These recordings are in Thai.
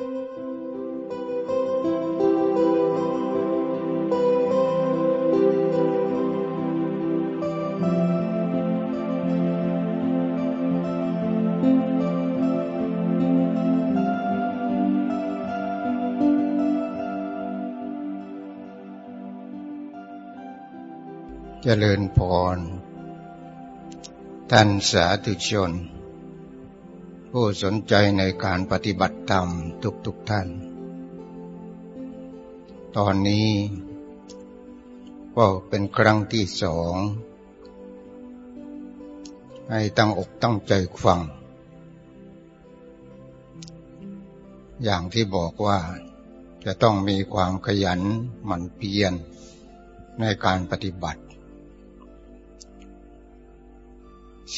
เจริญพร ท่านสาธุชน ผู้สนใจในการปฏิบัติธรรมทุกๆทท่าน ตอนนี้ ก็เป็นครั้งที่สอง ให้ตั้งอกตั้งใจฟัง อย่างที่บอกว่าจะต้องมีความขยันหมั่นเพียรในการปฏิบัติ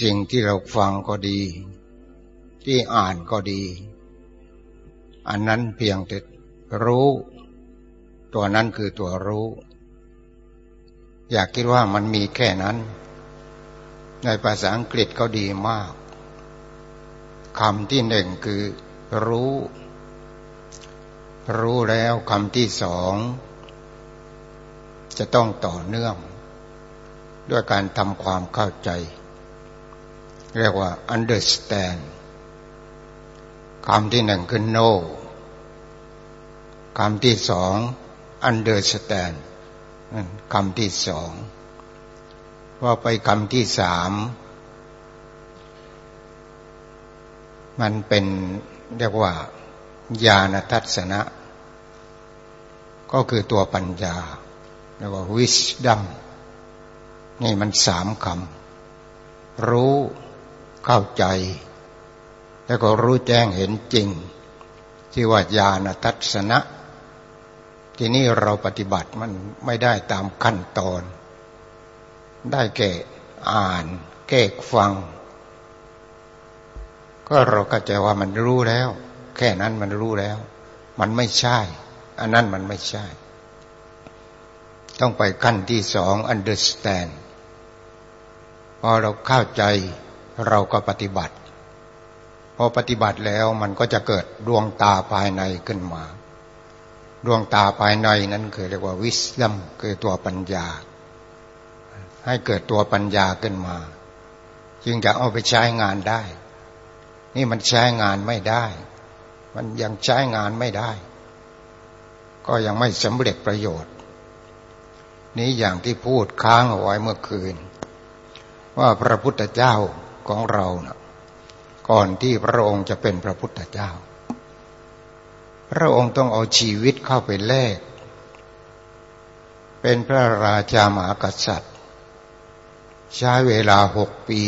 สิ่งที่เราฟังก็ดี ที่อ่านก็ดี อันนั้นเพียงแต่รู้ ตัวนั้นคือตัวรู้ อยากคิดว่ามันมีแค่นั้น ในภาษาอังกฤษก็ดีมากคำที่หนึ่งคือรู้ รู้แล้วคำที่สอง จะต้องต่อเนื่อง ด้วยการทำความเข้าใจ เรียกว่า understand คำที่หนึ่งคือ no คำที่สอง understand คำที่สองว่าไปคำที่สามมันเป็นเรียกว่า ญาณทัศนะ ก็คือตัวปัญญาเรียกว่า wisdom นี่มันสามคำรู้เข้าใจ แล้วก็รู้แจ้งเห็นจริง ที่ว่าญาณทัศนะ ที่นี่เราปฏิบัติมันไม่ได้ตามขั้นตอน ได้แก่อ่าน แก้ฟัง ก็เราก็จะว่ามันรู้แล้ว แค่นั้นมันรู้แล้ว มันไม่ใช่ อันนั้นมันไม่ใช่ ต้องไปขั้นที่สอง understand พอเราเข้าใจเราก็ปฏิบัติ อปฏิบัติแล้วมันก็จะเกิดดวงตาภายในขึ้นมา ดวงตาภายในนั้นคือเรียกว่าวิสลัมคือตัวปัญญา ให้เกิดตัวปัญญาขึ้นมา จึงจะเอาไปใช้งานได้ นี่มันใช้งานไม่ได้ มันยังใช้งานไม่ได้ ก็ยังไม่สำเร็จประโยชน์ นี้อย่างที่พูดค้างเอาไว้เมื่อคืน ว่าพระพุทธเจ้าของเรานะ ก่อนที่พระองค์จะเป็นพระพุทธเจ้า พระองค์ต้องเอาชีวิตเข้าไปแลก เป็นพระราชามหากษัตริย์ ใช้เวลาหกปี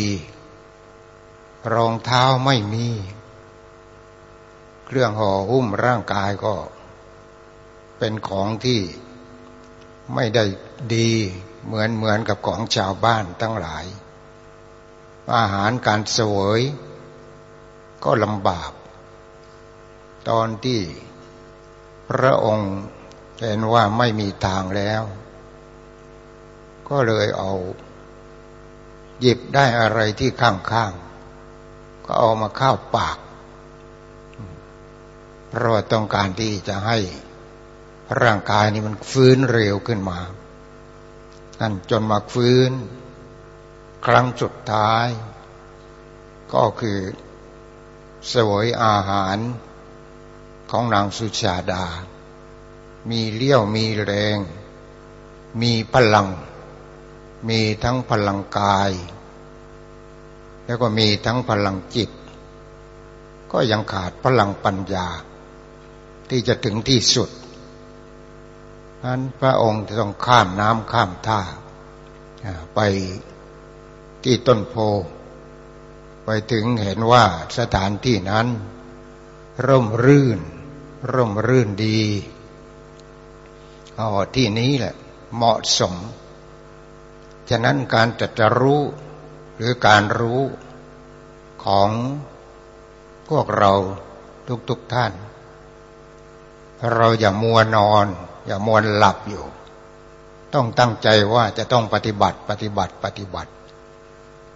รองเท้าไม่มี เครื่องห่อหุ้มร่างกายก็ เป็นของที่ไม่ได้ดีเหมือนเหมือนกับของชาวบ้านทั้งหลาย อาหารการเสวย ก็ลำบาก ตอนที่พระองค์เห็นว่าไม่มีทางแล้ว ก็เลยเอา หยิบได้อะไรที่ข้างๆ ก็เอามาเข้าปาก เพราะต้องการที่จะให้ร่างกายนี้มันฟื้นเร็วขึ้นมานั่นจนมาฟื้น ครั้งสุดท้าย ก็คือ สวยอาหารของนางสุชาดา มีเลี้ยวมีแรง มีพลัง มีทั้งพลังกาย แล้วก็มีทั้งพลังจิต ก็ยังขาดพลังปัญญา ที่จะถึงที่สุดนั้นพระองค์จะต้องข้ามน้ำข้ามท่า ไปที่ต้นโพ ไปถึงเห็นว่าสถานที่นั้น ร่มรื่น ร่มรื่นดีอ๋อที่นี้แหละเหมาะสม ฉะนั้นการจัดรู้หรือการรู้ของพวกเราทุกๆทท่าน เราอย่ามัวนอน อย่ามัวหลับอยู่ ต้องตั้งใจว่าจะต้องปฏิบัติปฏิบัติปฏิบัติ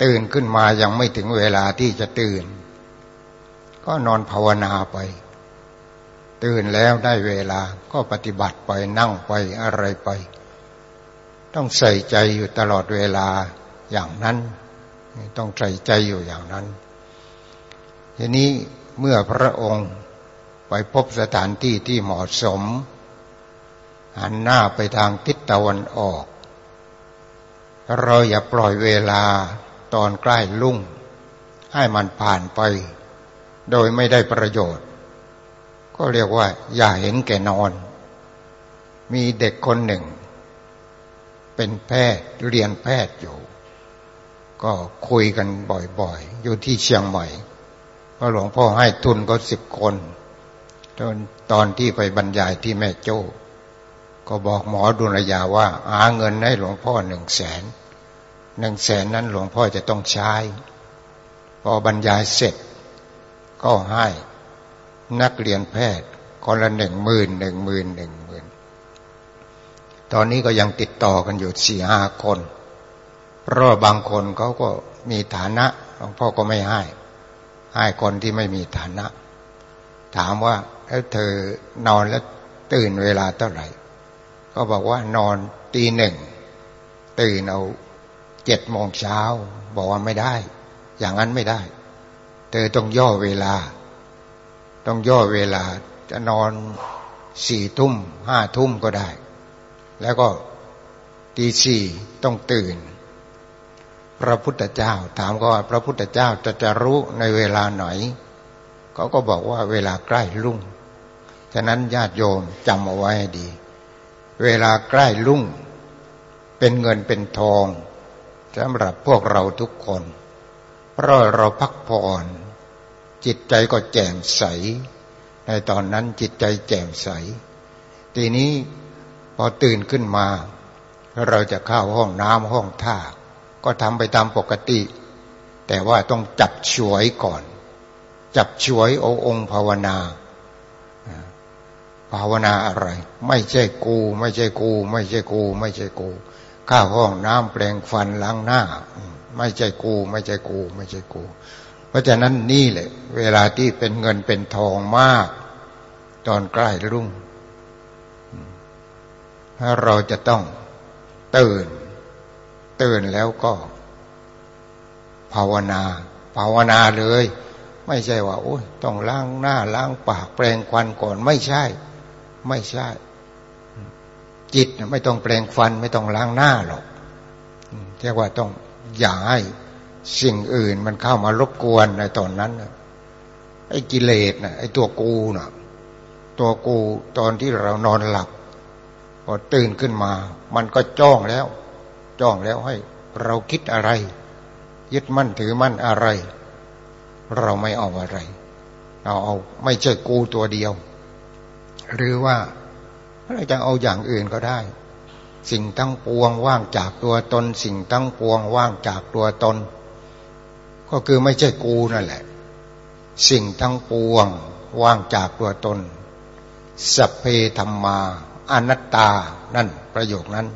ตื่นขึ้นมายังไม่ถึงเวลาที่จะตื่น ก็นอนภาวนาไป ตื่นแล้วได้เวลาก็ปฏิบัติไปนั่งไปอะไรไป ต้องใส่ใจอยู่ตลอดเวลาอย่างนั้น ต้องใส่ใจอยู่อย่างนั้น ทีนี้เมื่อพระองค์ไปพบสถานที่ที่เหมาะสม หันหน้าไปทางทิศตะวันออก เราอย่าปล่อยเวลา ตอนใกล้ลุ่ง ให้มันผ่านไป โดยไม่ได้ประโยชน์ ก็เรียกว่า อย่าเห็นแก่นอน มีเด็กคนหนึ่ง เป็นแพทย์เรียนแพทย์อยู่ ก็คุยกันบ่อยๆ อยู่ที่เชียงใหม่พระหลวงพ่อให้ทุนก็สิบคนตอนตอนที่ไปบรรยายที่แม่โจ้ ก็บอกหมอดุลยาว่าหาเงินให้หลวงพ่อหนึ่งแสน หนึ่งแสนนั้นหลวงพ่อจะต้องใช้ พอบรรยายเสร็จ ก็ให้นักเรียนแพทย์คนละหนึ่งหมื่นหนึ่งหมื่นหนึ่งหมื่นตอนนี้ก็ยังติดต่อกันอยู่สี่ห้าคน เพราะบางคนเขาก็มีฐานะหลวงพ่อก็ไม่ให้ ให้คนที่ไม่มีฐานะ ถามว่าแล้วเธอนอนแล้วตื่นเวลาเท่าไหร่ ก็บอกว่านอนตีหนึ่ง ตื่นเอา เจ็ดโมงเช้าบอกว่าไม่ได้ อย่างนั้นไม่ได้ เธอต้องย่อเวลา ต้องย่อเวลาจะนอนสี่ทุ่มห้าทุ่มก็ได้ แล้วก็ตีสี่ต้องตื่น พระพุทธเจ้า ถามก็ว่าพระพุทธเจ้าจะจะรู้ในเวลาไหนเขาก็บอกว่าเวลาใกล้รุ่งฉะนั้นญาติโยมจำเอาไว้ดี เวลาใกล้รุ่ง เป็นเงินเป็นทอง สำหรับพวกเราทุกคน เพราะเราพักผ่อน จิตใจก็แจ่มใส ในตอนนั้นจิตใจแจ่มใส ทีนี้พอตื่นขึ้นมา เราจะเข้าห้องน้ำห้องท่า ก็ทำไปตามปกติ แต่ว่าต้องจับช่วยก่อน จับช่วยโอองภาวนาภาวนาอะไร ไม่ใช่กู ไม่ใช่กู ไม่ใช่กู ไม่ใช่กู ข้าห้องน้ำแปลงฟันล้างหน้า ไม่ใช่กู ไม่ใช่กู ไม่ใช่กู เพราะฉะนั้นนี่แหละ เวลาที่เป็นเงินเป็นทองมาก ตอนใกล้รุ่งถ้าเราจะต้องตื่น ตื่นแล้วก็ ภาวนา ภาวนาเลย ไม่ใช่ว่าโอ้ยต้องล้างหน้าล้างปากแปลงควันก่อนไม่ใช่ ไม่ใช่ จิตไม่ต้องแปลงฟันไม่ต้องล้างหน้าหรอกเรียกว่าต้องอย่าให้สิ่งอื่นมันเข้ามารบกวนในตอนนั้นไอ้กิเลสนะไอ้ตัวกูนะ่ะตัวกูตอนที่เรานอนหลับพอตื่นขึ้นมา มันก็จ้องแล้ว จ้องแล้วให้เราคิดอะไร ยึดมั่นถือมั่นอะไร เราไม่เอาอะไร เราเอาไม่ใช่กูตัวเดียว หรือว่า เราจะเอาอย่างอื่นก็ได้ สิ่งทั้งปวงว่างจากตัวตน สิ่งทั้งปวงว่างจากตัวตน ก็คือไม่ใช่กูนั่นแหละ สิ่งทั้งปวงว่างจากตัวตนสเพธรรมาอนัตตา นั่นประโยคนั้น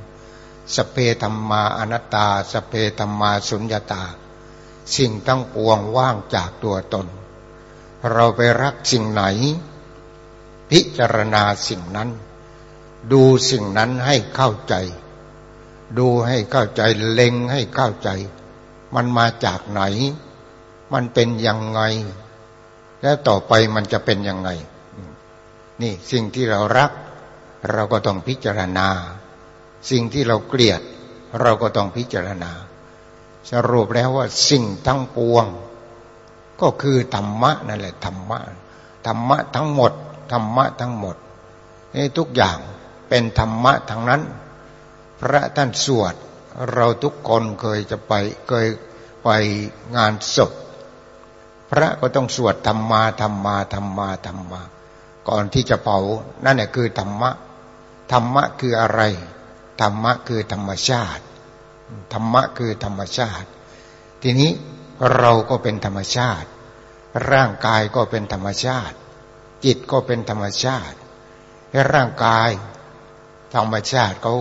สเพธรรมาอนัตตา สเพธรรมาสุญญาตา สิ่งทั้งปวงว่างจากตัวตน เราไปรักสิ่งไหน พิจารณาสิ่งนั้น ดูสิ่งนั้นให้เข้าใจ ดูให้เข้าใจเล็งให้เข้าใจ มันมาจากไหน มันเป็นยังไง แล้วต่อไปมันจะเป็นยังไง นี่สิ่งที่เรารัก เราก็ต้องพิจารณา สิ่งที่เราเกลียด เราก็ต้องพิจารณา สรุปแล้วว่าสิ่งทั้งปวง ก็คือธรรมะนั่นแหละธรรมะธรรมะทั้งหมดธรรมะทั้งหมดนี่ทุกอย่าง เป็นธรรมะทั้งนั้น พระท่านสวด เราทุกคนเคยจะไปเคยไปงานศพ พระก็ต้องสวดธรรมาธรรมาธรรมาธรรมา ก่อนที่จะเผา นั่นแหละคือธรรมะ ธรรมะคืออะไร ธรรมะคือธรรมชาติ ธรรมะคือธรรมชาติ ทีนี้เราก็เป็นธรรมชาติ ร่างกายก็เป็นธรรมชาติ จิตก็เป็นธรรมชาติร่างกาย ธรรมชาติเขา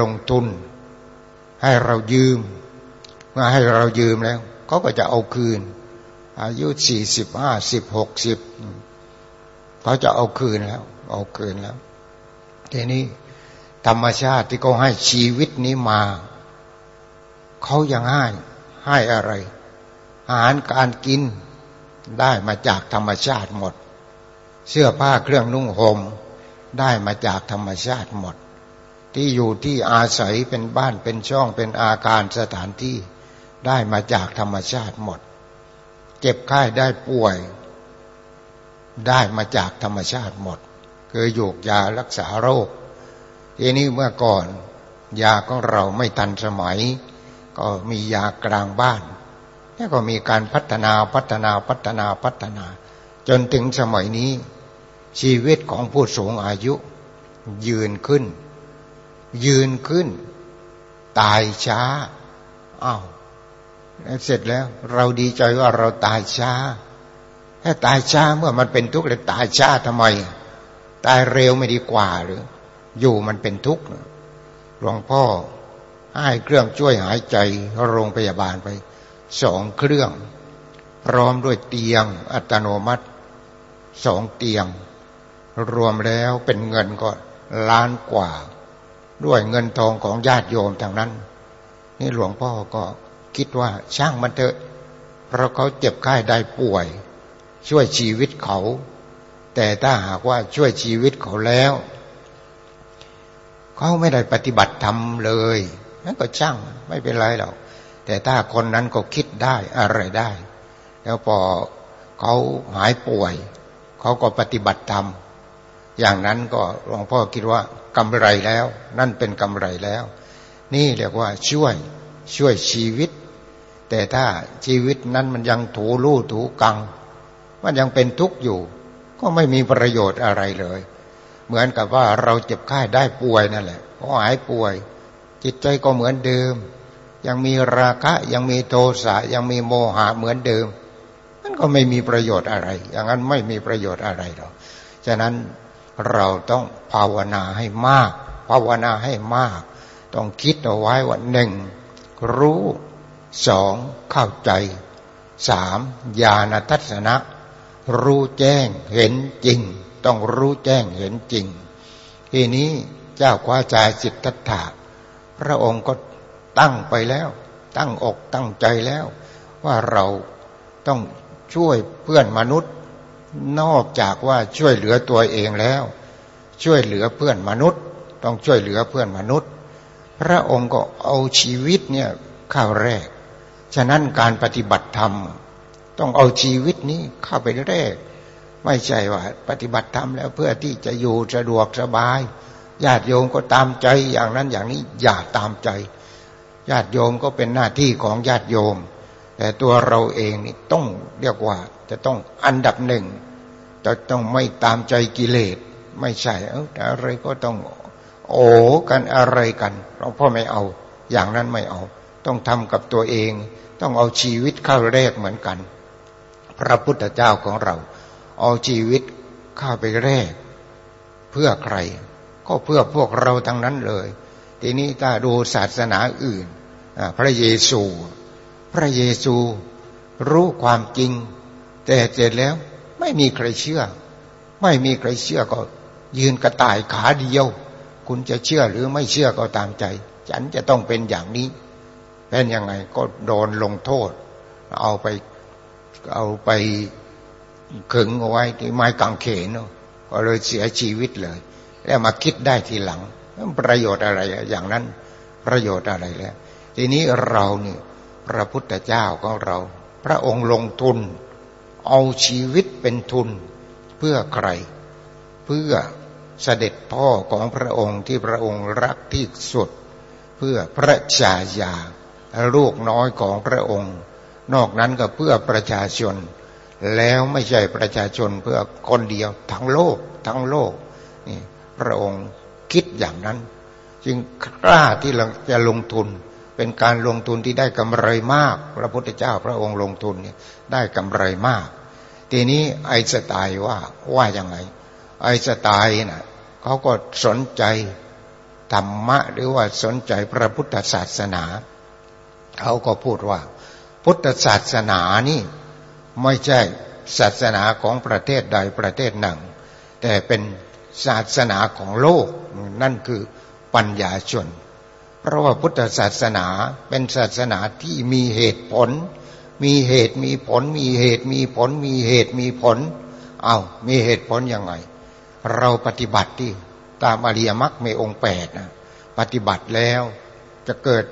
ลงทุน ให้เรายืมเมื่อให้เรายืมแล้วเขาก็จะเอาคืน อายุสี่สิบห้าสิบหกสิบเขาจะเอาคืนแล้ว เอาคืนแล้วทีนี้ธรรมชาติที่เขาให้ชีวิตนี้มาเขายังให้ให้อะไร อาหารการกินได้มาจากธรรมชาติหมด เสื้อผ้าเครื่องนุ่งหม่ม ได้มาจากธรรมชาติหมด ที่อยู่ที่อาศัยเป็นบ้านเป็นช่องเป็นอาคารสถานที่ได้มาจากธรรมชาติหมด เจ็บไข้ได้ป่วย ได้มาจากธรรมชาติหมด คือโยกยารักษาโรคทีนี้เมื่อก่อน ยาของเราไม่ทันสมัย ก็มียากลางบ้านแล้วก็มีการพัฒนาพัฒนาพัฒนาพัฒนา จนถึงสมัยนี้ ชีวิตของผู้สูงอายุ ยืนขึ้น ยืนขึ้น ตายช้าอ้าวเสร็จแล้ว เราดีใจว่าเราตายช้าถ้าตายช้าเมื่อมันเป็นทุกข์เลยตายช้าทำไม ตายเร็วไม่ดีกว่าหรือ อยู่มันเป็นทุกข์หลวงพ่อให้เครื่องช่วยหายใจโรงพยาบาลไปสองเครื่อง พร้อมด้วยเตียงอัตโนมัติสองเตียง รวมแล้วเป็นเงินก็ล้านกว่า ด้วยเงินทองของญาติโยมทางนั้น นี่หลวงพ่อก็คิดว่าช่างมันเถอะเพราะเขาเจ็บไข้ได้ป่วย ช่วยชีวิตเขา แต่ถ้าหากว่าช่วยชีวิตเขาแล้ว เขาไม่ได้ปฏิบัติธรรมเลยนั่นก็ช่างไม่เป็นไรหรอกแต่ถ้าคนนั้นก็คิดได้อะไรได้ แล้วพอเขาหายป่วย เขาก็ปฏิบัติธรรม อย่างนั้นก็หลวงพ่อคิดว่ากำไรแล้ว นั่นเป็นกำไรแล้ว นี่เรียกว่าช่วยช่วยชีวิต แต่ถ้าชีวิตนั้นมันยังถูลู่ถูกัง มันยังเป็นทุกข์อยู่ ก็ไม่มีประโยชน์อะไรเลย เหมือนกับว่าเราเจ็บไข้ได้ป่วยนั่นแหละพอหายป่วย จิตใจก็เหมือนเดิม ยังมีราคะยังมีโทสะยังมีโมหะเหมือนเดิมมันก็ไม่มีประโยชน์อะไร อย่างนั้นไม่มีประโยชน์อะไรหรอกฉะนั้น เราต้องภาวนาให้มาก ภาวนาให้มาก ต้องคิดเอาไว้ว่าหนึ่งรู้สองเข้าใจสามญาณทัศนะ รู้แจ้งเห็นจริง ต้องรู้แจ้งเห็นจริง ทีนี้เจ้าควาจายสิทธัตถะพระองค์ก็ตั้งไปแล้ว ตั้งอกตั้งใจแล้ว ว่าเราต้องช่วยเพื่อนมนุษย์ นอกจากว่าช่วยเหลือตัวเองแล้ว ช่วยเหลือเพื่อนมนุษย์ ต้องช่วยเหลือเพื่อนมนุษย์ พระองค์ก็เอาชีวิตเนี่ยข้าแรก ฉะนั้นการปฏิบัติธรรม ต้องเอาชีวิตนี้เข้าไปแรก ไม่ใช่ว่า ปฏิบัติธรรมแล้วเพื่อที่จะอยู่สะดวกสบายญาติโยมก็ตามใจอย่างนั้นอย่างนี้อย่าตามใจ ญาติโยมก็เป็นหน้าที่ของญาติโยม แต่ตัวเราเองนี่ต้องเรียกว่า จะต้องอันดับหนึ่งจะต้องไม่ตามใจกิเลส ไม่ใช่เอออะไรก็ต้องโอ้กันอะไรกัน เราพ่อไม่เอา อย่างนั้นไม่เอา ต้องทำกับตัวเอง ต้องเอาชีวิตเข้าแรกเหมือนกัน พระพุทธเจ้าของเรา เอาชีวิตเข้าไปแรก เพื่อใคร ก็เพื่อพวกเราทั้งนั้นเลย ทีนี้ถ้าดูศาสนาอื่น พระเยซู พระเยซูรู้ความจริง แต่เสร็จแล้วไม่มีใครเชื่อ ไม่มีใครเชื่อก็ ยืนกระต่ายขาเดียว คุณจะเชื่อหรือไม่เชื่อก็ตามใจ ฉันจะต้องเป็นอย่างนี้ เป็นยังไงก็โดนลงโทษ เอาไปเอาไปขึงเอาไว้ที่ไม้กางเขนก็เลยเสียชีวิตเลย แล้วมาคิดได้ทีหลัง ประโยชน์อะไรอย่างนั้น ประโยชน์อะไรแล้ว ทีนี้เราเนี่ยพระพุทธเจ้าของเรา พระองค์ลงทุน เอาชีวิตเป็นทุนเพื่อใคร เพื่อเสด็จพ่อของพระองค์ที่พระองค์รักที่สุด เพื่อพระชายาลูกน้อยของพระองค์ นอกนั้นก็เพื่อประชาชน แล้วไม่ใช่ประชาชนเพื่อคนเดียวทั้งโลกทั้งโลกนี่พระองค์คิดอย่างนั้น จึงกล้าที่จะลงทุน เป็นการลงทุนที่ได้กำไรมาก พระพุทธเจ้าพระองค์ลงทุนเนี่ยได้กำไรมาก ทีนี้ไอ้สไตล์ว่าว่ายังไง ไอ้สไตล์น่ะเขาก็สนใจธรรมะหรือว่าสนใจพระพุทธศาสนาเขาก็พูดว่า พุทธศาสนานี่ไม่ใช่ศาสนาของประเทศใดประเทศหนึ่ง แต่เป็นศาสนาของโลกนั่นคือปัญญาชน เพราะว่าพุทธศาสนาเป็นศาสนาที่มีเหตุผล มีเหตุมีผล มีเหตุมีผล มีเหตุมีผล เอามีเหตุผลยังไง เราปฏิบัติที่ตามอริยมรรคมีองค์แปดนะปฏิบัติแล้วจะเกิด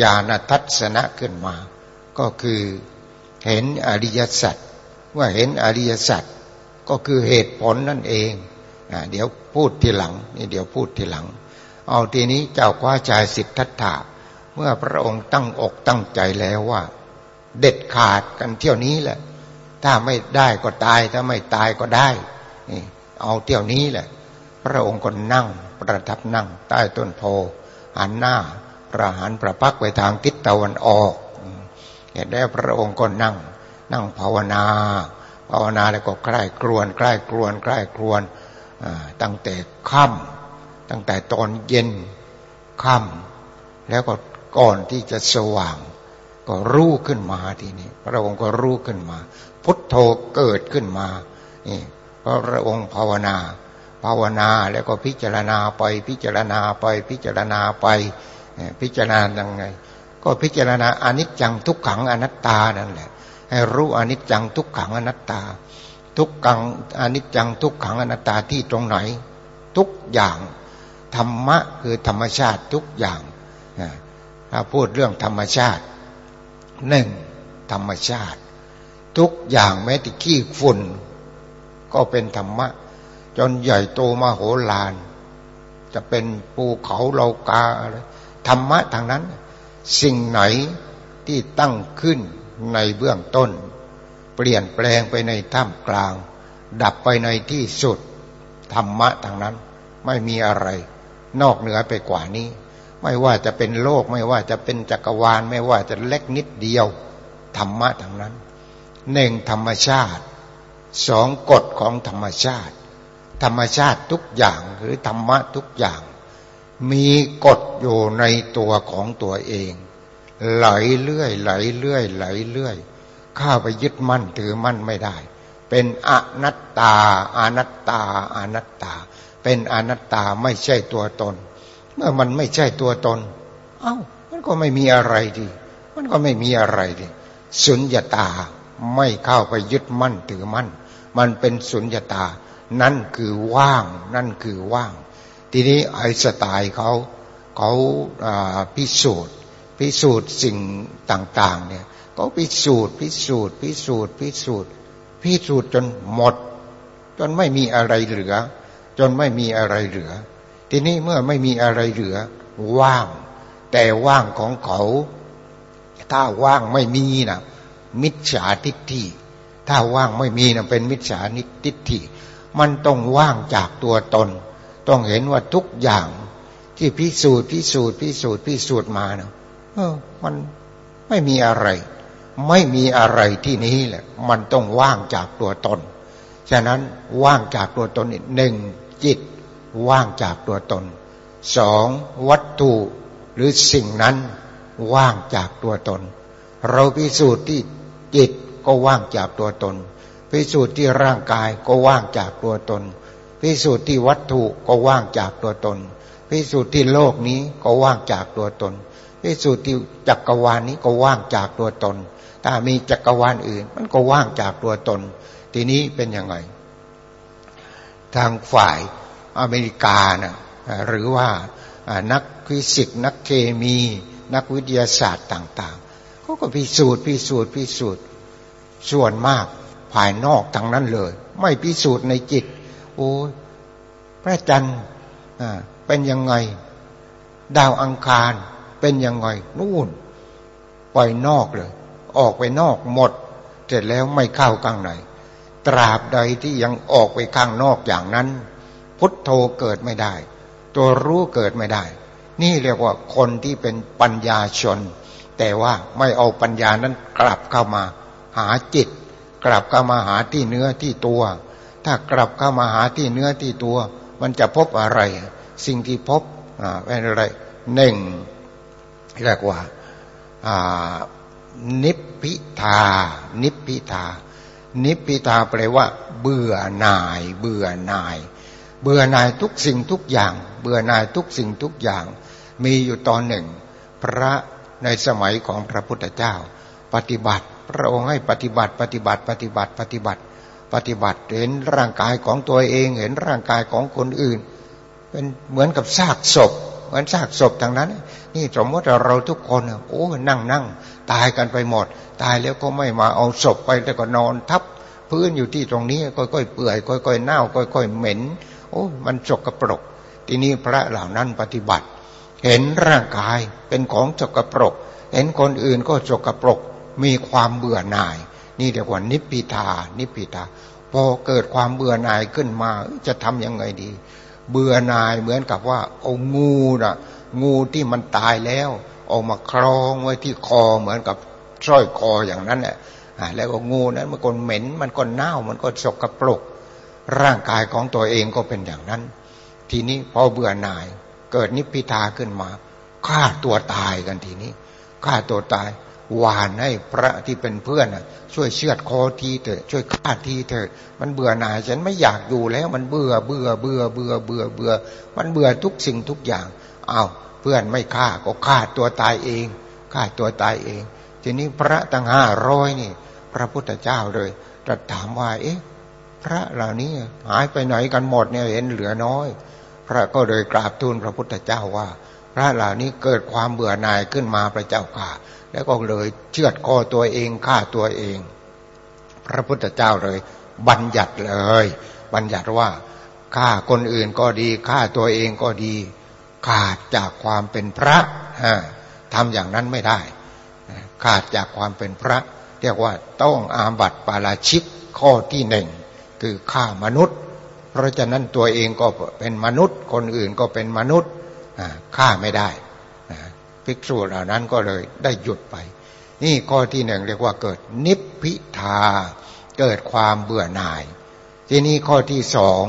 ญาณทัศนะขึ้นมา ก็คือเห็นอริยสัจว่าเห็นอริยสัจก็คือเหตุผลนั่นเองเดี๋ยวพูดทีหลังนี่เดี๋ยวพูดทีหลัง เอาทีนี้เจ้าคว้าชายสิทธัตถะเมื่อพระองค์ตั้งอกตั้งใจแล้วว่า เด็ดขาดกันเที่ยวนี้แหละ ถ้าไม่ได้ก็ตาย ถ้าไม่ตายก็ได้นี่เอาเที่ยวนี้แหละ พระองค์ก็นั่งประทับนั่ง ใต้ต้นโพหันหน้าประหารประพักไปทางทิศตะวันออกเห็นได้พระองค์ก็นั่ง นั่งภาวนา ภาวนาแล้วก็ใกล้กรวนใกล้กรวนใกล้กรวนตั้งแต่ค่ำ ตั้งแต่ตอนเย็นค่ำแล้วก็ก่อนที่จะสว่าง ก็รู้ขึ้นมาทีนี้ พระองค์ก็รู้ขึ้นมา พุทโธเกิดขึ้นมานี่พระองค์ภาวนา ภาวนาแล้วก็พิจารณาไปพิจารณาไปพิจารณาไป พิจารณายังไง ก็พิจารณาอนิจจังทุกขังอนัตตานั่นแหละ ให้รู้อนิจจังทุกขังอนัตตา ทุกขังอนิจจังทุกขังอนัตตาที่ตรงไหน ทุกอย่าง ธรรมะคือธรรมชาติทุกอย่างถ้าพูดเรื่องธรรมชาติหนึ่งธรรมชาติ ทุกอย่างแม้แต่ขี้ฝุ่น ก็เป็นธรรมะ จนใหญ่โตมาโหฬารจะเป็นภูเขาเหลากาอะไรธรรมะทางนั้น สิ่งไหนที่ตั้งขึ้นในเบื้องต้น เปลี่ยนแปลงไปในท่ามกลาง ดับไปในที่สุด ธรรมะทางนั้นไม่มีอะไร นอกเหนือไปกว่านี้ ไม่ว่าจะเป็นโลกไม่ว่าจะเป็นจักรวาล ไม่ว่าจะเล็กนิดเดียว ธรรมะทางนั้นหนึ่งธรรมชาติสองกฎของธรรมชาติ ธรรมชาติทุกอย่างหรือธรรมะทุกอย่าง มีกฎอยู่ในตัวของตัวเอง ไหลเลื่อยไหลเลื่อยไหลเลื่อยข้าไปยึดมั่นถือมั่นไม่ได้ เป็นอนัตตาอนัตตาอนัตตา เป็นอนัตตาไม่ใช่ตัวตน เมื่อมันไม่ใช่ตัวตน เอา้า มันก็ไม่มีอะไรดี มันก็ไม่มีอะไรดี สุญญาตาไม่เข้าไปยึดมั่นถือมั่น มันเป็นสุญญาตา นั่นคือว่าง นั่นคือว่าง ทีนี้ไอสไตล์เขาเขาพิสูจน์ พิสูจน์สิ่งต่าง ๆ เนี่ยเขาพิสูจน์ พิสูจน์ พิสูจน์ พิสูจน์ พิสูจน์จนหมด จนไม่มีอะไรเหลือ จนไม่มีอะไรเหลือ ทีนี้เมื่อไม่มีอะไรเหลือ ว่าง แต่ว่างของเขา ถ้าว่างไม่มีนะมิจฉาทิฏฐิถ้าว่างไม่มีนะเป็นมิจฉานิทิฏฐิมันต้องว่างจากตัวตน ต้องเห็นว่าทุกอย่างที่พิสูจน์พิสูจน์พิสูจน์พิสูจน์มาเนาะเออ มันไม่มีอะไร ไม่มีอะไรที่นี้แหละ มันต้องว่างจากตัวตน ฉะนั้นว่างจากตัวตนหนึ่ง จิตว่างจากตัวตนสองวัตถุหรือสิ่งนั้นว่างจากตัวตน เราพิสูจน์ที่จิตก็ว่างจากตัวตน พิสูจน์ที่ร่างกายก็ว่างจากตัวตน พิสูจน์ที่วัตถุก็ว่างจากตัวตน พิสูจน์ที่โลกนี้ก็ว่างจากตัวตน พิสูจน์ที่จักรวาลนี้ก็ว่างจากตัวตน ถ้ามีจักรวาลอื่น มันก็ว่างจากตัวตน ทีนี้เป็นยังไง ทางฝ่ายอเมริกานะหรือว่านักฟิสิกส์นักเคมี นักวิทยาศาสตร์ต่างๆเขาก็พิสูจน์พิสูจน์พิสูจน์ส่วนมากภายนอกทางนั้นเลย ไม่พิสูจน์ในจิต โอ้พระจันทร์เป็นยังไง ดาวอังคารเป็นยังไงนู่น ปล่อยนอกเลย ออกไปนอกหมด เสร็จแล้วไม่เข้าข้างใน ตราบใดที่ยังออกไปข้างนอกอย่างนั้น พุทโธเกิดไม่ได้ ตัวรู้เกิดไม่ได้ นี่เรียกว่าคนที่เป็นปัญญาชน แต่ว่าไม่เอาปัญญานั้นกลับเข้ามา หาจิต กลับเข้ามาหาที่เนื้อที่ตัว ถ้ากลับเข้ามาหาที่เนื้อที่ตัว มันจะพบอะไร สิ่งที่พบเป็นอะไรหนึ่งเรียกว่านิพพิทา นิพพิทา นิพพิทาแปลว่า เบื่อหน่าย เบื่อหน่าย เบื่อหน่ายทุกสิ่งทุกอย่าง เบื่อหน่ายทุกสิ่งทุกอย่าง มีอยู่ตอนหนึ่ง พระในสมัยของพระพุทธเจ้า ปฏิบัติ พระองค์ให้ปฏิบัติปฏิบัติปฏิบัติปฏิบัติ ปฏิบัติเห็นร่างกายของตัวเองเห็นร่างกายของคนอื่น เป็นเหมือนกับซากศพ เหมือนซากศพทางนั้น นี่สมมติเราทุกคนโอ้นั่งนั่งตายกันไปหมด ตายแล้วก็ไม่มาเอาศพไปแต่ก็นอนทับพื้นอยู่ที่ตรงนี้ค่อยๆเปื่อยค่อยๆเน่าค่อยๆเหม็น โอ้มันจกกระปรก ทีนี้พระเหล่านั้นปฏิบัติ เห็นร่างกายเป็นของจกกระปรก เห็นคนอื่นก็จกกระปรก มีความเบื่อหน่าย นี่เรียกว่านิพพิทา นิพพิทาพอเกิดความเบื่อหน่ายขึ้นมาจะทำยังไงดี เบื่อหน่ายเหมือนกับว่าเอางูนะงูที่มันตายแล้วออกมาคล้องไว้ที่คอเหมือนกับสร้อยคออย่างนั้นแหละแล้วก็งูนั้นมันก็เหม็น มันก็เน่ามันก็สกปรกร่างกายของตัวเองก็เป็นอย่างนั้น ทีนี้พอเบื่อหน่าย เกิดนิพพิทาขึ้นมาฆ่าตัวตายกันทีนี้ฆ่าตัวตาย หวานให้พระที่เป็นเพื่อนช่วยเชือดคอทีเถอะช่วยฆ่าทีเถอะมันเบื่อหน่ายฉันไม่อยากอยู่แล้ว มันเบื่อเบื่อเบื่อเบื่อเบื่อเบื่อ มันเบื่อทุกสิ่งทุกอย่างอา้าวเพื่อนไม่ฆ่าก็ฆ่าตัวตายเองฆ่าตัวตายเอง ทีนี้พระตั้งห้าร้อยนี่ พระพุทธเจ้าเลยตรัสถามว่าเอ๊ะ พระเหล่านี้หายไปไหนกันหมดเนี่ยเห็นเหลือน้อย พระก็เลยกราบทูลพระพุทธเจ้าว่า พระเหล่านี้เกิดความเบื่อหน่ายขึ้นมาพระเจ้าค่ะ แล้วก็เลยเชือดคอตัวเองฆ่าตัวเอง พระพุทธเจ้าเลย บัญญัติเลย บัญญัติว่าฆ่าคนอื่นก็ดีฆ่าตัวเองก็ดี ขาดจากความเป็นพระทำอย่างนั้นไม่ได้ ขาดจากความเป็นพระ เรียกว่าต้องอาบัติปาราชิกข้อที่หนึ่งคือฆ่ามนุษย์ เพราะฉะนั้นตัวเองก็เป็นมนุษย์ คนอื่นก็เป็นมนุษย์ฆ่าไม่ได้ ภิกษุเหล่านั้นก็เลยได้หยุดไป นี่ข้อที่หนึ่งเรียกว่าเกิดนิพพิทา เกิดความเบื่อหน่าย ทีนี้ข้อที่สอง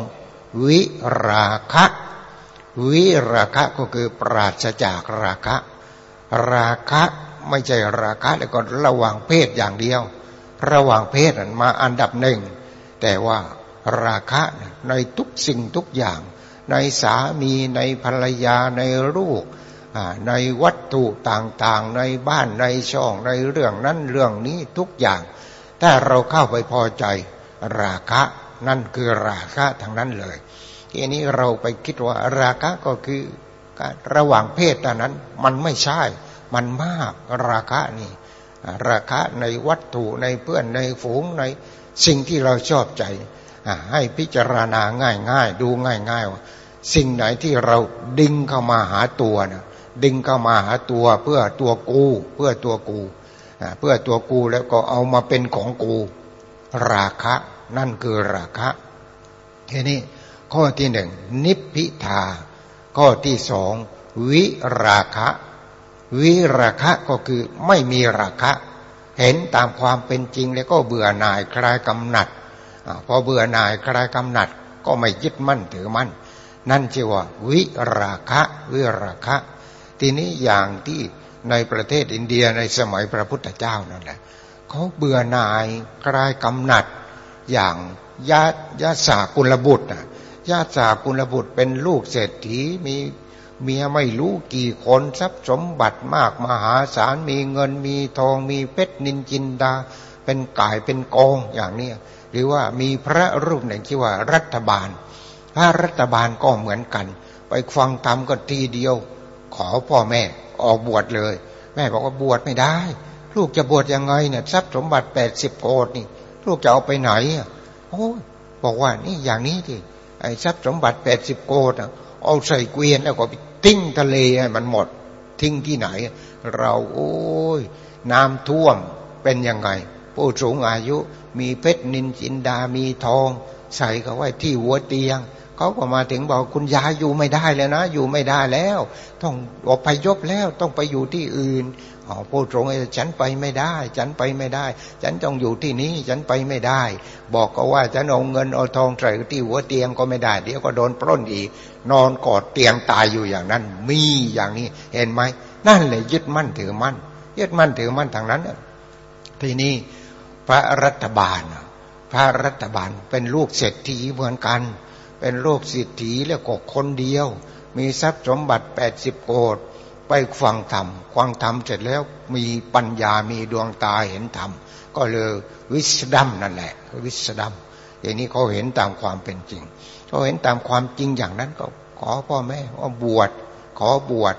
วิราคะ วิราคะก็คือปราศจากราคะ ราคะไม่ใช่ราคะแล้วก็ระหว่างเพศอย่างเดียว ระหว่างเพศมาอันดับหนึ่ง แต่ว่าราคะในทุกสิ่งทุกอย่าง ในสามีในภรรยาในลูก ในวัตถุต่างๆ ในบ้านในช่องในเรื่องนั้นเรื่องนี้ทุกอย่าง ถ้าเราเข้าไปพอใจราคะนั่นคือราคะทางนั้นเลยทีนี้เราไปคิดว่าราคะก็คือระหว่างเพศนั้นมันไม่ใช่ มันมากราคะนี่ ราคะในวัตถุในเพื่อนในฝูงในสิ่งที่เราชอบใจ ให้พิจารณาง่ายๆ ดูง่ายๆว่าสิ่งไหนที่เราดึงเข้ามาหาตัวนะ ดึงเข้ามาหาตัวเพื่อตัวกู เพื่อตัวกูเพื่อตัวกูแล้วก็เอามาเป็นของกู ราคะ นั่นคือราคะทีนี้ข้อที่หนึ่งนิพพิทา ข้อที่สองวิราคะ วิราคะก็คือไม่มีราคะ เห็นตามความเป็นจริงแล้วก็เบื่อหน่ายคลายกำหนัดพอเบื่อหน่ายคลายกำหนัด ก็ไม่ยึดมั่นถือมั่น นั่นชื่อว่าวิราคะ วิราคะ ทีนี้อย่างที่ในประเทศอินเดียในสมัยพระพุทธเจ้านั่นแหละเขาเบื่อหน่ายคลายกำหนัดอย่างยาติญาสากุลบุตรญาติสากุลบุตรเป็นลูกเศรษฐีมีเมียไม่รู้กี่คนทรัพย์สมบัติมากมหาศาลมีเงินมีทองมีเพชรนินจินดา เป็นกายเป็นกองอย่างนี้หรือว่ามีพระรูปหนึ่งที่ว่ารัฐบาล พระรัฐบาลก็เหมือนกัน ไปฟังธรรมก็ทีเดียว ขอพ่อแม่ออกบวชเลย แม่บอกว่าบวชไม่ได้ ลูกจะบวชยังไงเนี่ยทรัพย์สมบัติแปดสิบโกดนี่ ลูกจะเอาไปไหนโอ้บอกว่านี่อย่างนี้ที่ไอ้ทรัพย์สมบัติแปดสิบโกดเอาใส่เกวียนแล้วก็ไปทิ้งทะเลให้มันหมด ทิ้งที่ไหน เราโอ้ยน้ำท่วมเป็นยังไง ผู้สูงอายุมีเพชรนินจินดามีทอง ใส่เขาไว้ที่หัวเตียง เขาก็มาถึงบอกคุณยายอยู่ไม่ได้แล้วนะ อยู่ไม่ได้แล้ว ต้องอพยพแล้วต้องไปอยู่ที่อื่นอ๋อผู้ตรงไอ้ฉันไปไม่ได้ ฉันไปไม่ได้ ฉันต้องอยู่ที่นี้ฉันไปไม่ได้ บอกก็ว่าฉันเอาเงินเอาทองใส่ที่หัวเตียงก็ไม่ได้ เดี๋ยวก็โดนปล้นอีก นอนกอดเตียงตายอยู่อย่างนั้น มีอย่างนี้เห็นไหมนั่นเลยยึดมั่นถือมั่นยึดมั่นถือมั่นทางนั้นทีนี้พระรัฐบาลพระรัฐบาลเป็นลูกเศรษฐีเหมือนกัน เป็นลูกเศรษฐีแล้วก็คนเดียว มีทรัพย์สมบัติแปดสิบโกดไปฟังธรรมฟังธรรมเสร็จแล้วมีปัญญามีดวงตาเห็นธรรม ก็เลยวิสดัมนั่นแหละวิสดัมอย่างนี้เขาเห็นตามความเป็นจริงเขาเห็นตามความจริงอย่างนั้นก็ขอพ่อแม่ว่าบวชขอบวช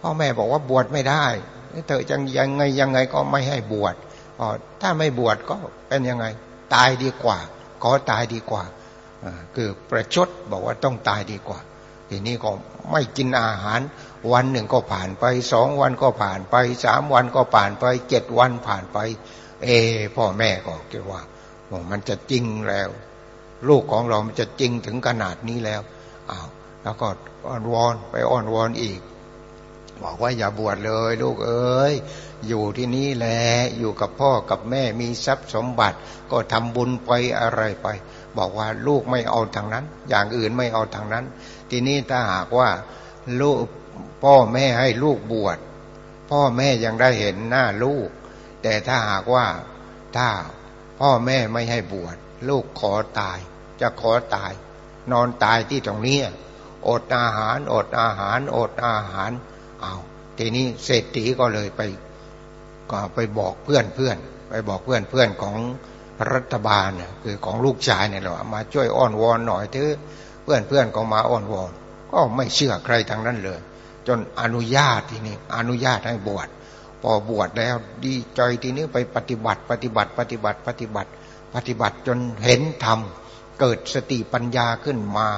พ่อแม่บอกว่าบวชไม่ได้เธอจังยังไงยังไงก็ไม่ให้บวชถ้าไม่บวชก็เป็นยังไง ตายดีกว่า ขอตายดีกว่า คือประชดบอกว่าต้องตายดีกว่า ทีนี้ก็ไม่กินอาหาร วันหนึ่งก็ผ่านไปสองวันก็ผ่านไปสามวันก็ผ่านไปเจ็ดวันผ่านไป เอ พ่อแม่ก็คิดว่ามันจะจริงแล้ว ลูกของเรามันจะจริงถึงขนาดนี้แล้วอ้าวแล้วก็อ้อนวอนไปอ้อนวอนอีก บอกว่าอย่าบวชเลย ลูกเอ้ยอยู่ที่นี่แหละอยู่กับพ่อกับแม่มีทรัพย์สมบัติ ก็ทำบุญไปอะไรไป บอกว่าลูกไม่เอาทางนั้น อย่างอื่นไม่เอาทางนั้น ทีนี้ถ้าหากว่าลูกพ่อแม่ให้ลูกบวช พ่อแม่ยังได้เห็นหน้าลูก แต่ถ้าหากว่าถ้าพ่อแม่ไม่ให้บวช ลูกขอตาย จะขอตาย นอนตายที่ตรงนี้อดอาหาร อดอาหาร อดอาหารเอาทีนี้เศรษฐีก็เลยไปก็ไปบอกเพื่อนเพื่อนไปบอกเพื่อนเพื่อนของ รัฐบาลเนี่ยคือของลูกชายเนี่ยแหละมาช่วยอ้อนวอนหน่อยเถอะเพื่อนเพื่อนก็มาอ้อนวอน ก็ไม่เชื่อใครทางนั้นเลย จนอนุญาตทีนี้อนุญาตให้บวชพอบวชแล้วดีใจทีนี้ไปปฏิบัติ ปฏิบัติปฏิบัติปฏิบัติ ปฏิบัติจนเห็นธรรมเกิดสติปัญญาขึ้นมา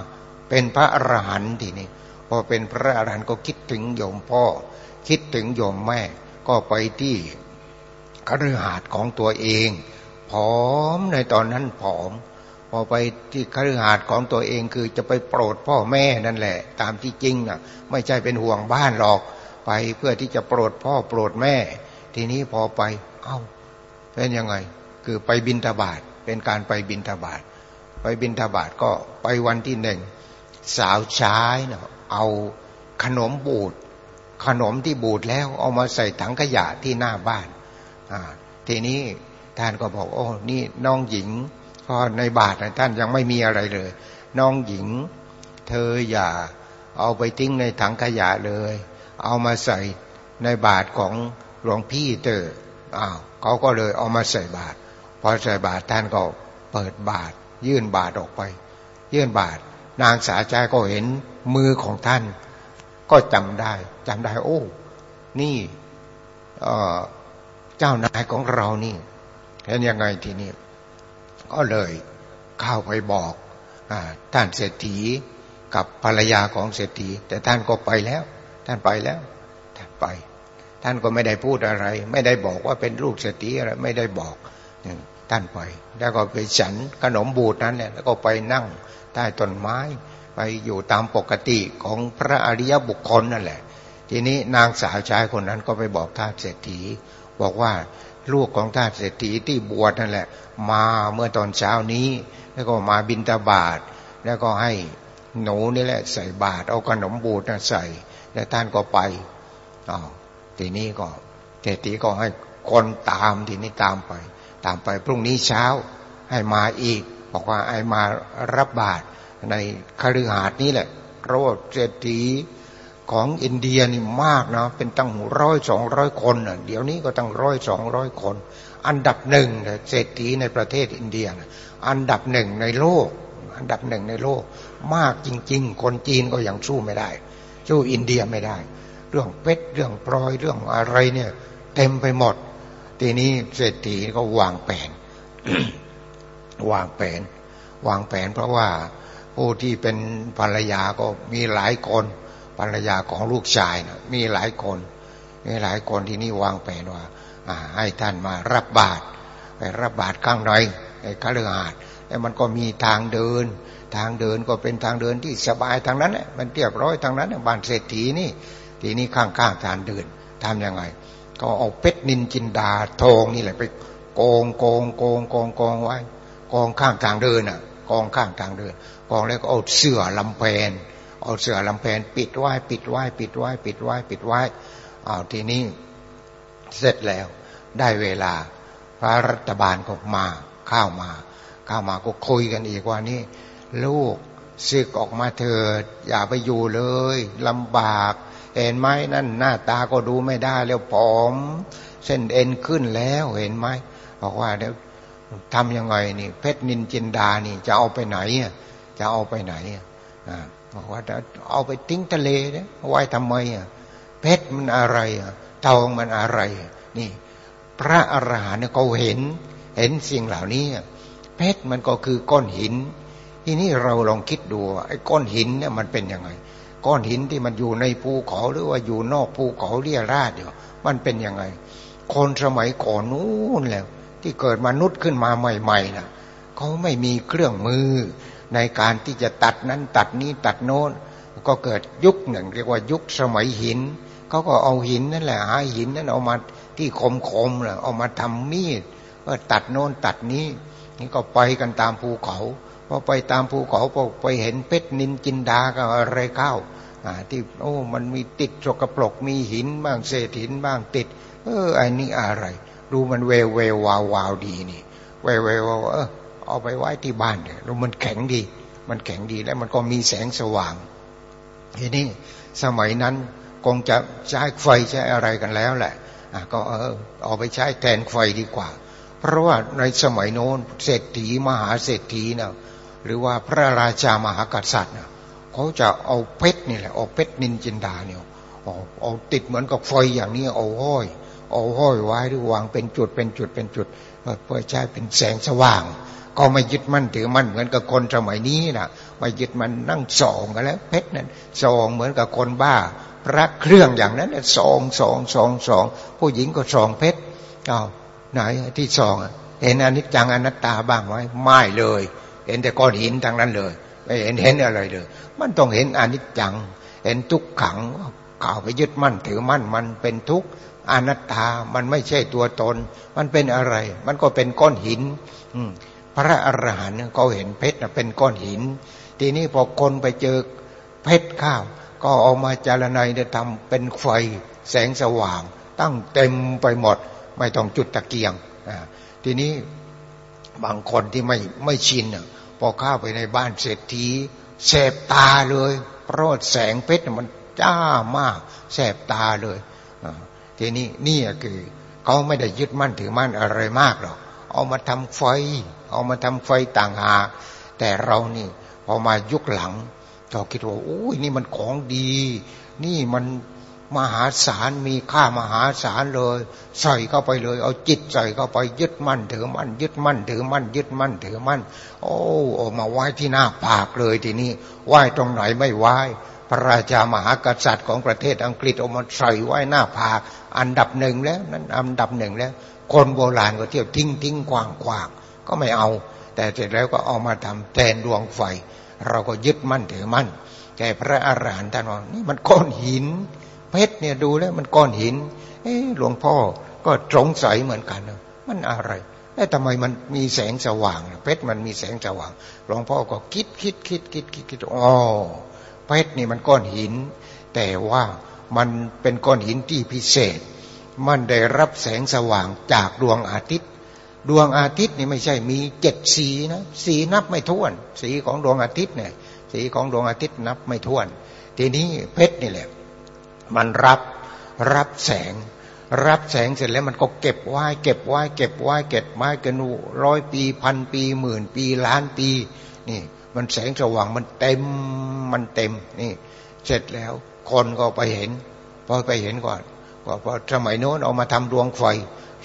เป็นพระอรหันต์ทีนี้พอเป็นพระอรหันต์ก็คิดถึงโยมพ่อ คิดถึงโยมแม่ ก็ไปที่คฤหาสน์ของตัวเอง ผอมในตอนนั้นผอม พอไปที่คฤหาสน์ของตัวเองคือจะไปโปรดพ่อแม่นั่นแหละ ตามที่จริงอะ ไม่ใช่เป็นห่วงบ้านหรอก ไปเพื่อที่จะโปรดพ่อโปรดแม่ ทีนี้พอไป เอา้า เป็นยังไง คือไปบินทบาทเป็นการไปบินทบาทไปบินทบาทก็ไปวันที่หนึ่งสาวใช้เนาะเอาขนมบูดขนมที่บูดแล้วเอามาใส่ถังขยะที่หน้าบ้าน ทีนี้ ท่านก็บอกโอ้นี่น้องหญิงเพราะในบาทท่านยังไม่มีอะไรเลย น้องหญิง เธออย่าเอาไปทิ้งในถังขยะเลย เอามาใส่ในบาทของหลวงพี่เตออ้าวเขาก็เลยเอามาใส่บาทพอใส่บาทท่านก็เปิดบาท ยื่นบาทออกไป ยื่นบาท นางสาใจก็เห็นมือของท่าน ก็จำได้จำได้ โอ้ นี่เจ้านายของเรานี่ เห็นยังไงทีนี้ก็เลยเข้าไปบอกอท่านเศรษฐีกับภรรยาของเศรษฐี แต่ท่านก็ไปแล้ว ท่านไปแล้ว ท่านไป ท่านก็ไม่ได้พูดอะไร ไม่ได้บอกว่าเป็นลูกเศรษฐีอะไรไม่ได้บอกท่านไป แล้วก็ไปฉันขนมบูดนั้นแหละแล้วก็ไปนั่งใต้ต้นไม้ ไปอยู่ตามปกติของพระอริยบุคคลนั่นแหละ ทีนี้นางสาวชายคนนั้นก็ไปบอกท่านเศรษฐี บอกว่า ลูกของท่านเศรษฐีที่บวชนั่นแหละ มาเมื่อตอนเช้านี้ แล้วก็มาบินตาบาทแล้วก็ให้หนูนี่แหละ ใส่บาตรเอาขนมบูดนะใส่ แล้วท่านก็ไปอ๋อทีนี้ก็เศรษฐีก็ให้คนตามทีนี้ตามไป ตามไปพรุ่งนี้เช้าให้มาอีก บอกว่าไอ้มารับบาตรในคฤหาสน์นี้แหละเพราะเศรษฐี ของอินเดียนี่มากนะ เป็นตั้งร้อยสองร้อยคนเดี๋ยวนี้ก็ตั้งร้อยสองร้อยคน อันดับหนึ่งเศรษฐีในประเทศอินเดียอันดับหนึ่งในโลก อันดับหนึ่งในโลก มากจริง ๆ คนจีนก็ยังสู้ไม่ได้สู้อินเดียไม่ได้ เรื่องเพชรเรื่องพลอยเรื่องอะไรเนี่ย เต็มไปหมด ทีนี้เศรษฐีก็วางแผน วางแผน วางแผนเพราะว่าผู้ที่เป็นภรรยาก็มีหลายคน ภรรยาของลูกชายนะมีหลายคนมีหลายคนที่นี่วางแผนว่าให้ท่านมารับบาตรไปรับบาตรข้างในในคฤหาสน์แล้วมันก็มีทางเดิน ทางเดินก็เป็นทางเดินที่สบายทางนั้นมันเรียบร้อยทางนั้นบ้านเศรษฐีนี่ทีนี้ข้างๆทางเดินทำยังไง ก็เอาเพชรนินจินดาทองนี่แหละไปโกงโกงโกงโกงโกงไว้กองข้างทางเดินอะกองข้างทางเดินกองแล้วก็เอาเสื่อลำแพน เอาเสือลำแพนปิดไว้ปิดไว้ปิดไว้ปิดไว้ปิดไว้เอาทีนี้เสร็จแล้วได้เวลา พระรัฐบาลก็มาเข้ามา เข้ามาก็คุยกันอีกว่านี่ลูกสึกออกมาเถิด อย่าไปอยู่เลยลำบาก เห็นไหมนั่นหน้าตาก็ดูไม่ได้แล้วผอม เส้นเอ็นขึ้นแล้วเห็นไหมบอกว่าเดี๋ยวทำยังไงนี่ เพชรนินจินดานี่ จะเอาไปไหนจะเอาไปไหนอ่า บอกว่าเอาไปทิ้งทะเลเนี่ยไว้ทำไมอะเพชรมันอะไรอะทองมันอะไร นี่ พระอรหันต์เขาเห็น เห็นสิ่งเหล่านี้เพชรมันก็คือก้อนหิน ทีนี้เราลองคิดดูไอ้ก้อนหินเนี่ยมันเป็นยังไง ก้อนหินที่มันอยู่ในภูเขาหรือว่าอยู่นอกภูเขาเรียราดอยู่มันเป็นยังไง คนสมัยก่อนนู้นแล้ว ที่เกิดมนุษย์ขึ้นมาใหม่ๆนะเขาไม่มีเครื่องมือ ในการที่จะตัดนั้นตัดนี้ตัดโน้นก็เกิดยุคหนึ่ง เรียกว่ายุคสมัยหินเขาก็เอาหินนั่นแหละหาหินนั้นเอามาที่คมๆแหละเอามาทำมีดก็ตัดโน้นตัดนี้ นี่ก็ไปกันตามภูเขาพอไปตามภูเขาพอไปเห็นเพชรนินจินดาก็อะไรเข้าที่โอ้มันมีติดจกกระปลกมีหินบ้างเศษหินบ้างติด เออไอ้นี่อะไร ดูมันเววเวววาววาวดีนี่เววเววเออ เอาไปไว้ที่บ้านเนี่ยมันแข็งดี มันแข็งดีแล้วมันก็มีแสงสว่างทีนี้สมัยนั้นคงจะใช้ไฟใช้อะไรกันแล้วแหละก็เออเอาไปใช้แทนไฟดีกว่า เพราะว่าในสมัยโน้นเศรษฐีมหาเศรษฐีนะหรือว่าพระราชามหากษัตริย์นะเขาจะเอาเพชรนี่แหละเอาเพชรนินจินดาเนี่ยเอาเอาติดเหมือนกับไฟอย่างนี้เอาห้อย เอาห้อยไว้หรือวางเป็นจุดเป็นจุดเป็นจุดเพื่อใช้เป็นแสงสว่าง ก็ไม่ยึดมั่นถือมั่นเหมือนกับคนสมัยนี้นะไม่ยึดมันนั่งส่องกันแล้ว เพชรนั้นส่องเหมือนกับคนบ้า พระเครื่องอย่างนั้นสองสองสองสองผู้หญิงก็สองเพชรเอาไหนที่สองเห็นอนิจจังอนัตตาบ้างไหมไม่เลย เห็นแต่ก้อนหินทางนั้นเลยไม่เห็นเห็นอะไรเลย มันต้องเห็นอนิจจัง เห็นทุกขังกล่าวไปยึดมั่นถือมั่นมันเป็นทุกข์อนัตตามันไม่ใช่ตัวตน มันเป็นอะไร มันก็เป็นก้อนหิน พระอรหันต์เขาเห็นเพชรเป็นก้อนหิน ทีนี้พอคนไปเจอเพชรข้าว ก็เอามาจารณัยทำเป็นไฟแสงสว่าง ตั้งเต็มไปหมด ไม่ต้องจุดตะเกียง ทีนี้บางคนที่ไม่ไม่ชินพอเข้าไปในบ้านเศรษฐีแสบตาเลยเพราะแสงเพชรมันจ้ามากแสบตาเลยทีนี้นี่คือเขาไม่ได้ยึดมั่นถือมั่นอะไรมากหรอก เอามาทำไฟ เอามาทำไฟต่างหากแต่เรานี่พอมายุคหลังเราคิดว่าโอ้ยนี่มันของดี นี่มันมหาศาลมีค่ามหาศาลเลย ใส่เข้าไปเลย เอาจิตใส่เข้าไปยึดมั่นถือมั่นยึดมั่นถือมั่นยึดมั่นถือมั่นโอ้ออมาไหว้ที่หน้าปากเลยทีนี้ไหว้ตรงไหนไม่ไหว้พระราชามหากษัตริย์ของประเทศอังกฤษเอามาใส่ไว้หน้าผากอันดับหนึ่งแล้วนั้นอันดับหนึ่งแล้วคนโบราณก็เที่ยวทิ้งทิ้งกวางกวางก็ไม่เอา แต่เสร็จแล้วก็เอามาทำแทนดวงไฟ เราก็ยึดมั่นถือมั่นแก่พระอรหันต์ท่านว่านี่มันก้อนหิน เพชรเนี่ยดูแล้วมันก้อนหิน เอ้หลวงพ่อก็สงสัยเหมือนกันมันอะไรแต่ทำไมมันมีแสงสว่างเพชรมันมีแสงสว่างหลวงพ่อก็คิดคิดคิดคิดคิดคิดอ๋อเพชรนี่มันก้อนหิน แต่ว่ามันเป็นก้อนหินที่พิเศษ มันได้รับแสงสว่างจากดวงอาทิตย์ ดวงอาทิตย์นี่ไม่ใช่มีเจ็ดสีนะสีนับไม่ถ้วน สีของดวงอาทิตย์เนี่ย สีของดวงอาทิตย์นับไม่ถ้วน ทีนี้เพชรนี่แหละ มันรับรับแสง รับแสงเสร็จแล้วมันก็เก็บไว้เก็บไว้เก็บไว้เก็บไว้กันร้อยปีพันปีหมื่นปีล้านปีนี่มันแสงสว่างมันเต็มมันเต็มนี่ เสร็จแล้วคนก็ไปเห็นพอไปเห็นก่อน พอสมัยโน้นเอามาทำดวงไฟ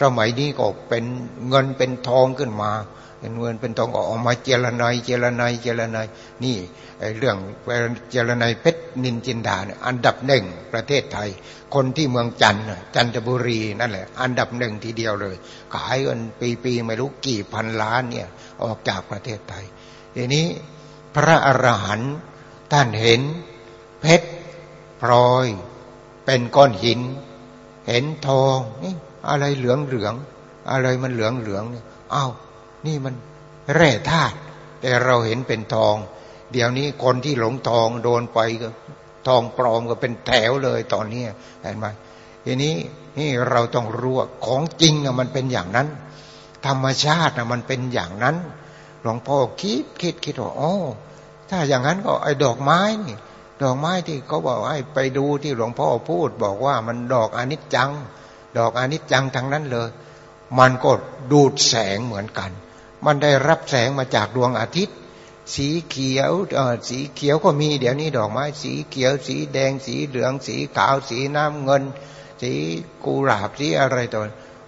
สมัยนี้ก็เป็นเงินเป็นทองขึ้นมา เป็นเงินเป็นทองก็ออกมาเจรนายเจรนายเจรนายนี่เรื่องเจรนายเพชรนินจินดาเนี่ยอันดับหนึ่งประเทศไทย คนที่เมืองจันทร์จันทบุรีนั่นแหละ อันดับหนึ่งทีเดียวเลย ขายกันปีๆไม่รู้กี่พันล้านเนี่ยออกจากประเทศไทยทีนี้พระอรหันต์ท่านเห็นเพชรพลอย เป็นก้อนหิน เห็นทองนี่อะไรเหลืองเหลืองอะไรมันเหลืองเหลืองเนี่ยอ้าวนี่มันแร่ธาตุแต่เราเห็นเป็นทอง เดี๋ยวนี้คนที่หลงทองโดนไปก็ทองปลอมก็เป็นแถวเลยตอนนี้เห็นไหมทีนี้นี่เราต้องรู้ว่าของจริงอะมันเป็นอย่างนั้น ธรรมชาติอะมันเป็นอย่างนั้น หลลวงพ่อคิดคิดคิดว่าโอ้ถ้าอย่างนั้นก็ไอ้ดอกไม้นี่ ดอกไม้ที่เขาบอกให้ไปดูที่หลวงพ่อพูด บอกว่ามันดอกอนิจจัง ดอกอนิจจังทั้งนั้นเลย มันก็ดูดแสงเหมือนกัน มันได้รับแสงมาจากดวงอาทิตย์ สีเขียวเออสีเขียวก็มีเดี๋ยวนี้ดอกไม้ สีเขียว สีแดง สีเหลือง สีขาว สีน้ำเงิน สีกุหลาบสีอะไรตัว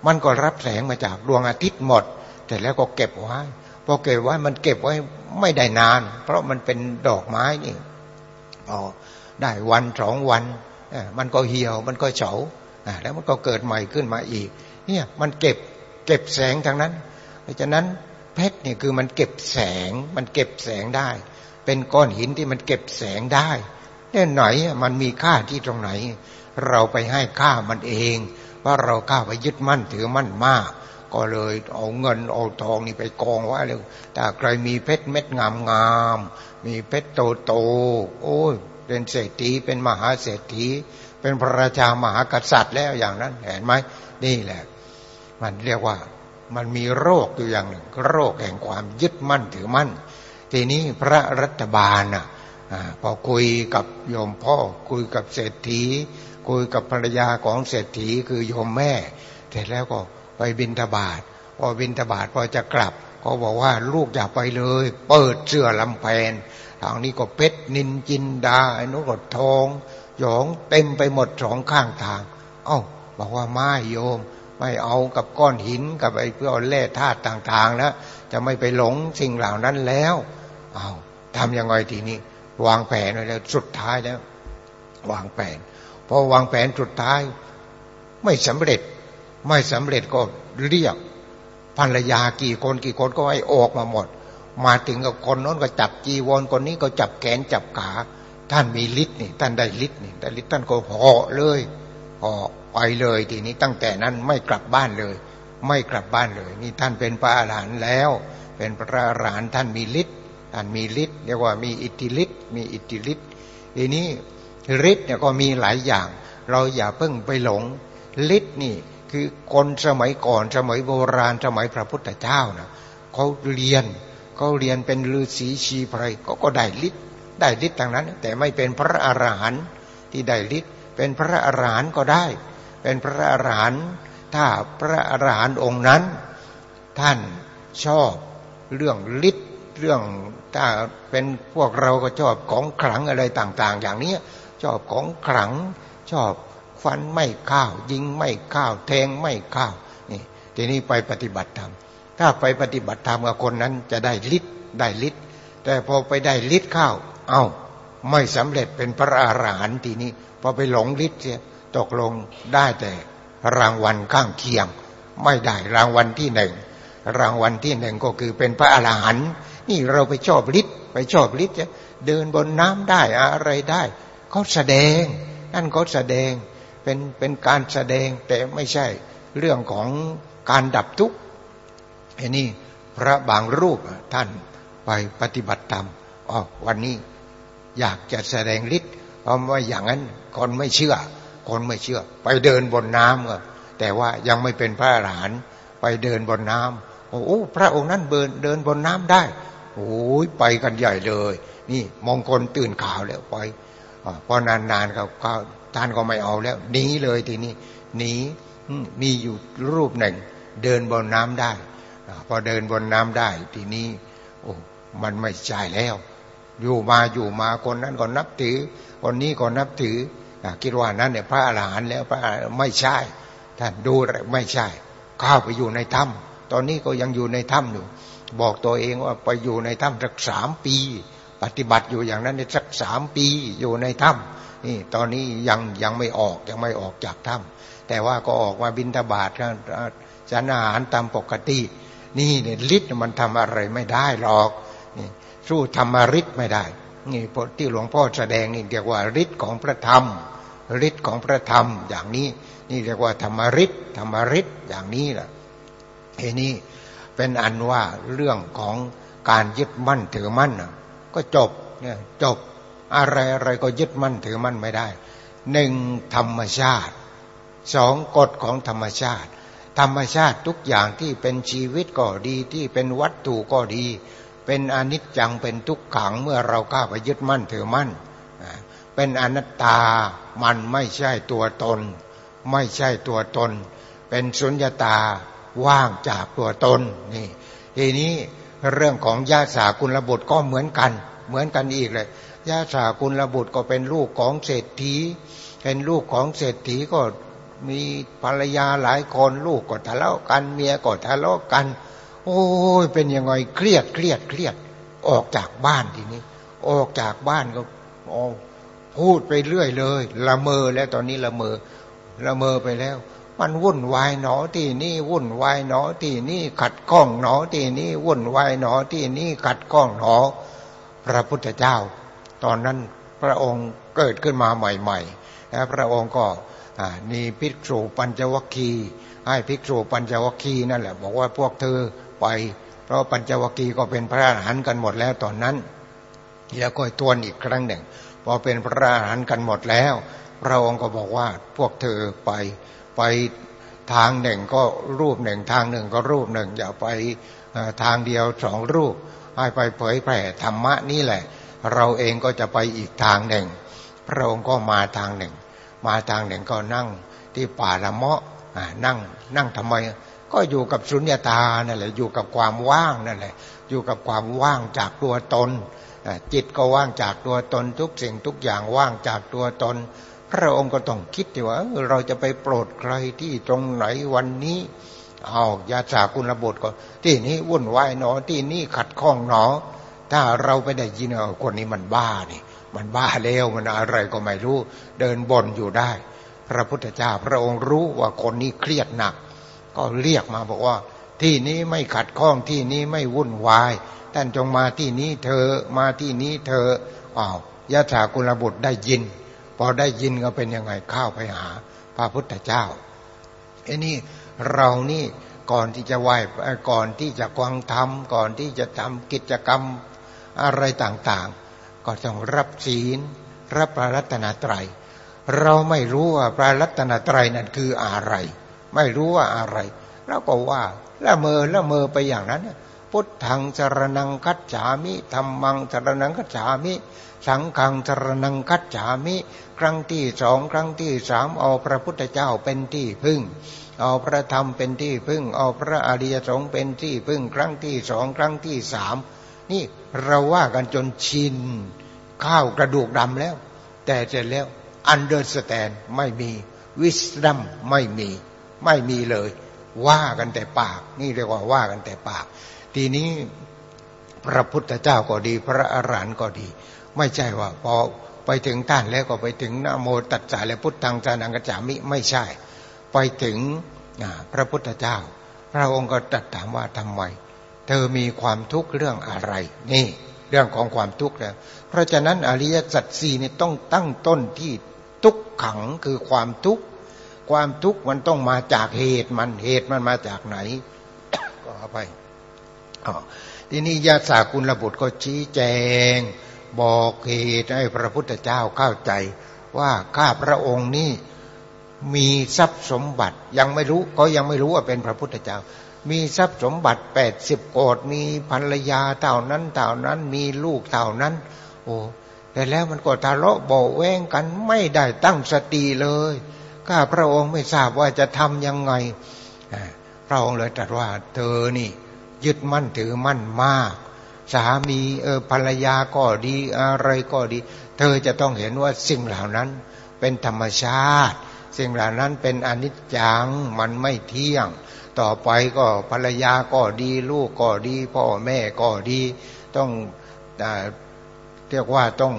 มันก็รับแสงมาจากดวงอาทิตย์หมด แต่แล้วก็เก็บไว้พอเก็บไว้มันเก็บไว้ไม่ได้นาน เพราะมันเป็นดอกไม้นี่ พอได้วันสองวันมันก็เหี่ยวมันก็เฉาแล้วมันก็เกิดใหม่ขึ้นมาอีก เนี่ยมันเก็บเก็บแสงทางนั้น เพราะฉะนั้นเพชรเนี่ยคือมันเก็บแสงมันเก็บแสงได้ เป็นก้อนหินที่มันเก็บแสงได้เนี่ยไหนมันมีค่าที่ตรงไหน เราไปให้ค่ามันเองว่าเราก้าไปยึดมั่นถือมั่นมาก ก็เลยเอาเงินเอาทองนี่ไปกองไว้เลยแต่ใครมีเพชรเม็ดงามงาม มีเพชรโตโต โอ้ยเป็นเศรษฐีเป็นมหาเศรษฐี เป็นพระราชามหากษัตริย์แล้วอย่างนั้น เห็นไหมนี่แหละ มันเรียกว่ามันมีโรคอยู่อย่างหนึ่ง โรคแห่งความยึดมั่นถือมั่น ทีนี้พระรัฐบาลน่ะพอคุยกับโยมพ่อ คุยกับเศรษฐี คุยกับภรรยาของเศรษฐีคือโยมแม่ เสร็จแล้วก็ไปบินทบาทพอบินทบาทพอจะกลับ เขาบอกว่าลูกอย่าไปเลย เปิดเสื้อลำแพนทางนี้ก็เพชรนินจินดาไอ้นู้นก็ทองหยองเต็มไปหมดสองข้างทาง เอ้าบอกว่าไม่โยม ไม่เอากับก้อนหินกับไอ้เพื่อแร่ธาตุต่างๆแล้วจะไม่ไปหลงสิ่งเหล่านั้นแล้วเอาทำยังไงทีนี้ วางแผนไว้แล้วสุดท้ายแล้ว วางแผนพอวางแผนสุดท้าย ไม่สำเร็จ ไม่สำเร็จก็เรียก ภรรยากี่คนกี่คนก็ให้ออกมาหมด มาถึงกับคนน้นก็จับจีวรคนนี้ก็จับแขนจับขา ท่านมีฤทธิ์นี่ ท่านได้ฤทธิ์นี่แต่ฤทธิ์ท่านก็ห่อเลยห่อไปเลยทีนี้ตั้งแต่นั้นไม่กลับบ้านเลย ไม่กลับบ้านเลย นี่ท่านเป็นพระอรหันต์แล้ว เป็นพระอรหันต์ท่านมีฤทธิ์ท่านมีฤทธิ์เรียกว่ามีอิทธิฤทธิ์มีอิทธิฤทธิ์ทีนี้ฤทธิ์เนี่ยก็มีหลายอย่าง เราอย่าเพิ่งไปหลงฤทธิ์นี่ คือคนสมัยก่อนสมัยโบราณสมัยพระพุทธเจ้านะเขาเรียนเขาเรียนเป็นฤาษีชีไพรเขาก็ได้ฤทธิ์ได้ฤทธิ์ทางนั้น แต่ไม่เป็นพระอรหันต์ที่ได้ฤทธิ์เป็นพระอรหันต์ก็ได้ เป็นพระอรหันต์ถ้าพระอรหันต์องค์นั้น ท่านชอบเรื่องฤทธิ์เรื่องถ้าเป็นพวกเราก็ชอบของขลังอะไรต่าง ๆ อย่างนี้ชอบของขลังชอบ ฟันไม่ข้าวยิงไม่ข้าวแทงไม่ข้าวนี่ทีนี้ไปปฏิบัติธรรมถ้าไปปฏิบัติธรรมกับคนนั้นจะได้ฤทธิ์ได้ฤทธิ์แต่พอไปได้ฤทธิ์ข้าวเอา้าไม่สำเร็จเป็นพระอรหันต์ทีนี้พอไปหลงฤทธิ์เสียตกลงได้แต่รางวัลข้างเคียง ไม่ได้รางวัลที่หนึ่งรางวัลที่หนึ่งก็คือเป็นพระอรหันต์นี่เราไปชอบฤทธิ์ไปชอบฤทธิ์เดินบนน้ำได้อะไรได้เขาแสดง นั่นเขาแสดง เป็นเป็นการแสดงแต่ไม่ใช่เรื่องของการดับทุกข์ไอ้นี่พระบางรูปท่านไปปฏิบัติธรรมอ๋อวันนี้อยากจะแสดงฤทธิ์เพราะว่าอย่างนั้นคนไม่เชื่อ คนไม่เชื่อ ไปเดินบนน้ำก็แต่ว่ายังไม่เป็นพระอรหันต์ไปเดินบนน้ำโอ้ พระองค์นั้นเดินเดินบนน้ำได้โอ้ยไปกันใหญ่เลย นี่มงคลตื่นข่าวแล้วไปพอนานๆเขา ท่านก็ไม่เอาแล้วหนีเลยทีนี้หนีมีอยู่รูปหนึ่ง เดินบนน้ำได้ พอเดินบนน้ำได้ ทีนี้ โอ้มันไม่ใช่แล้ว อยู่มาอยู่มาคนนั้นก็นับถือ คนนี้ก็นับถือคิดว่านั้นเนี่ยพระอรหันต์แล้วพระไม่ใช่ ท่านดูไม่ใช่เข้าไปอยู่ในถ้ำตอนนี้ก็ยังอยู่ในถ้ำอยู่ บอกตัวเองว่าไปอยู่ในถ้ำสักสามปี ปฏิบัติอยู่อย่างนั้นสักสามปีอยู่ในถ้ำ นี่ตอนนี้ยังยังไม่ออกยังไม่ออกจากถ้ำแต่ว่าก็ออกมาบินทบาทฉันอาหารตามปกติ นี่เนี่ยฤทธิ์มันทำอะไรไม่ได้หรอกนี่สู้ธรรมฤทธิ์ไม่ได้ นี่ที่หลวงพ่อแสดงนี่เรียกว่าฤทธิ์ของพระธรรมฤทธิ์ของพระธรรมอย่างนี้ นี่เรียกว่าธรรมฤทธิ์ธรรมฤทธิ์อย่างนี้แหละเอ้นี่เป็นอันว่าเรื่องของการยึดมั่นถือมั่นนะก็จบเนี่ยจบ อะไรอะไรก็ยึดมั่นถือมั่นไม่ได้หนึ่งธรรมชาติสองกฎของธรรมชาติ ธรรมชาติทุกอย่างที่เป็นชีวิตก็ดีที่เป็นวัตถุก็ดี เป็นอนิจจังเป็นทุกขังเมื่อเราก้าไปยึดมั่นถือมั่น เป็นอนัตตามันไม่ใช่ตัวตน ไม่ใช่ตัวตน เป็นสุญญตาว่างจากตัวตนนี่ทีนี้เรื่องของญาติสากุลบุตรก็เหมือนกัน เหมือนกันอีกเลย ญาสากุลบุตรก็เป็นลูกของเศรษฐี เป็นลูกของเศรษฐีก็มีภรรยาหลายคนลูกก็ทะเลาะกันเมียก็ทะเลาะกัน โอ้ยเป็นยังไงเครียดเครียดเครียดออกจากบ้านทีนี้ ออกจากบ้านก็พูดไปเรื่อยเลย ละเมอแล้วตอนนี้ละเมอละเมอไปแล้ว มันวุ่นวายหนอที่นี่วุ่นวายหนอที่นี่ขัดข้องหนอที่นี่วุ่นวายหนอที่นี่ขัดข้องหนอ พระพุทธเจ้า ตอนนั้นพระองค์เกิดขึ้นมาใหม่ๆแล้วพระองค์ก็นี่ภิกษุปัญจวัคคีให้ภิกษุปัญจวัคคีนั่นแหละ บอกว่าพวกเธอไป เพราะปัญจวัคคีก็เป็นพระอรหันต์กันหมดแล้วตอนนั้นแล้วก็ทวนอีกครั้งหนึ่งพอเป็นพระอรหันต์กันหมดแล้ว พระองค์ก็บอกว่าพวกเธอไปไปทางหนึ่งก็รูปหนึ่งทางหนึ่งก็รูปหนึ่งอย่าไปทางเดียวสองรูปให้ไปเผยแผ่ธรรมะนี่แหละ เราเองก็จะไปอีกทางหนึ่ง พระองค์ก็มาทางหนึ่ง มาทางหนึ่งก็นั่งที่ป่าละเมาะนั่งนั่งทำไม ก็อยู่กับสุญญาตานั่นแหละอยู่กับความว่างนั่นแหละ อยู่กับความว่างจากตัวตนจิตก็ว่างจากตัวตนทุกสิ่งทุกอย่างว่างจากตัวตน พระองค์ก็ต้องคิดว่าเราจะไปโปรดใครที่ตรงไหนวันนี้เอายาจากุลบุตรก็ที่นี้วุ่นวายหนอที่นี่ขัดข้องหนอ ถ้าเราไปได้ยินเออคนนี้มันบ้านี่ มันบ้าแล้วมันอะไรก็ไม่รู้ เดินบนอยู่ได้ พระพุทธเจ้าพระองค์รู้ว่าคนนี้เครียดหนัก ก็เรียกมาบอกว่า ที่นี้ไม่ขัดข้องที่นี้ไม่วุ่นวายท่านจงมาที่นี้เธอมาที่นี้เธออ้าวยะถากุลบุตรได้ยิน พอได้ยินก็เป็นยังไงเข้าไปหา พระพุทธเจ้าไอ้นี่เรานี่ก่อนที่จะไหว้ก่อนที่จะกวางธรรมก่อนที่จะทำกิจกรรม อะไรต่างๆ ก็ต้องรับศีล รับพระรัตนตรัย เราไม่รู้ว่าพระรัตนตรัยนั้นคืออะไร ไม่รู้ว่าอะไรเราก็ว่าละเมอละเมอไปอย่างนั้น พุทธังสรนังคัจฉามิธรรมังสรนังคัจฉามิ สังฆังสรนังคัจฉามิ ครั้งที่สองครั้งที่สามเอาพระพุทธเจ้าเป็นที่พึ่งเอาพระธรรมเป็นที่พึ่ง เอาพระอริยสงฆ์เป็นที่พึ่ง ครั้งที่สองครั้งที่สาม นี่เราว่ากันจนชินข้าวกระดูกดำแล้ว แต่เสร็จแล้ว understand ไม่มี wisdom ไม่มี ไม่มีเลย ว่ากันแต่ปาก นี่เรียกว่าว่ากันแต่ปาก ทีนี้พระพุทธเจ้าก็ดี พระอรหันต์ก็ดี ไม่ใช่ว่าพอไปถึงท่านแล้วก็ไปถึงนโมตัสสะและพุทธังจานังกจามิไม่ใช่ ไปถึงพระพุทธเจ้า พระองค์ก็ตรัสถามว่าทำไม เธอมีความทุกข์เรื่องอะไร นี่ เรื่องของความทุกข์นะเพราะฉะนั้นอริยสัจสี่นี่ต้องตั้งต้นที่ทุกขังคือความทุกข์ความทุกข์มันต้องมาจากเหตุมันเหตุมันมาจากไหน ก็เอาไปทีนี้ญาติสากุลบุตรก็ชี้แจง บอกเหตุให้พระพุทธเจ้าเข้าใจ ว่าข้าพระองค์นี่มีทรัพย์สมบัติยังไม่รู้ก็ยังไม่รู้ว่าเป็นพระพุทธเจ้า มีทรัพย์สมบัติแปดสิบโกดมีภรรยาเท่านั้นเท่านั้นมีลูกเท่านั้น โอ้แต่แล้วมันก็ทะเลาะเบาแวงกันไม่ได้ตั้งสติเลยข้าพระองค์ไม่ทราบว่าจะทำยังไงพระองค์เลยตรัสว่าเธอนี่ ยึดมั่นถือมั่นมาก สามีเออภรรยาก็ดีอะไรก็ดี เธอจะต้องเห็นว่าสิ่งเหล่านั้นเป็นธรรมชาติ สิ่งเหล่านั้นเป็นอนิจจังมันไม่เที่ยง ต่อไปก็ภรรยาก็ดีลูกก็ดี พ่อแม่ก็ดี ต้องเรียกว่าต้อง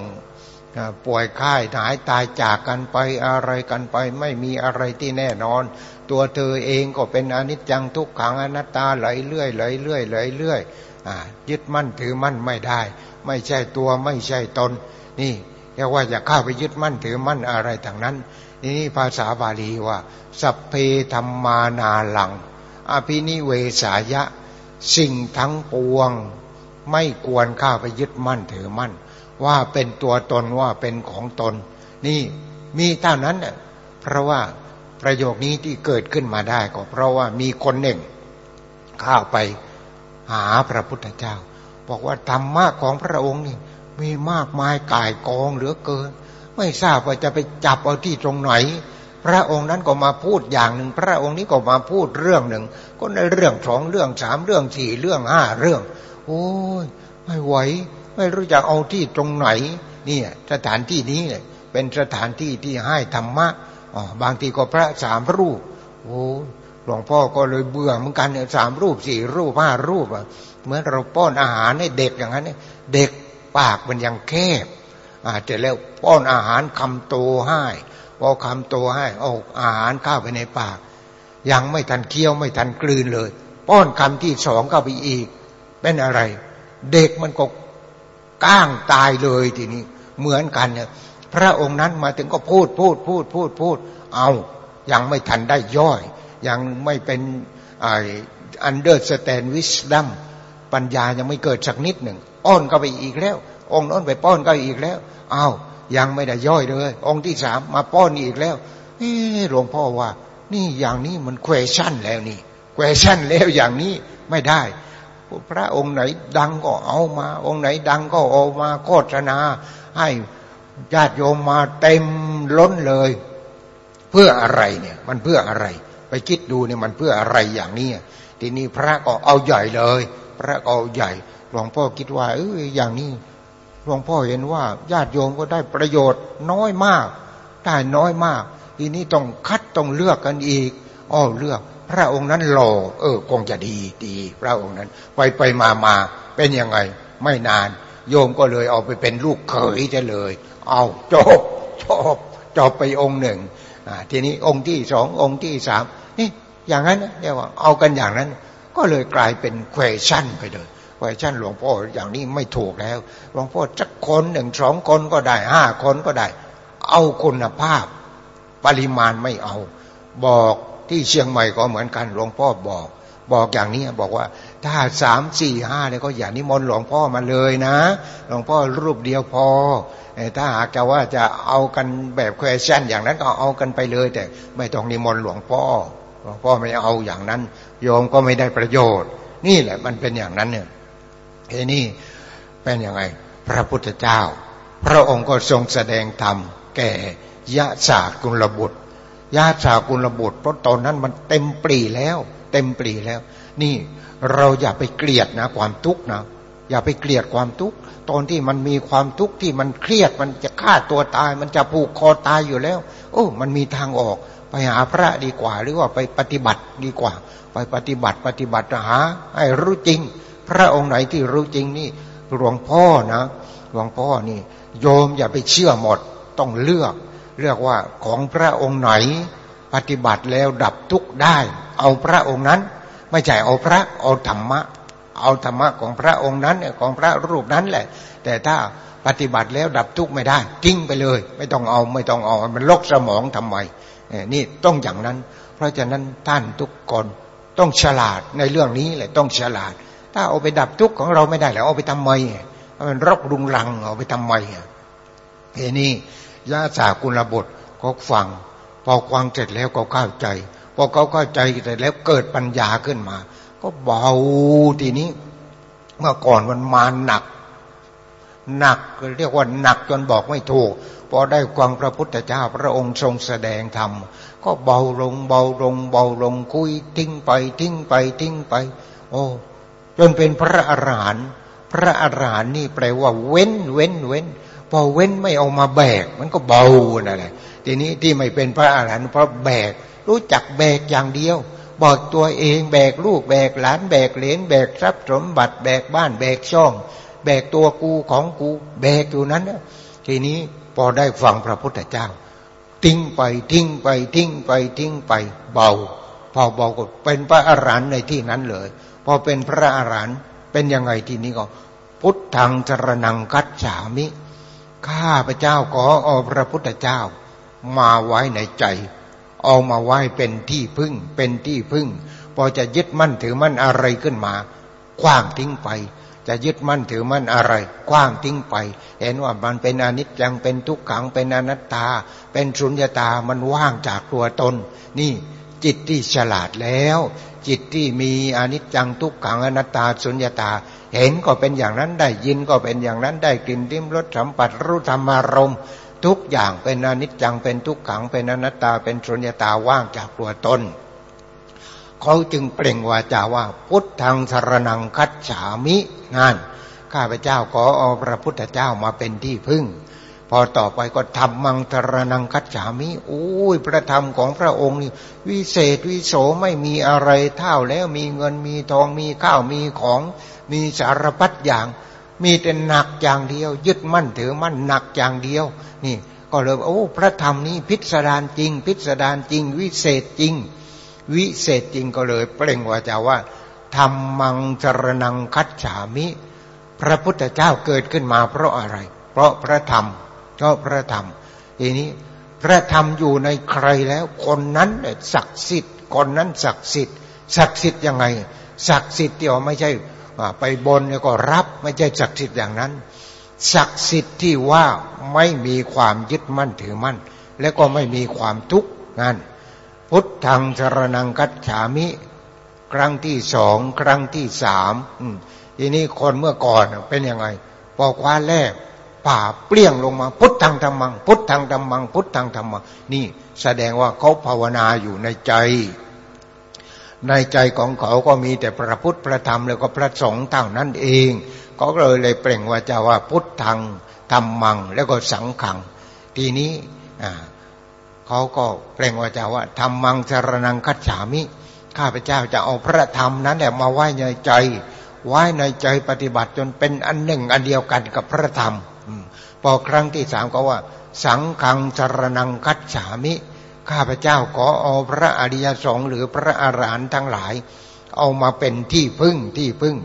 ป่วยไข้หายตายจากกันไปอะไรกันไป ไม่มีอะไรที่แน่นอน ตัวเธอเองก็เป็นอนิจจังทุกขังอนัตตาไหลเรื่อยไหลเรื่อยไหลเรื่อยยึดมั่นถือมั่นไม่ได้ ไม่ใช่ตัวไม่ใช่ตน นี่เรียกว่าอย่าเข้าไปยึดมั่นถือมั่นอะไรต่างนั้น นี่ภาษาบาลีว่า สัพเพธรรมานาลัง อภินิเวสายะ สิ่งทั้งปวง ไม่ควรข้าไปยึดมั่นถือมั่น ว่าเป็นตัวตนว่าเป็นของตน นี่มีเท่านั้นเพราะว่าประโยคนี้ที่เกิดขึ้นมาได้ก็เพราะว่ามีคนหนึ่ง เข้าไปหาพระพุทธเจ้า บอกว่าธรรมะของพระองค์นี่มีมากมายกายกองเหลือเกิน ไม่ทราบว่าจะไปจับเอาที่ตรงไหน พระองค์นั้นก็มาพูดอย่างหนึ่ง พระองค์นี้ก็มาพูดเรื่องหนึ่ง ก็ในเรื่องสองเรื่องสามเรื่องสี่เรื่องห้าเรื่อง โอ้ยไม่ไหวไม่รู้จะเอาที่ตรงไหนเนี่ยสถานที่นี้เป็นสถานที่ที่ให้ธรรมะอ๋อบางทีก็พระสามรูปโอ้หลวงพ่อก็เลยเบื่อเหมือนกันเนี่ยสามรูปสี่รูปห้ารูปอะเหมือนเราป้อนอาหารให้เด็กอย่างนั้นเนี่ยเด็กปากมันยังแคบอาจจะแล้วป้อนอาหารคำโตให้ พอคำโตให้เอาอาหารเข้าไปในปาก ยังไม่ทันเคี้ยวไม่ทันกลืนเลย ป้อนคำที่สองเข้าไปอีก เป็นอะไร เด็กมันก็ก้างตายเลยทีนี้ เหมือนกันเนี่ยพระองค์นั้นมาถึงก็พูดพูดพูดพูดพูด เอายังไม่ทันได้ย่อย ยังไม่เป็นไอ understand wisdom ปัญญายังไม่เกิดสักนิดหนึ่งอ้อนก็ไปอีกแล้ว องค์น้นไปป้อนก็อีกแล้ว เอ้า ยังไม่ได้ย่อยเลย องค์ที่สามมาป้อนอีกแล้วเอหลวงพ่อว่า นี่อย่างนี้มันแควชั่นแล้วนี่แควชั่นแล้วอย่างนี้ไม่ได้พระองค์ไหนดังก็เอามา องค์ไหนดังก็เอามาโฆษณาให้ญาติโยมมาเต็มล้นเลย เพื่ออะไรเนี่ย มันเพื่ออะไร ไปคิดดูเนี่ยมันเพื่ออะไรอย่างนี้ทีนี้พระก็เอาใหญ่เลย พระก็เอาใหญ่หลวงพ่อคิดว่าเอออย่างนี้ หลวงพ่อเห็นว่าญาติโยมก็ได้ประโยชน์น้อยมาก ได้น้อยมาก ทีนี้ต้องคัดต้องเลือกกันอีกอ้อเลือก พระองค์นั้นหล่อเออคงจะดีดีพระองค์นั้น ไปไปมามาเป็นยังไง ไม่นาน โยมก็เลยเอาไปเป็นลูกเขยจะเลย เอาจบจบจบไปองค์หนึ่งทีนี้องค์ที่สององค์ที่สามนี่อย่างนั้นเรียกว่าเอากันอย่างนั้น ก็เลยกลายเป็นเควชั่นไปเลย ควชั่นหลวงพ่ออย่างนี้ไม่ถูกแล้ว หลวงพ่อจักคนหนึ่งสองคนก็ได้ห้าคนก็ได้ เอาคุณภาพ ปริมาณไม่เอา บอกที่เชียงใหม่ก็เหมือนกันหลวงพ่อบอก บอกอย่างนี้บอกว่า ถ้าสามสี่ห้าเนี่ยก็อย่านิมนต์หลวงพ่อมาเลยนะ หลวงพ่อรูปเดียวพอถ้าหากจะว่าจะเอากันแบบควชั่นอย่างนั้นก็เอากันไปเลย แต่ไม่ต้องนิมนต์หลวงพ่อหลวงพ่อไม่เอาอย่างนั้น โยมก็ไม่ได้ประโยชน์ นี่แหละมันเป็นอย่างนั้นเนี่ย เอ้นี่เป็นยังไง พระพุทธเจ้า พระองค์ก็ทรงแสดงธรรมแก่ยะสากุลบุตรยะสากุลบุตรเพราะตอนนั้นมันเต็มปรีแล้ว เต็มปรีแล้ว นี่เราอย่าไปเกลียดนะความทุกข์นะอย่าไปเกลียดความทุกข์ตอนที่มันมีความทุกข์ที่มันเครียดมันจะฆ่าตัวตาย มันจะผูกคอตายอยู่แล้ว โอ้มันมีทางออกไปหาพระดีกว่า หรือว่าไปปฏิบัติดีกว่า ไปปฏิบัติปฏิบัติหาให้รู้จริง พระองค์ไหนที่รู้จริงนี่หลวงพ่อนะหลวงพ่อนี่ โยมอย่าไปเชื่อหมดต้องเลือก เลือกว่าของพระองค์ไหน ปฏิบัติแล้วดับทุกข์ได้ เอาพระองค์นั้น ไม่ใช่เอาพระเอาธรรมะ เอาธรรมะของพระองค์นั้นของพระรูปนั้นแหละ แต่ถ้าปฏิบัติแล้วดับทุกข์ไม่ได้ทิ้งไปเลย ไม่ต้องเอาไม่ต้องเอามันลกสมองทำไมนี่ต้องอย่างนั้น เพราะฉะนั้นท่านทุกคนต้องฉลาดในเรื่องนี้แหละต้องฉลาด ถ้าเอาไปดับทุกข์ของเราไม่ได้แล้วเอาไปทำไมมันรกรุงรังเอาไปทำไมเอ้นี่ยาสากุลบทก็ฟังพอฟังเสร็จแล้วก็เข้าใจพอเขาเข้าใจเสร็จแล้วเกิดปัญญาขึ้นมา ก็เบาทีนี้ เมื่อก่อนมันมาหนัก หนักเรียกว่าหนักจนบอกไม่ถูกพอได้ฟังพระพุทธเจ้าพระองค์ทรงแสดงธรรมก็เบาลงเบาลงเบาลงคุยทิ้งไปทิ้งไปทิ้งไป โอ้ จนเป็นพระอรหันต์พระอรหันต์นี่แปลว่า เว้น เว้น เว้น พอเว้นไม่เอามาแบก มันก็เบานั่นแหละทีนี้ที่ไม่เป็นพระอรหันต์เพราะแบก รู้จักแบกอย่างเดียวบอกตัวเองแบกลูกแบกหลานแบกเหลนแบกทรัพย์สมบัติแบกบ้านแบกช่อง แบกตัวกูของกูแบกอยู่นั้นทีนี้พอได้ฟังพระพุทธเจ้า ทิ้งไปทิ้งไปทิ้งไปทิ้งไปเบา พอเบาก็เป็นพระอรหันต์ในที่นั้นเลย พอเป็นพระอรหันต์เป็นยังไงทีนี้ก็ พุทธังจรนังคัจฉามิ ข้าพระเจ้าขอเอาพระพุทธเจ้า มาไว้ในใจ เอามาไว้เป็นที่พึ่ง เป็นที่พึ่ง พอจะยึดมั่นถือมั่นอะไรขึ้นมาคว้างทิ้งไป จะยึดมั่นถือมั่นอะไรคว้างทิ้งไป เห็นว่ามันเป็นอนิจจังเป็นทุกขังเป็นอนัตตา เป็นสุญญตามันว่างจากตัวตน นี่ จิตที่ฉลาดแล้ว จิตที่มีอนิจจังทุกขังอนัตตาสุญญตา เห็นก็เป็นอย่างนั้นได้ยินก็เป็นอย่างนั้นได้กลิ่นดิ้มรสสัมผัสรู้ธรรมารมทุกอย่างเป็นอนิจจังเป็นทุกขังเป็นอนัตตาเป็นสุญญตาว่างจากตัวตนเขาจึงเปล่งวาจาว่า พุทธังสรนังคัจฉามิงานข้าพเจ้าขอเอาพระพุทธเจ้ามาเป็นที่พึ่ง พอต่อไปก็ทำมังสรนังคัจฉามิโอ้ยพระธรรมของพระองค์นี่วิเศษวิโสไม่มีอะไรเท่าแล้วมีเงินมีทองมีข้าวมีของมีสารพัดอย่าง มีแต่หนักอย่างเดียว ยึดมั่นถือมั่นหนักอย่างเดียว นี่ ก็เลยโอ้พระธรรมนี้พิสดารจริง พิสดารจริง วิเศษจริง วิเศษจริงก็เลย เปล่งวาจะว่าธรรมังจรนังคัจฉามิ พระพุทธเจ้าเกิดขึ้นมาเพราะอะไร เพราะพระธรรม เพราะพระธรรมทีนี้พระธรรมอยู่ในใครแล้ว คนนั้นศักดิ์สิทธิ์คนนั้นศักดิ์สิทธิ์ศักดิ์สิทธิ์ยังไงศักดิ์สิทธิ์ที่ว่าไม่ใช่ไปบนเนี่ยก็รับไม่ใช่ศักดิ์สิทธิ์อย่างนั้นศักดิ์สิทธิ์ที่ว่าไม่มีความยึดมั่นถือมั่น และก็ไม่มีความทุกข์นั่นพุทธังสรนังกัจฉามิ ครั้งที่สองครั้งที่สามทีนี้คนเมื่อก่อนเป็นยังไงพอคว้าแรก ป่าเปลี่ยงลงมา พุทธังธรรมัง พุทธังธรรมัง พุทธังธรรมัง นี่แสดงว่าเขาภาวนาอยู่ในใจ ในใจของเขาก็มีแต่พระพุทธพระธรรมแล้วก็พระสงฆ์เท่านั้นเองเขาเลยเลยเปล่งวาจะว่าพุทธังธรรมัง แล้วก็สังขัง ทีนี้เขาก็เปล่งวาจะว่าธรรมังสรนังคัจฉามิข้าพเจ้าจะเอาพระธรรมนั้นแหละมาไว้ในใจ ไว้ในใจปฏิบัติจนเป็นอันหนึ่งอันเดียวกันกับพระธรรม พอครั้งที่สามก็ว่า สังขังสรนังคัจฉามิ ข้าพเจ้าขอเอาพระอริยสงฆ์หรือพระอรหันต์ทั้งหลาย เอามาเป็นที่พึ่งที่พึ่ง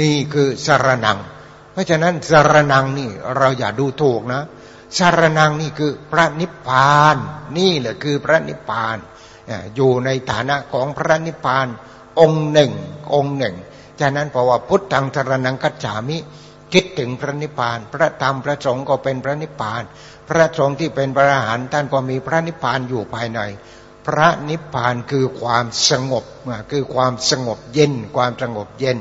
นี่คือสารนัง เพราะฉะนั้นสารนังนี่เราอย่าดูถูกนะสารนังนี่คือพระนิพพาน นี่แหละคือพระนิพพาน อยู่ในฐานะของพระนิพพานองค์หนึ่งองค์หนึ่งฉะนั้นเพราะว่าพุทธังสารนังกัจฉามิ คิดถึงพระนิพพาน พระธรรมพระสงฆ์ก็เป็นพระนิพพาน พระสงฆ์ที่เป็นพระอรหันต์ท่านก็มีพระนิพพานอยู่ภายใน พระนิพพานคือความสงบคือความสงบเย็น ความสงบเย็น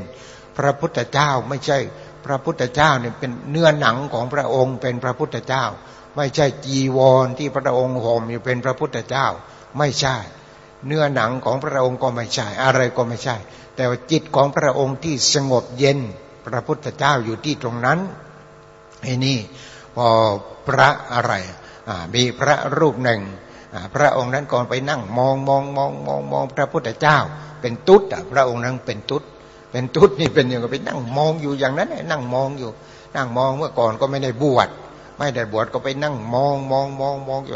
พระพุทธเจ้าไม่ใช่พระพุทธเจ้าเนี่ยเป็นเนื้อหนังของพระองค์เป็นพระพุทธเจ้า ไม่ใช่จีวรที่พระองค์ห่มอยู่เป็นพระพุทธเจ้า ไม่ใช่ เนื้อหนังของพระองค์ก็ไม่ใช่อะไรก็ไม่ใช่ แต่ว่าจิตของพระองค์ที่สงบเย็น พระพุทธเจ้าอยู่ที่ตรงนั้นไอ้นี่พอพระอะไรมีพระรูปหนึ่งพระองค์นั้นก่อนไปนั่งมองมองมองมองมองพระพุทธเจ้า เป็นตุ๊ดพระองค์นั้นเป็นตุ๊ดเป็นตุ๊ดนี่เป็นอย่างไปนั่งมองอยู่อย่างนั้นนั่งมองอยู่ นั่งมองเมื่อก่อนก็ไม่ได้บวชไม่ได้บวชก็ไปนั่งมองมองมองมองอยู่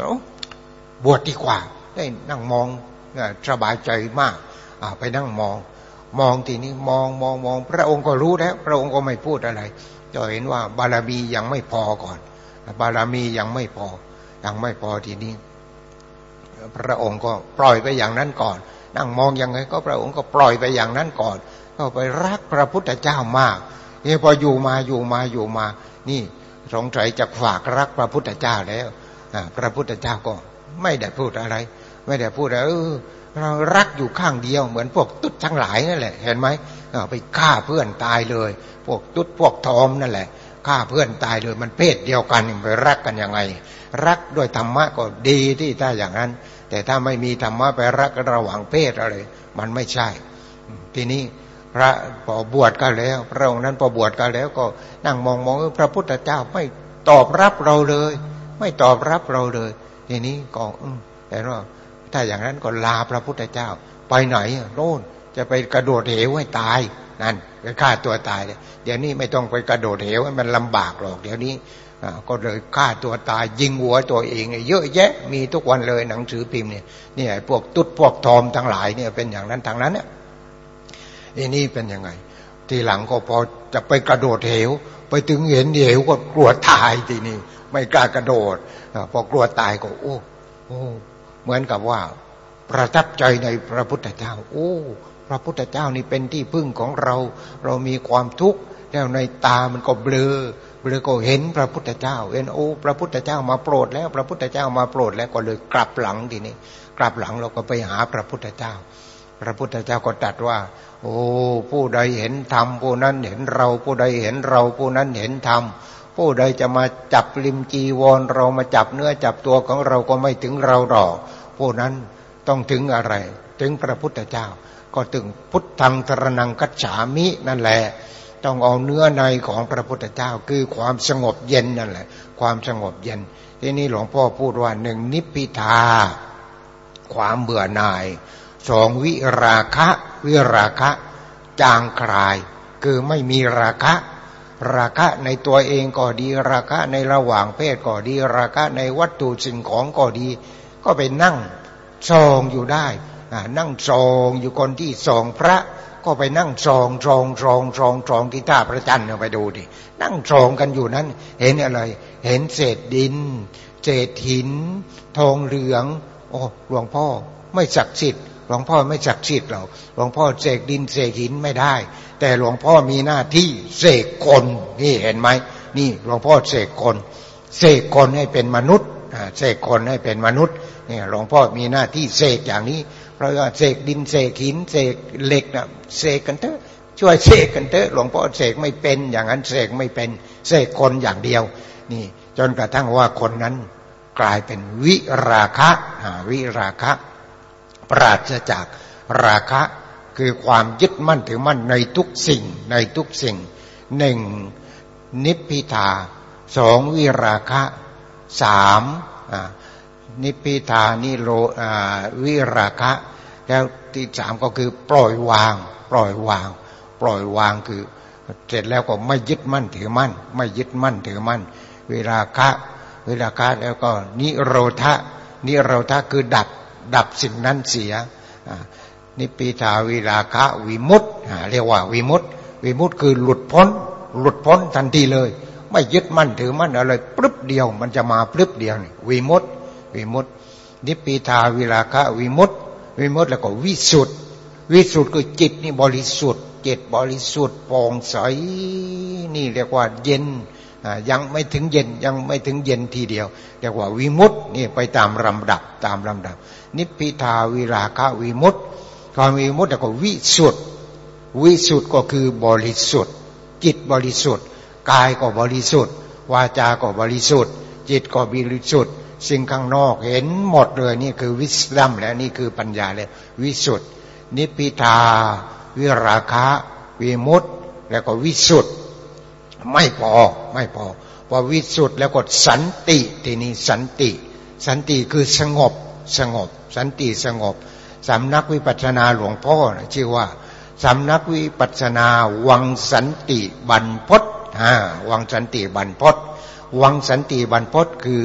บวชดีกว่า ได้นั่งมองสบายใจมากไปนั่งมอง มองทีนี้มองมองมองพระองค์ก็รู้แล้ว พระองค์ก็ไม่พูดอะไรจะเห็นว่าบารมียังไม่พอก่อน บารมียังไม่พอ ยังไม่พอทีนี้ พระองค์ก็ปล่อยไปอย่างนั้นก่อน นั่งมองยังไงก็พระองค์ก็ปล่อยไปอย่างนั้นก่อน ก็ไปรักพระพุทธเจ้ามากนี่พออยู่มาอยู่มาอยู่มา นี่สงสัยจะฝากรักพระพุทธเจ้าแล้วพระพุทธเจ้าก็ไม่ได้พูดอะไร ไม่ได้พูดอะไรเออ เรารักอยู่ข้างเดียวเหมือนพวกตุ๊ดทั้งหลายนั่นแหละ เห็นไหมไปฆ่าเพื่อนตายเลย พวกตุ๊ดพวกทอมนั่นแหละฆ่าเพื่อนตายเลยมันเพศเดียวกันไปรักกันยังไง รักด้วยธรรมะก็ดีที่ถ้าอย่างนั้น แต่ถ้าไม่มีธรรมะไปรักระหว่างเพศอะไร มันไม่ใช่ ทีนี้พระพอบวชกันแล้ว พระองค์นั้นพอบวชกันแล้วก็นั่งมองมองพระพุทธเจ้าไม่ตอบรับเราเลย ไม่ตอบรับเราเลย ทีนี้ก็แต่ว่า ถ้าอย่างนั้นก็ลาพระพุทธเจ้า ไปไหนโน่นจะไปกระโดดเหวให้ตายนั่นไปฆ่าตัวตายเลยเดี๋ยวนี้ไม่ต้องไปกระโดดเหวมันลำบากหรอกเดี๋ยวนี้ก็เลยฆ่าตัวตาย ยิงหัวตัวเองเยอะแยะมีทุกวันเลยหนังสือพิมพ์เนี่ยนี่พวกตุ๊ดพวกทอมทั้งหลายเนี่ยเป็นอย่างนั้นทางนั้นเนี่ยนี่เป็นยังไง ทีหลังก็พอจะไปกระโดดเหว ไปถึงเห็นเหวก็กลัวตายทีนี้ไม่กล้ากระโดดพอกลัวตายก็โอ้โอ้ เหมือนกับว่า ประทับใจในพระพุทธเจ้า โอ้ พระพุทธเจ้านี่เป็นที่พึ่งของเรา เรามีความทุกข์แล้วในตามันก็เบลอเบลอก็เห็นพระพุทธเจ้าเห็นโอ้พระพุทธเจ้ามาโปรด แล้วพระพุทธเจ้ามาโปรดแล้วก็เลยกลับหลังทีนี้กลับหลังเราก็ไปหาพระพุทธเจ้าพพระพุทธเจ้าก็ตรัสว่า โอ้ผู้ใดเห็นธรรมผู้นั้นเห็นเราผู้ใดเห็นเราผู้นั้นเห็นธรรมผู้ใดจะมาจับริมจีวร เรามาจับเนื้อจับตัวของเราก็ไม่ถึงเราหรอก ผู้นั้นต้องถึงอะไร ถึงพระพุทธเจ้า ก็ถึงพุทธังสรนังกัจฉามินั่นแหละ ต้องเอาเนื้อในของพระพุทธเจ้า คือความสงบเย็นนั่นแหละ ความสงบเย็น ที่นี่หลวงพ่อพูดว่าหนึ่งนิพพิทา ความเบื่อหน่ายสองวิราคะวิราคะ จางคลาย คือไม่มีราคะ ราคะในตัวเองก็ดี ราคะในระหว่างเพศก็ดี ราคะในวัตถุสิ่งของก็ดี ก็ไปนั่งซองอยู่ได้นั่งซองอยู่คนที่ซองพระก็ไปนั่งซองซองซองซองซองที่ท่าพระจันทร์ไปดูดินั่งซองกันอยู่นั้น เห็นอะไร เห็นเศษดิน เศษหิน ทองเหลือง โอ้หลวงพ่อไม่ศักดิ์สิทธิ์หลวงพ่อไม่ศักดิ์สิทธิ์หรอกหลวงพ่อเสกดินเสกหินไม่ได้ แต่หลวงพ่อมีหน้าที่เสกคนนี่เห็นไหมนี่หลวงพ่อเสกคนเสกคนให้เป็นมนุษย์ เสกคนให้เป็นมนุษย์นี่หลวงพ่อมีหน้าที่เสกอย่างนี้ เพราะว่าเสกดินเสกหินเสกเหล็กนะเสกกันเถอะช่วยเสกกันเถอะหลวงพ่อเสกไม่เป็นอย่างนั้นเสกไม่เป็นเสกคนอย่างเดียว นี่ จนกระทั่งว่าคนนั้นกลายเป็นวิราคะวิราคะ ปราศจากราคะคือความยึดมั่นถือมั่นในทุกสิ่งในทุกสิ่งหนึ่งนิพพิทาสองวิราคะ สามนิพิทานิโรวิราคะ แล้วที่สามก็คือปล่อยวาง ปล่อยวาง ปล่อยวางคือ เสร็จแล้วก็ไม่ยึดมั่นถือมั่น ไม่ยึดมั่นถือมั่นวิราคะวิราคะแล้วก็นิโรธะนิโรธะคือดับดับสิ่งนั้นเสียนิปิทาวิราคะวิมุตต์เรียกว่าวิมุตต์วิมุตต์คือหลุดพ้น หลุดพ้นทันทีเลย ไม่ยึดมั่นถือมั่นอะไรปึ๊บเดียวมันจะมาปึ๊บเดียวนี่วิมุตต์วิมุตต์นิปิทาวิราคะวิมุตต์วิมุตต์แล้วก็วิสุทธ์วิสุทธ์คือจิตนี่บริสุทธิ์จิตบริสุทธิ์ปองใสนี่เรียกว่าเย็นยังไม่ถึงเย็นยังไม่ถึงเย็นทีเดียว เรียกว่าวิมุตต์นี่ไปตามลำดับตามลำดับ นิพพิทาวิราคะวิมุตต์ความมีมุตต์ก็วิสุทธ์วิสุทธ์ก็คือบริสุทธิ์ จิตบริสุทธิ์ กายก็บริสุทธิ์ วาจาก็บริสุทธิ์ จิตก็บริสุทธิ์ สิ่งข้างนอกเห็นหมดเลยนี่คือวิสลัมและนี่คือปัญญาเลยวิสุทธ์นิพิทา วิราคะวิมุตต์แล้วก็วิสุทธ์ไม่พอไม่พอพอวิสุทธ์แล้วก็สันติทีนี้สันติ สันติคือสงบสงบ สันติสงบสำนักวิปัสนาหลวงพ่อนะชื่อว่าสำนักวิปัสนาวังสันติบันพศ อ่าวังสันติบันพศวังสันติบันพศคือ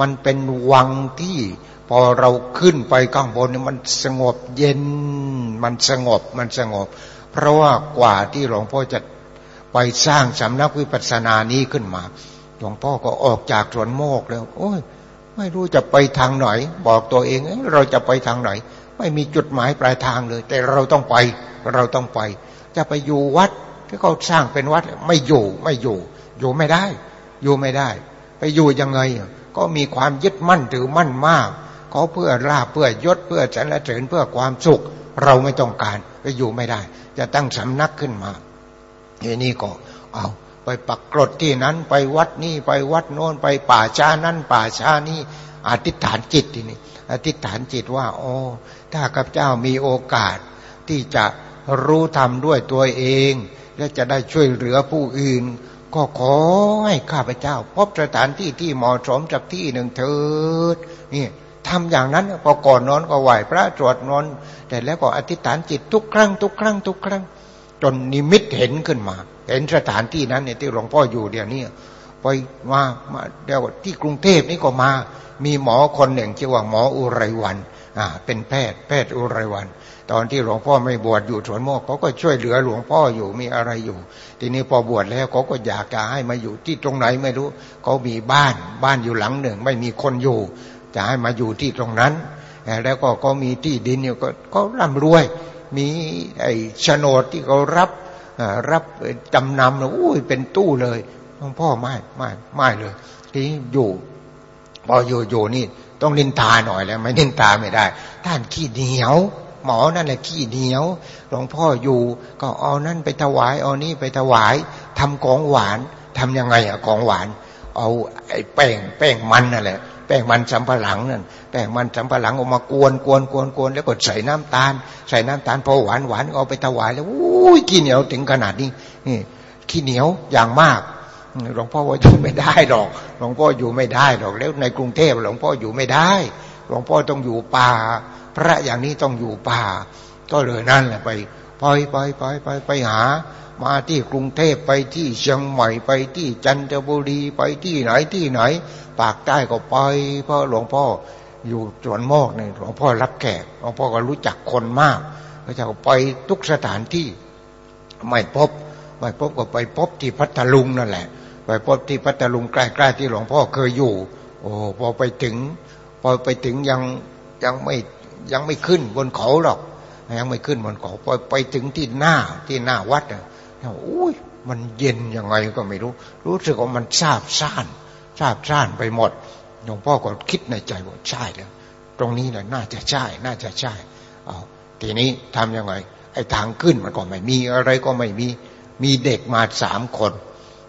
มันเป็นวังที่พอเราขึ้นไปข้างบนมันสงบเย็น มันสงบมันสงบ เพราะว่ากว่าที่หลวงพ่อจะไปสร้างสำนักวิปัสสนานี้ขึ้นมา หลวงพ่อก็ออกจากสวนโมกแล้ว โอ้ย ไม่รู้จะไปทางไหน บอกตัวเองเราจะไปทางไหน ไม่มีจุดหมายปลายทางเลย แต่เราต้องไป เราต้องไป จะไปอยู่วัด ที่เขาสร้างเป็นวัดไม่อยู่ไม่อยู่ อยู่ไม่ได้ อยู่ไม่ได้ ไปอยู่ยังไง ก็มีความยึดมั่นถือมั่นมากเขาเพื่อลาเพื่อยศเพื่อสรรเสริญเพื่อความสุข เราไม่ต้องการไปอยู่ไม่ได้ จะตั้งสำนักขึ้นมาทีนี้ก็เอาไปปักกรดที่นั้นไปวัดนี่ไปวัดโน้นไปป่าช้านั้นป่าช้านี่อธิษฐานจิตทีนี้อธิษฐานจิตว่าโอ้ถ้าข้าพเจ้ามีโอกาสที่จะรู้ธรรมด้วยตัวเอง และจะได้ช่วยเหลือผู้อื่น ก็ขอให้ข้าพเจ้า พบสถานที่ที่เหมาะสมจากที่หนึ่งเถิดนี่ทำอย่างนั้นพอก่อนนอนก็ไหวพระตรวจนอนแต่แล้วก็อธิษฐานจิตทุกครั้ง ทุกครั้ง ทุกครั้ง จนนิมิตเห็นขึ้นมา เห็นสถานที่นั้นเนี่ยที่หลวงพ่ออยู่เดี๋ยวนี้ไปมามาเดี๋ยวที่กรุงเทพนี่ก็มา มีหมอคนหนึ่งชื่อว่าหมออุไรวัน อ่าเป็นแพทย์แพทย์อุไรวัน ตอนที่หลวงพ่อไม่บวชอยู่สวนโมกเขาก็ช่วยเหลือหลวงพ่ออยู่มีอะไรอยู่ ทีนี้พอบวชแล้วเขาก็อยากจะให้มาอยู่ที่ตรงไหนไม่รู้เขามีบ้านบ้านอยู่หลังหนึ่ง ไม่มีคนอยู่ จะให้มาอยู่ที่ตรงนั้น แล้วก็เขามีที่ดินอยู่ก็เขาร่ำรวย มีไอ้โฉนดที่เขารับรับจำนำเลยอุ้ยเป็นตู้เลยหลวงพ่อไม่ไม่ไม่เลยทีอยู่พออยู่อยู่นี่ ต้องนินทาหน่อยแล้วไม่นินทาไม่ได้ ท่านขี้เหนียว หมอนั่นแหละขี้เหนียวหลวงพ่ออยู่ก็เอานั่นไปถวายเอานี่ไปถวายทำของหวานทำยังไงอะของหวาน เอาไอ้แป้งแป้งมันนั่นแหละแป้งมันสำปะหลังนั่นแป้งมันสำปะหลังออกมากวนกวนกวนกวนแล้วก็ใส่น้ำตาล ใส่น้ำตาลพอหวานหวานเอาไปถวายแล้วอุ้ยขี้เหนียวถึงขนาดนี้นี่ขี้เหนียวอย่างมาก หลวงพ่อว่าอยู่ไม่ได้หรอก หลวงพ่ออยู่ไม่ได้หรอก แล้วในกรุงเทพหลวงพ่ออยู่ไม่ได้ หลวงพ่อต้องอยู่ป่า พระอย่างนี้ต้องอยู่ป่า ก็เลยนั่นแหละไปไปไปไปไปไปหา มาที่กรุงเทพไปที่เชียงใหม่ไปที่จันทบุรีไปที่ไหนที่ไหน ปากใต้ก็ไปเพราะหลวงพ่ออยู่สวนโมกเนี่ยหลวงพ่อรับแขกหลวงพ่อก็รู้จักคนมากพระเจ้าไปทุกสถานที่ ไม่พบไม่พบก็ไปพบที่พัทลุงนั่นแหละ ไปพบที่พัทลุงใกล้ๆที่หลวงพ่อเคยอยู่ โอ้พอไปถึง พอไปถึงยังยังไม่ยังไม่ขึ้นบนเขาหรอก ยังไม่ขึ้นบนเขาพอไปถึงที่หน้าที่หน้าวัดอะอุ้ยมันเย็นยังไงก็ไม่รู้ รู้สึกว่ามันซาบซ่านซาบซ่านไปหมดหลวงพ่อก็คิดในใจว่าใช่แล้วตรงนี้แหละน่าจะใช่ น่าจะใช่เอาทีนี้ทํำยังไงไอ้ทางขึ้นมันก็ไม่มีอะไรก็ไม่มี มีเด็กมาสามคน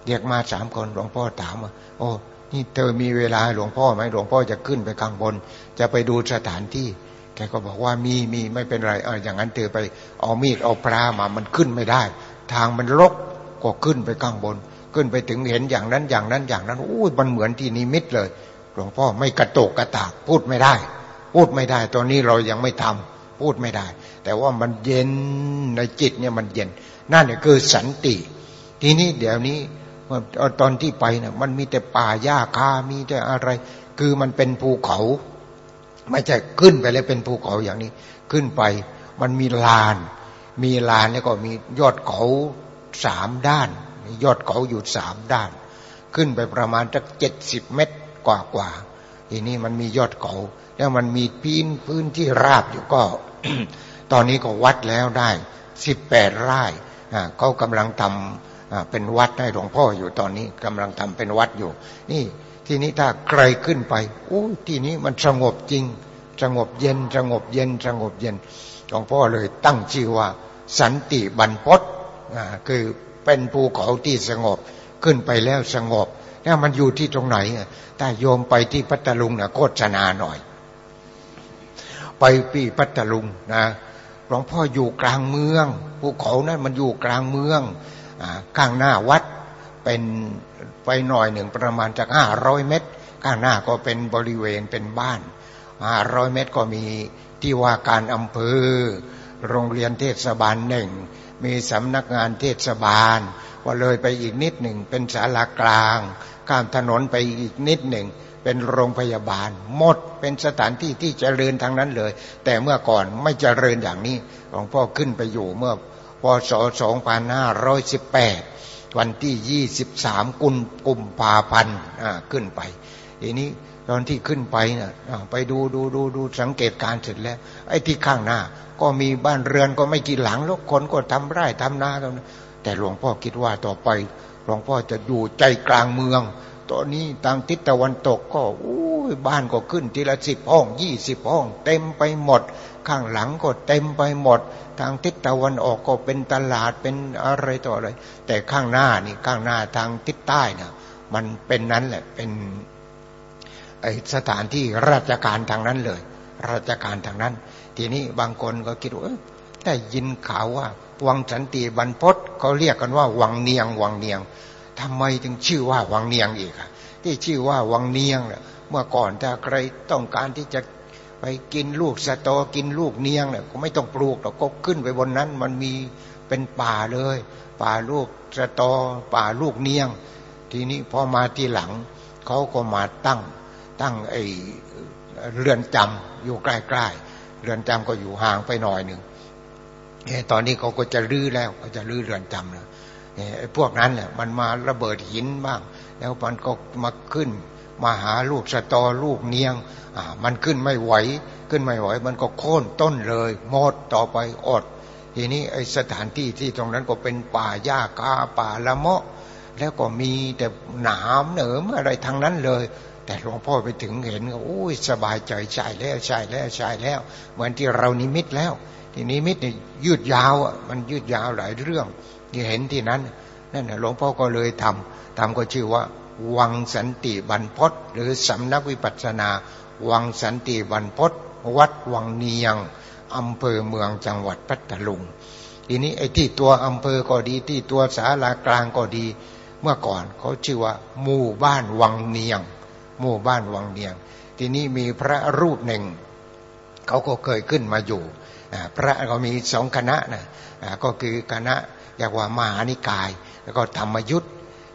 เรียกมาสามคนหลวงพ่อถามว่าโอ้นี่เธอมีเวลาหลวงพ่อไหมหลวงพ่อจะขึ้นไปข้างบน จะไปดูสถานที่ แกก็บอกว่ามีมีไม่เป็นไรเอออย่างนั้นเธอไปเอามีดเอาปลามามันขึ้นไม่ได้ ทางมันรกก็ขึ้นไปข้างบน ขึ้นไปถึงเห็นอย่างนั้นอย่างนั้นอย่างนั้นอู้มันเหมือนที่นิมิตเลย หลวงพ่อไม่กระโตกกระตากพูดไม่ได้ พูดไม่ได้ตอนนี้เรายังไม่ทำพูดไม่ได้ แต่ว่ามันเย็นในจิตเนี่ยมันเย็น นั่นเนี่ยคือสันติ ทีนี้เดี๋ยวนี้ ตอนที่ไปเนะ่ยมันมีแต่ป่าหญ้าคา มีแต่อะไร คือมันเป็นภูเขา ไม่ใช่ขึ้นไปแล้วเป็นภูเขาอย่างนี้ ขึ้นไป มันมีลาน มีลานแล้วก็มียอดเขาสามด้าน ยอดเขาอยู่สามด้าน ขึ้นไปประมาณสักเจ็ดสิบเมตรกว่ากว่าทีนี้มันมียอดเขา แล้วมันมีพีนพื้นที่ราบอยู่ก็ ตอนนี้ก็วัดแล้วได้สิบแปดไร่เขากำลังทำ เป็นวัดให้หลวงพ่ออยู่ตอนนี้กำลังทำเป็นวัดอยู่ นี่ที่นี้ถ้าใครขึ้นไปอู้ที่นี้มันสงบจริง สงบเย็นสงบเย็นสงบเย็นหลวงพ่อเลยตั้งชื่อว่า สันติบรรพตคือเป็นภูเขาที่สงบขึ้นไปแล้วสงบแล้วมันอยู่ที่ตรงไหนถ้าโยมไปที่พัทลุงนะโฆษณาหน่อย ไปปีพัทลุงนะหลวงพ่ออยู่กลางเมืองภูเขานั้นมันอยู่กลางเมือง ข้างหน้าวัดเป็นไปหน่อยหนึ่งประมาณจากห้าร้อยเมตร ข้างหน้าก็เป็นบริเวณเป็นบ้านห้าร้อยเมตรก็มีที่ว่าการอำเภอ โรงเรียนเทศบาลหนึ่งมีสำนักงานเทศบาลว่าเลยไปอีกนิดหนึ่งเป็นศาลากลางข้ามถนนไปอีกนิดหนึ่งเป็นโรงพยาบาล หมดเป็นสถานที่ที่เจริญทางนั้นเลย แต่เมื่อก่อนไม่เจริญอย่างนี้หลวงพ่อขึ้นไปอยู่เมื่อ พศ 2518 วันที่ 23 กุมกุมภาพันธ์ขึ้นไป ทีนี้ตอนที่ขึ้นไปนะไปดูดูดูดูสังเกตการเสร็จแล้ว ไอ้ที่ข้างหน้า ก็มีบ้านเรือนก็ไม่กี่หลังแล้วคนก็ทำไร่ทำนาตรงนั้นแต่หลวงพ่อคิดว่าต่อไปหลวงพ่อจะอยู่ใจกลางเมือง ตอนนี้ทางทิศตะวันตกก็อู้บ้านก็ขึ้นทีละสิบห้องยี่สิบห้อง เต็มไปหมด ข้างหลังก็เต็มไปหมด ทางทิศตะวันออกก็เป็นตลาดเป็นอะไรต่ออะไร แต่ข้างหน้านี่ข้างหน้าทางทิศใต้นะมันเป็นนั้นแหละเป็นไอสถานที่ราชการทางนั้นเลย ราชการทางนั้น ทีนี้บางคนก็คิดว่าได้ยินข่าวว่า วังสันติบรรพศเขาเรียกกันว่า วังเนียง วังเนียง ทำไมถึงชื่อว่าวังเนียงอีกอะที่ชื่อว่าวังเนียงเมื่อก่อนถ้าใครต้องการที่จะไปกินลูกสะตอกินลูกเนียงเนี่ยก็ไม่ต้องปลูกเราก็ขึ้นไปบนนั้นมันมีเป็นป่าเลย ป่าลูกสะตอ ป่าลูกเนียง ทีนี้พอมาทีหลังเขาก็มาตั้งตั้งไอเรือนจำอยู่ใกล้ๆเรือนจำก็อยู่ห่างไปหน่อยหนึ่งตอนนี้เขาก็จะรื้อแล้วเขาจะรื้อเรือนจำแล้ว พวกนั้นแหละมันมาระเบิดหินบ้าง แล้วมันก็มาขึ้น มาหาลูกสะตอลูกเนียงมันขึ้นไม่ไหว ขึ้นไม่ไหว มันก็โค่นต้นเลยหมดต่อไปอด ทีนี้ไอสถานที่ที่ตรงนั้นก็เป็นป่าหญ้าคาป่าละเมาะ แล้วก็มีแต่หนามเหนิมอะไรทางนั้นเลยแต่หลวงพ่อไปถึงเห็นก็โอ้ยสบายใจใช่แล้วใช่แล้วใช่แล้ว เหมือนที่เรานิมิตแล้ว ทีนิมิตเนี่ยยืดยาวอะมันยืดยาวหลายเรื่อง ที่เห็นที่นั้นนั่นหลวงพ่อก็เลยทำทำก็ชื่อว่า วังสันติบรรพศหรือสำนักวิปัสสนา วังสันติบรรพศวัดวังเนียงอำเภอเมืองจังหวัดพัทลุง ทีนี้ไอ้ที่ตัวอำเภอก็ดีที่ตัวสาลากลางก็ดี เมื่อก่อนเขาชื่อว่า หมู่บ้านวังเนียง หมู่บ้านวังเนียง ทีนี้มีพระรูปหนึ่งเขาก็เคยขึ้นมาอยู่พระก็มีสองคณะนะก็คือคณะ อยกว่ามหานิกาย แล้วก็ธรรมยุทธ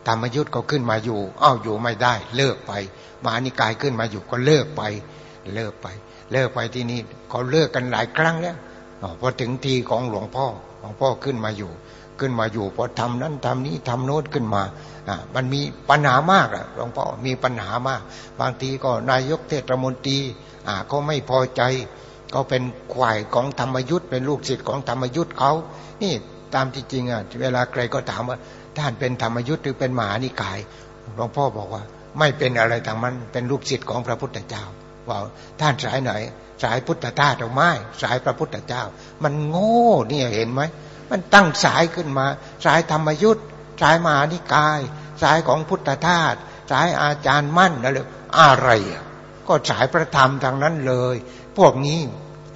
ธรรมยุทธก็ขึ้นมาอยู่อ้าวอยู่ไม่ได้ เลิกไป มหานิกายขึ้นมาอยู่ก็เลิกไป เลิกไป เลิกไปที่นี่เขาเลิกกันหลายครั้งแล้วพอถึงทีของหลวงพ่อหลวงพ่อขึ้นมาอยู่ ขึ้นมาอยู่พอทำนั้นทำนี้ทำโน้ตขึ้นมาอ่ามันมีปัญหามากอะหลวงพ่อมีปัญหามาก บางทีก็นายกเทศมนตรีอ่าก็ไม่พอใจเขาเป็นขวายของธรรมยุทธ์เป็นลูกศิษย์ของธรรมยุทธ์เขานี่ ตามที่จริงอะเวลาใครก็ถามว่าท่านเป็นธรรมยุทธ์หรือเป็นมหานิกายหลวงพ่อบอกว่า ไม่เป็นอะไรทางมันเป็นลูกศิษย์ของพระพุทธเจ้าว่าท่านสายไหน สายพุทธทาสหรือไม่สายพระพุทธเจ้า มันโง่เนี่ยเห็นไหมมันตั้งสายขึ้นมา สายธรรมยุทธ์สายมหานิกาย สายของพุทธทาสสายอาจารย์มั่นอะไรอะไรก็สายพระธรรมทางนั้นเลย พวกนี้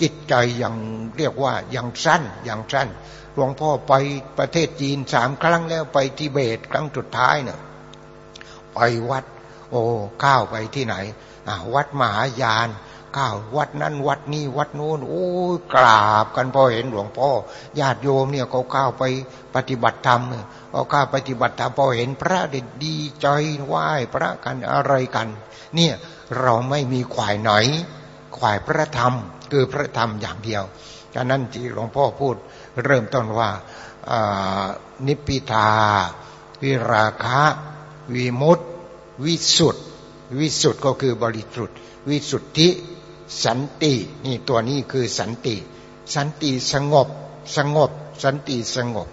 จิตใจยังเรียกว่ายังสั้นยังสั้น ลวงพ่อไปประเทศจีนสามครั้งแล้วไปทิเบตครั้งสุดท้ายเนี่ยไปวัด โอ้ข้าวไปที่ไหนวัดมหายานข้าววัดนั้นวัดนี้วัดโน้นโอ้กราบกันพอเห็นหลวงพ่อญาติโยมเนี่ยเขาข้าวไปปฏิบัติธรรมเอาข้าวปฏิบัติธรรมพอเห็นพระเด็ดดีใจไหว้พระกันอะไรกัน เนี่ยเราไม่มีขวายไหนขวายพระธรรม คือพระธรรมอย่างเดียวฉะนั้นที่หลวงพ่อพูด เริ่มต้นว่านิพิทา วิราคะ วิมุตติวิสุทธิวิสุทธิก็คือบริสุทธิ์วิสุทธิ สันติ นี่ตัวนี้คือสันติ สันติสงบ สงบ สันติสงบ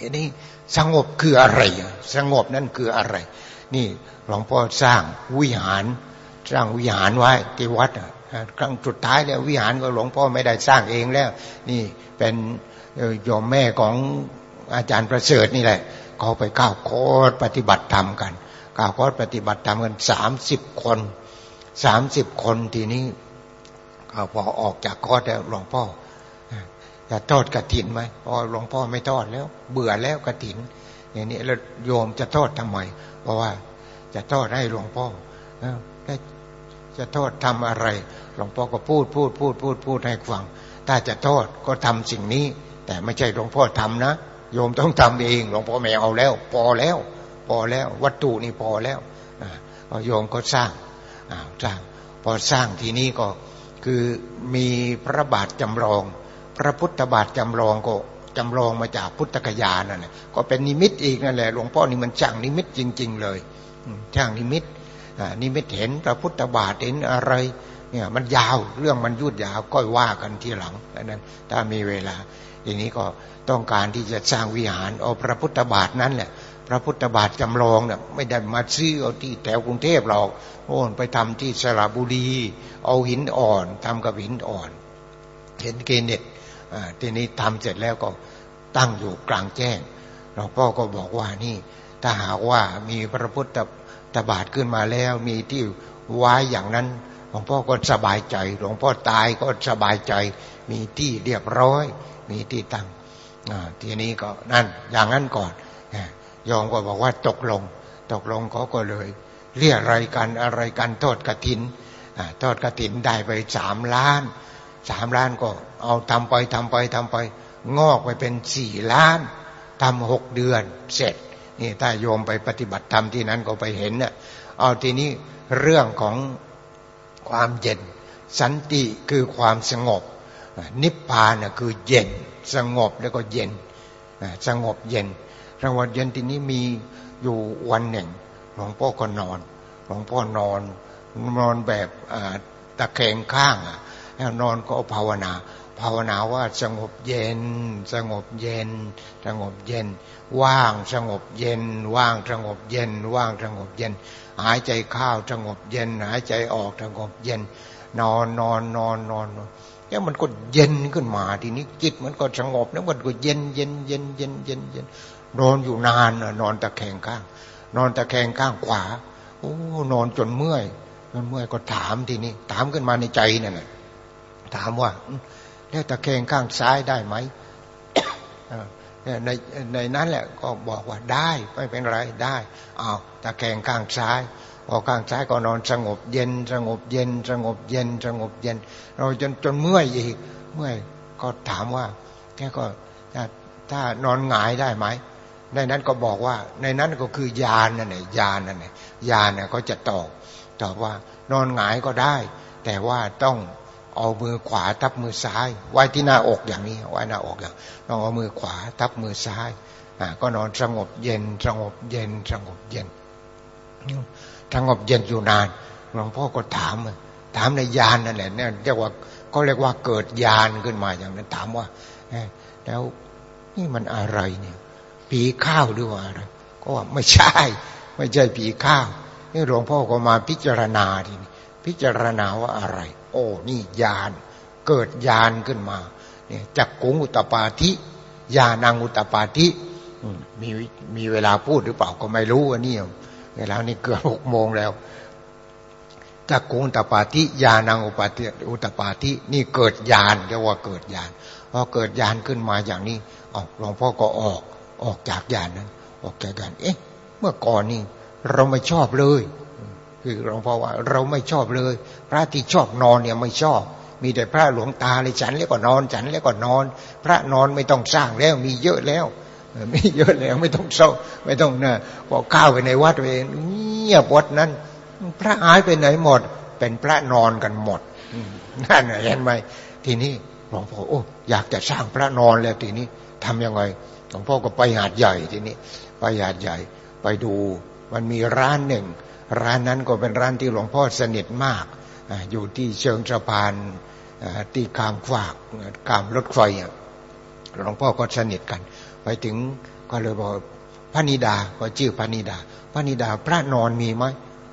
อันนี้สงบคืออะไร สงบนั่นคืออะไร นี่หลวงพ่อสร้างวิหาร สร้างวิหารไว้ที่วัด ครั้งสุดท้ายแล้ววิหารก็หลวงพ่อไม่ได้สร้างเองแล้ว นี่เป็นโยมแม่ของอาจารย์ประเสริฐนี่แหละเขาไปก้าวโคตรปฏิบัติธรรมกันก้าวโคตรปฏิบัติธรรมกันสามสิบคนสามสิบคนทีนี้พอออกจากโคดแล้วหลวงพ่อจะทอดกระถินไหมพอหลวงพ่อไม่ทอดแล้ว เบื่อแล้วกระถิน อย่างนี้แล้วโยมจะทอดทำไมเพราะว่าจะทอดให้หลวงพ่อ จะโทษทำอะไร หลวงพ่อก็พูดพูดพูดพูดพูดให้ฟัง ถ้าจะโทษก็ทำสิ่งนี้ แต่ไม่ใช่หลวงพ่อทำนะ โยมต้องทำเอง หลวงพ่อไม่เอาแล้ว พอแล้ว พอแล้ว วัตถุนี่พอแล้วโยมก็สร้างสร้าง พอสร้างทีนี้ก็คือมีพระบาทจำลอง พระพุทธบาทจำลองก็จำลองมาจากพุทธกยานั่นแหละก็เป็นนิมิตอีกนั่นแหละหลวงพ่อนี่มันช่างนิมิตจริง ๆ เลยช่างนิมิต นิมิตเห็นพระพุทธบาทเห็นอะไรเนี่ยมันยาวเรื่องมันยืดยาวก็ว่ากันทีหลังนั้นถ้ามีเวลาอย่างนี้ก็ต้องการที่จะสร้างวิหารเอาพระพุทธบาทนั้นแหละพระพุทธบาทจำลองเนี่ยไม่ได้มาซื้อเอาที่แถวกรุงเทพหรอกโอ้ไปทำที่สระบุรี เอาหินอ่อนทำกับหินอ่อน เห็นเกเน็ตทีนี้ทำเสร็จแล้วก็ตั้งอยู่กลางแจ้งหลวงพ่อก็บอกว่านี่ถ้าหากว่ามีพระพุทธ ตบาทขึ้นมาแล้วมีที่ไว้อย่างนั้นหลวงพ่อก็สบายใจ หลวงพ่อตายก็สบายใจ มีที่เรียบร้อย มีที่ตั้งทีนี้ก็นั่นอย่างนั้นก่อนยอมก็บอกว่าตกลง ตกลงเขาก็เลย เรียอะไรกันอะไรกันโทษกระถินโทษกระถินได้ไปสามล้านสามล้านก็เอาทำไปทำไปทำไป งอกไปเป็นสี่ล้านทำหกเดือนเสร็จ นี่ถ้าโยมไปปฏิบัติธรรมที่นั้นก็ไปเห็นเนี่ยเอาทีนี้เรื่องของความเย็น สันติคือความสงบ นิพพานคือเย็น สงบแล้วก็เย็นสงบเย็นรางวัลเย็นทีนี้มีอยู่วันหนึ่งหลวงพ่อก็นอนหลวงพ่อนอนนอนแบบตะแคงข้างแล้วนอนก็ภาวนา ภาวนาว่าสงบเย็น สงบเย็น สงบเย็น ว่างสงบเย็น ว่างสงบเย็น ว่างสงบเย็น หายใจเข้าสงบเย็น หายใจออกสงบเย็นนอนนอนนอนนอนแล้วมันก็เย็นขึ้นมาทีนี้จิตมันก็สงบแล้วมันก็เย็นเย็นเย็นเย็นเย็นเย็นนอนอยู่นานนอนตะแคงข้าง นอนตะแคงข้างขวาโอ้นอนจนเมื่อยจนเมื่อยก็ถามทีนี้ ถามขึ้นมาในใจนั่นแหละถามว่า แล้วตะแคงข้างซ้ายได้ไหม ในในนั้นแหละก็บอกว่าได้ไม่เป็นไรได้อ้าวตะแคงข้างซ้ายพอข้างซ้ายก็นอนสงบเย็น สงบเย็น สงบเย็น สงบเย็น เราจนจนเมื่อยอีก เมื่อยก็ถามว่าแกก็ถ้านอนหงายได้ไหมในนั้นก็บอกว่า ในนั้นก็คือยานนั่นแหละยานนั่นแหละยานเนี่ยก็จะตอบตอบว่านอนหงายก็ได้ แต่ว่าต้อง เอามือขวาทับมือซ้าย ไว้ที่หน้าอกอย่างนี้ไว้หน้าอกอย่างต้องเอามือขวาทับมือซ้ายอ่าก็นอนสงบเย็นสงบเย็นสงบเย็นสงบเย็นอยู่นานหลวงพ่อก็ถามถามในยานนั่นแหละเนี่ยเรียกว่าก็เรียกว่าเกิดยานขึ้นมาอย่างนั้นถามว่าแล้วนี่มันอะไรเนี่ย ผีข้าวหรือว่าอะไรก็ว่าไม่ใช่ ไม่ใช่ผีข้าว นี่หลวงพ่อก็มาพิจารณาทีนี้พิจารณาว่าอะไร โอ้นี่ญาณเกิดญาณขึ้นมาเนี่ยจักกุงอุตปาธิญาณังอุตปาธิมีมีเวลาพูดหรือเปล่าก็ไม่รู้ว่านี่เวลานี้เกือบหกโมงแล้วจักกุงอุตปาธิญาณังอุปาธิอุตปาธินี่เกิดญาณเรียกว่าเกิดญาณพอเกิดญาณขึ้นมาอย่างนี้อหลวงพ่อก็ออกออกจากญาณนั้น ออกจากญาณเอ๊ะ เมื่อก่อนนี่เราไม่ชอบเลย คือหลวงพ่อว่าเราไม่ชอบเลย พระที่ชอบนอนเนี่ยไม่ชอบ มีแต่พระหลวงตาเลยฉันแล้วก็นอนฉันแล้วก็นอน พระนอนไม่ต้องสร้างแล้วมีเยอะแล้วมีเยอะแล้วไม่ต้องเศร้าไม่ต้องเนี่ยพอข้าวไปในวัดเองเงียบวัดนั้น พระหายไปไหนหมด เป็นพระนอนกันหมดนั่นเห็นไหมทีนี้หลวงพ่อโอ้อยากจะสร้างพระนอนแล้วทีนี้ทํำยังไงหลวงพ่อก็ไปหาดใหญ่ทีนี้ไปหาดใหญ่ไปดู มันมีร้านหนึ่ง ร้านนั้นก็เป็นร้านที่หลวงพ่อสนิทมาก อยู่ที่เชิงสะพานที่ข้ามฝากข้ามรถไฟหลวงพ่อก็สนิทกัน ไปถึงก็เลยบอกพระนิดาก็ชื่อพระนิดาพระนิดาพระนอนมีไหม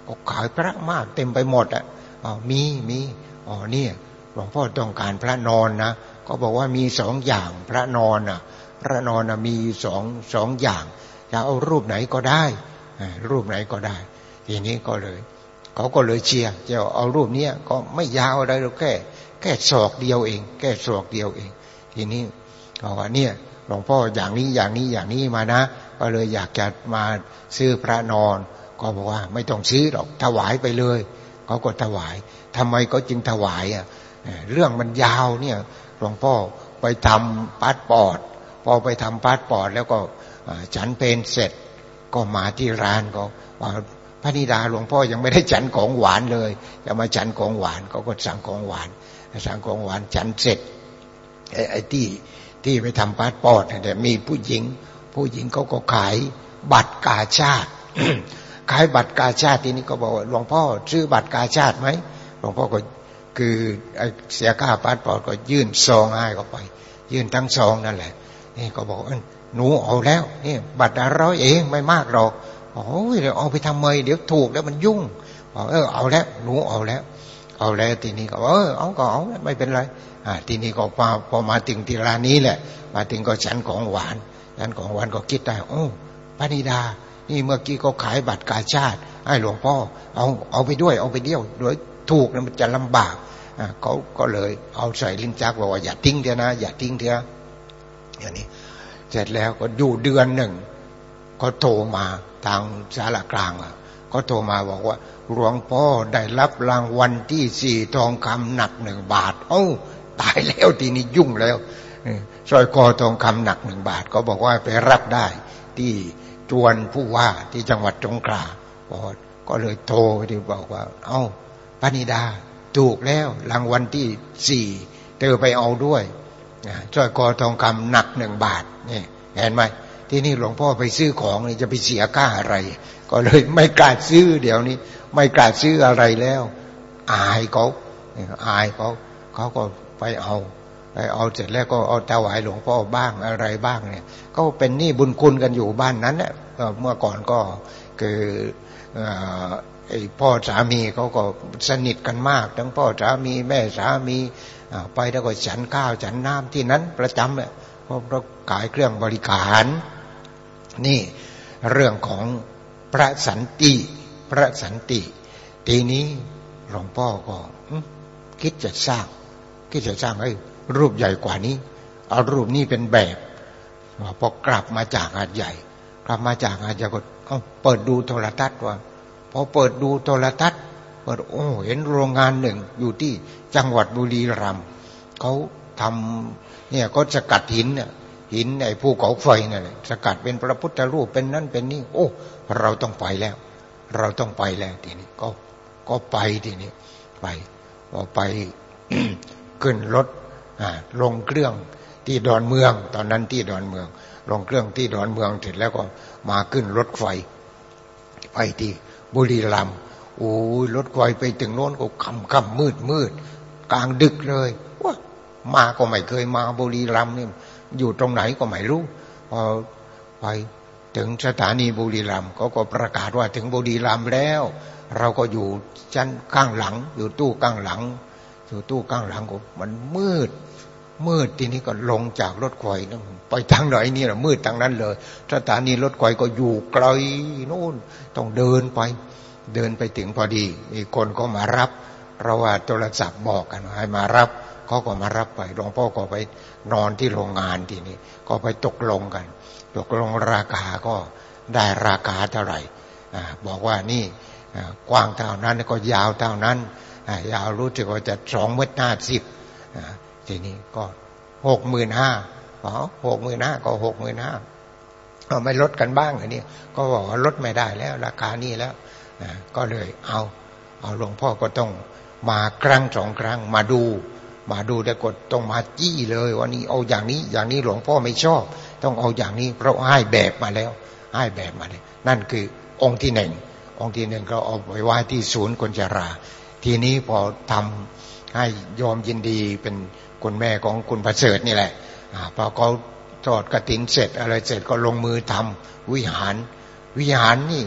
ก็ขายพระมากเต็มไปหมดอะอ๋อมีมีอ๋อเนี่ยหลวงพ่อต้องการพระนอนนะก็บอกว่ามีสองอย่างพระนอนอะ พระนอนมีสองสองอย่างจะเอารูปไหนก็ได้รูปไหนก็ได้ ทีนี้ก็เลย เขาก็เลยเชียร์จะเอารูปเนี้ยก็ไม่ยาวอะไรหรอกแค่แค่ศอกเดียวเอง แค่ศอกเดียวเอง ทีนี้บอกว่าเนี่ยหลวงพ่ออย่างนี้อย่างนี้อย่างนี้มานะ ก็เลยอยากจะมาซื้อพระนอน ก็บอกว่าไม่ต้องซื้อหรอกถวายไปเลยเขาก็ถวายทำไมก็จึงถวายอะเรื่องมันยาวเนี่ยหลวงพ่อไปทำพาสปอร์ตพอไปทำพาสปอร์ตแล้วก็ฉันเพลเสร็จก็มาที่ร้านก็ว่า พระนิดาหลวงพ่อยังไม่ได้ฉันของหวานเลย จะมาฉันของหวานเขาก็สั่งของหวาน สั่งของหวานฉันเสร็จไอ้ที่ที่ไปทำพาสปอร์ตเนี่ยมีผู้หญิง ผู้หญิงเขาก็ขายบัตรกาชาติขายบัตรกาชาติทีนี้ก็บอกว่าหลวงพ่อซื้อบัตรกาชาติไหมหลวงพ่อก็คือเสียค่าพาสปอร์ตก็ยื่นซองให้เขาไป ยื่นทั้งซองนั่นแหละนี่ก็บอกหนูเอาแล้วนี่บัตรร้อยเองไม่มากหรอก โอ้ยเดี๋ยวเอาไปทำไมเดี๋ยวถูกแล้วมันยุ่งบอกเออเอาแล้วหนูเอาแล้ว เอาแล้วทีนี้ก็เออเอาก็เอาไม่เป็นไรอ่าทีนี้ก็พอพอมาถึงที่ร้านนี้แหละ มาถึงก็ฉันของหวานฉันของหวานก็คิดได้โอ้พระนิดา นี่เมื่อกี้ก็ขายบัตรกาชาติให้หลวงพ่อเอาเอาไปด้วยเอาไปเดี่ยวโดยถูกนะมันจะลำบากอ่าเขาก็เลยเอาใส่ลิ้นจักบอกว่าอย่าทิ้งเถอะนะอย่าทิ้งเถอะอย่างนี้เสร็จแล้วก็อยู่เดือนหนึ่ง ก็โทรมาทางสารกลางอะก็โทรมาบอกว่าหลวงพ่อได้รับรางวัลที่สี่ทองคำหนักหนึ่งบาท เอ้าตายแล้วทีนี้ยุ่งแล้วสร้อยคอทองคำหนักหนึ่งบาท ก็บอกว่าไปรับได้ ที่จวนผู้ว่าที่จังหวัดสงขลาก็เลยโทรไปบอกว่า เอ้าปณิดาถูกแล้วรางวัลที่สี่เธอไปเอาด้วยสร้อยคอทองคำหนักหนึ่งบาทนี่เห็นไหม ที่นี่หลวงพ่อไปซื้อของนี่จะไปเสียค่าอะไร ก็เลยไม่กล้าซื้อเดี๋ยวนี้ ไม่กล้าซื้ออะไรแล้ว อายเขาอายเขาเขาก็ไปเอาไปเอาเสร็จแล้วก็เอาถวายหลวงพ่อบ้างอะไรบ้างเนี่ย ก็เป็นหนี้บุญคุณกันอยู่บ้านนั้นเนี่ยเมื่อก่อนก็คือไอ้พ่อสามีเขาก็สนิทกันมาก ทั้งพ่อสามีแม่สามีไปแล้วก็ฉันข้าวฉันน้ำที่นั้นประจำเนี่ยเพราะเราขายเครื่องบริการ นี่เรื่องของพระสันติ พระสันติ ทีนี้หลวงพ่อก็คิดจะสร้าง คิดจะสร้างให้รูปใหญ่กว่านี้ เอารูปนี้เป็นแบบพอกลับมาจากอาดใหญ่ กลับมาจากอาดใหญ่ก็เปิดดูโทรทัศน์ว่าพอเปิดดูโทรทัศน์เปิดโอ้เห็นโรงงานหนึ่งอยู่ที่จังหวัดบุรีรัมย์เขาทำเนี่ยก็สกัดหินเนี่ย หินไอ้ภูเขาไฟนั่นแหละสกัดเป็นพระพุทธรูปเป็นนั่นเป็นนี่ โอ้ เราต้องไปแล้ว เราต้องไปแล้วทีนี้ก็ก็ไปทีนี้ไปพอไปขึ้นรถลงเครื่องที่ดอนเมือง ตอนนั้นที่ดอนเมือง ลงเครื่องที่ดอนเมืองเสร็จแล้วก็มาขึ้นรถไฟ ไปที่บุรีรัมย์โอ้ยรถไฟไปถึงโน้นก็ค่ำค่ำมืดมืดกลางดึกเลยว่ามาก็ไม่เคยมาบุรีรัมย์นี่ อยู่ตรงไหนก็ไม่รู้พอไปถึงสถานีบุรีรัมย์เขาก็ประกาศว่าถึงบุรีรัมย์แล้ว เราก็อยู่ชั้นข้างหลัง อยู่ตู้ข้างหลัง อยู่ตู้ข้างหลังก็มันมืด มืดทีนี้ก็ลงจากรถไฟนะไปทางไหนนี่แหละมืดทางนั้นเลย สถานีรถไฟก็อยู่ไกลนู่นต้องเดินไป เดินไปถึงพอดีมีคนก็มารับเพราะว่าโทรศัพท์บอกกันให้มารับเขาก็มารับไปหลวงพ่อก็ไป นอนที่โรงงานทีนี้ ก็ไปตกลงกัน ตกลงราคาก็ได้ราคาเท่าไหร่บอกว่านี่กว้างเท่านั้นก็ยาวเท่านั้นยาวรู้สึกว่าจะสองเมตรห้าสิบทีนี้ก็หกหมื่นห้าอ๋อหกหมื่นห้าก็หกหมื่นห้าเอาไม่ลดกันบ้างอันนี้ก็บอกว่าลดไม่ได้แล้ว ราคานี้แล้วก็เลยเอา เอาหลวงพ่อก็ต้องมาครั้งสองครั้งมาดู มาดูแต่กดต้องมาจี้เลยว่านี่เอาอย่างนี้อย่างนี้หลวงพ่อไม่ชอบ ต้องเอาอย่างนี้เพราะให้แบบมาแล้วให้แบบมาเลยนั่นคือองค์ที่หนึ่งองค์ที่หนึ่งก็เอาไปไว้ที่ศูนย์คนจรา ทีนี้พอทำให้ยอมยินดีเป็นคุณแม่ของคุณประเสริฐนี่แหละพอเขาทอดกระถินเสร็จอะไรเสร็จก็ลงมือทำวิหาร วิหารนี่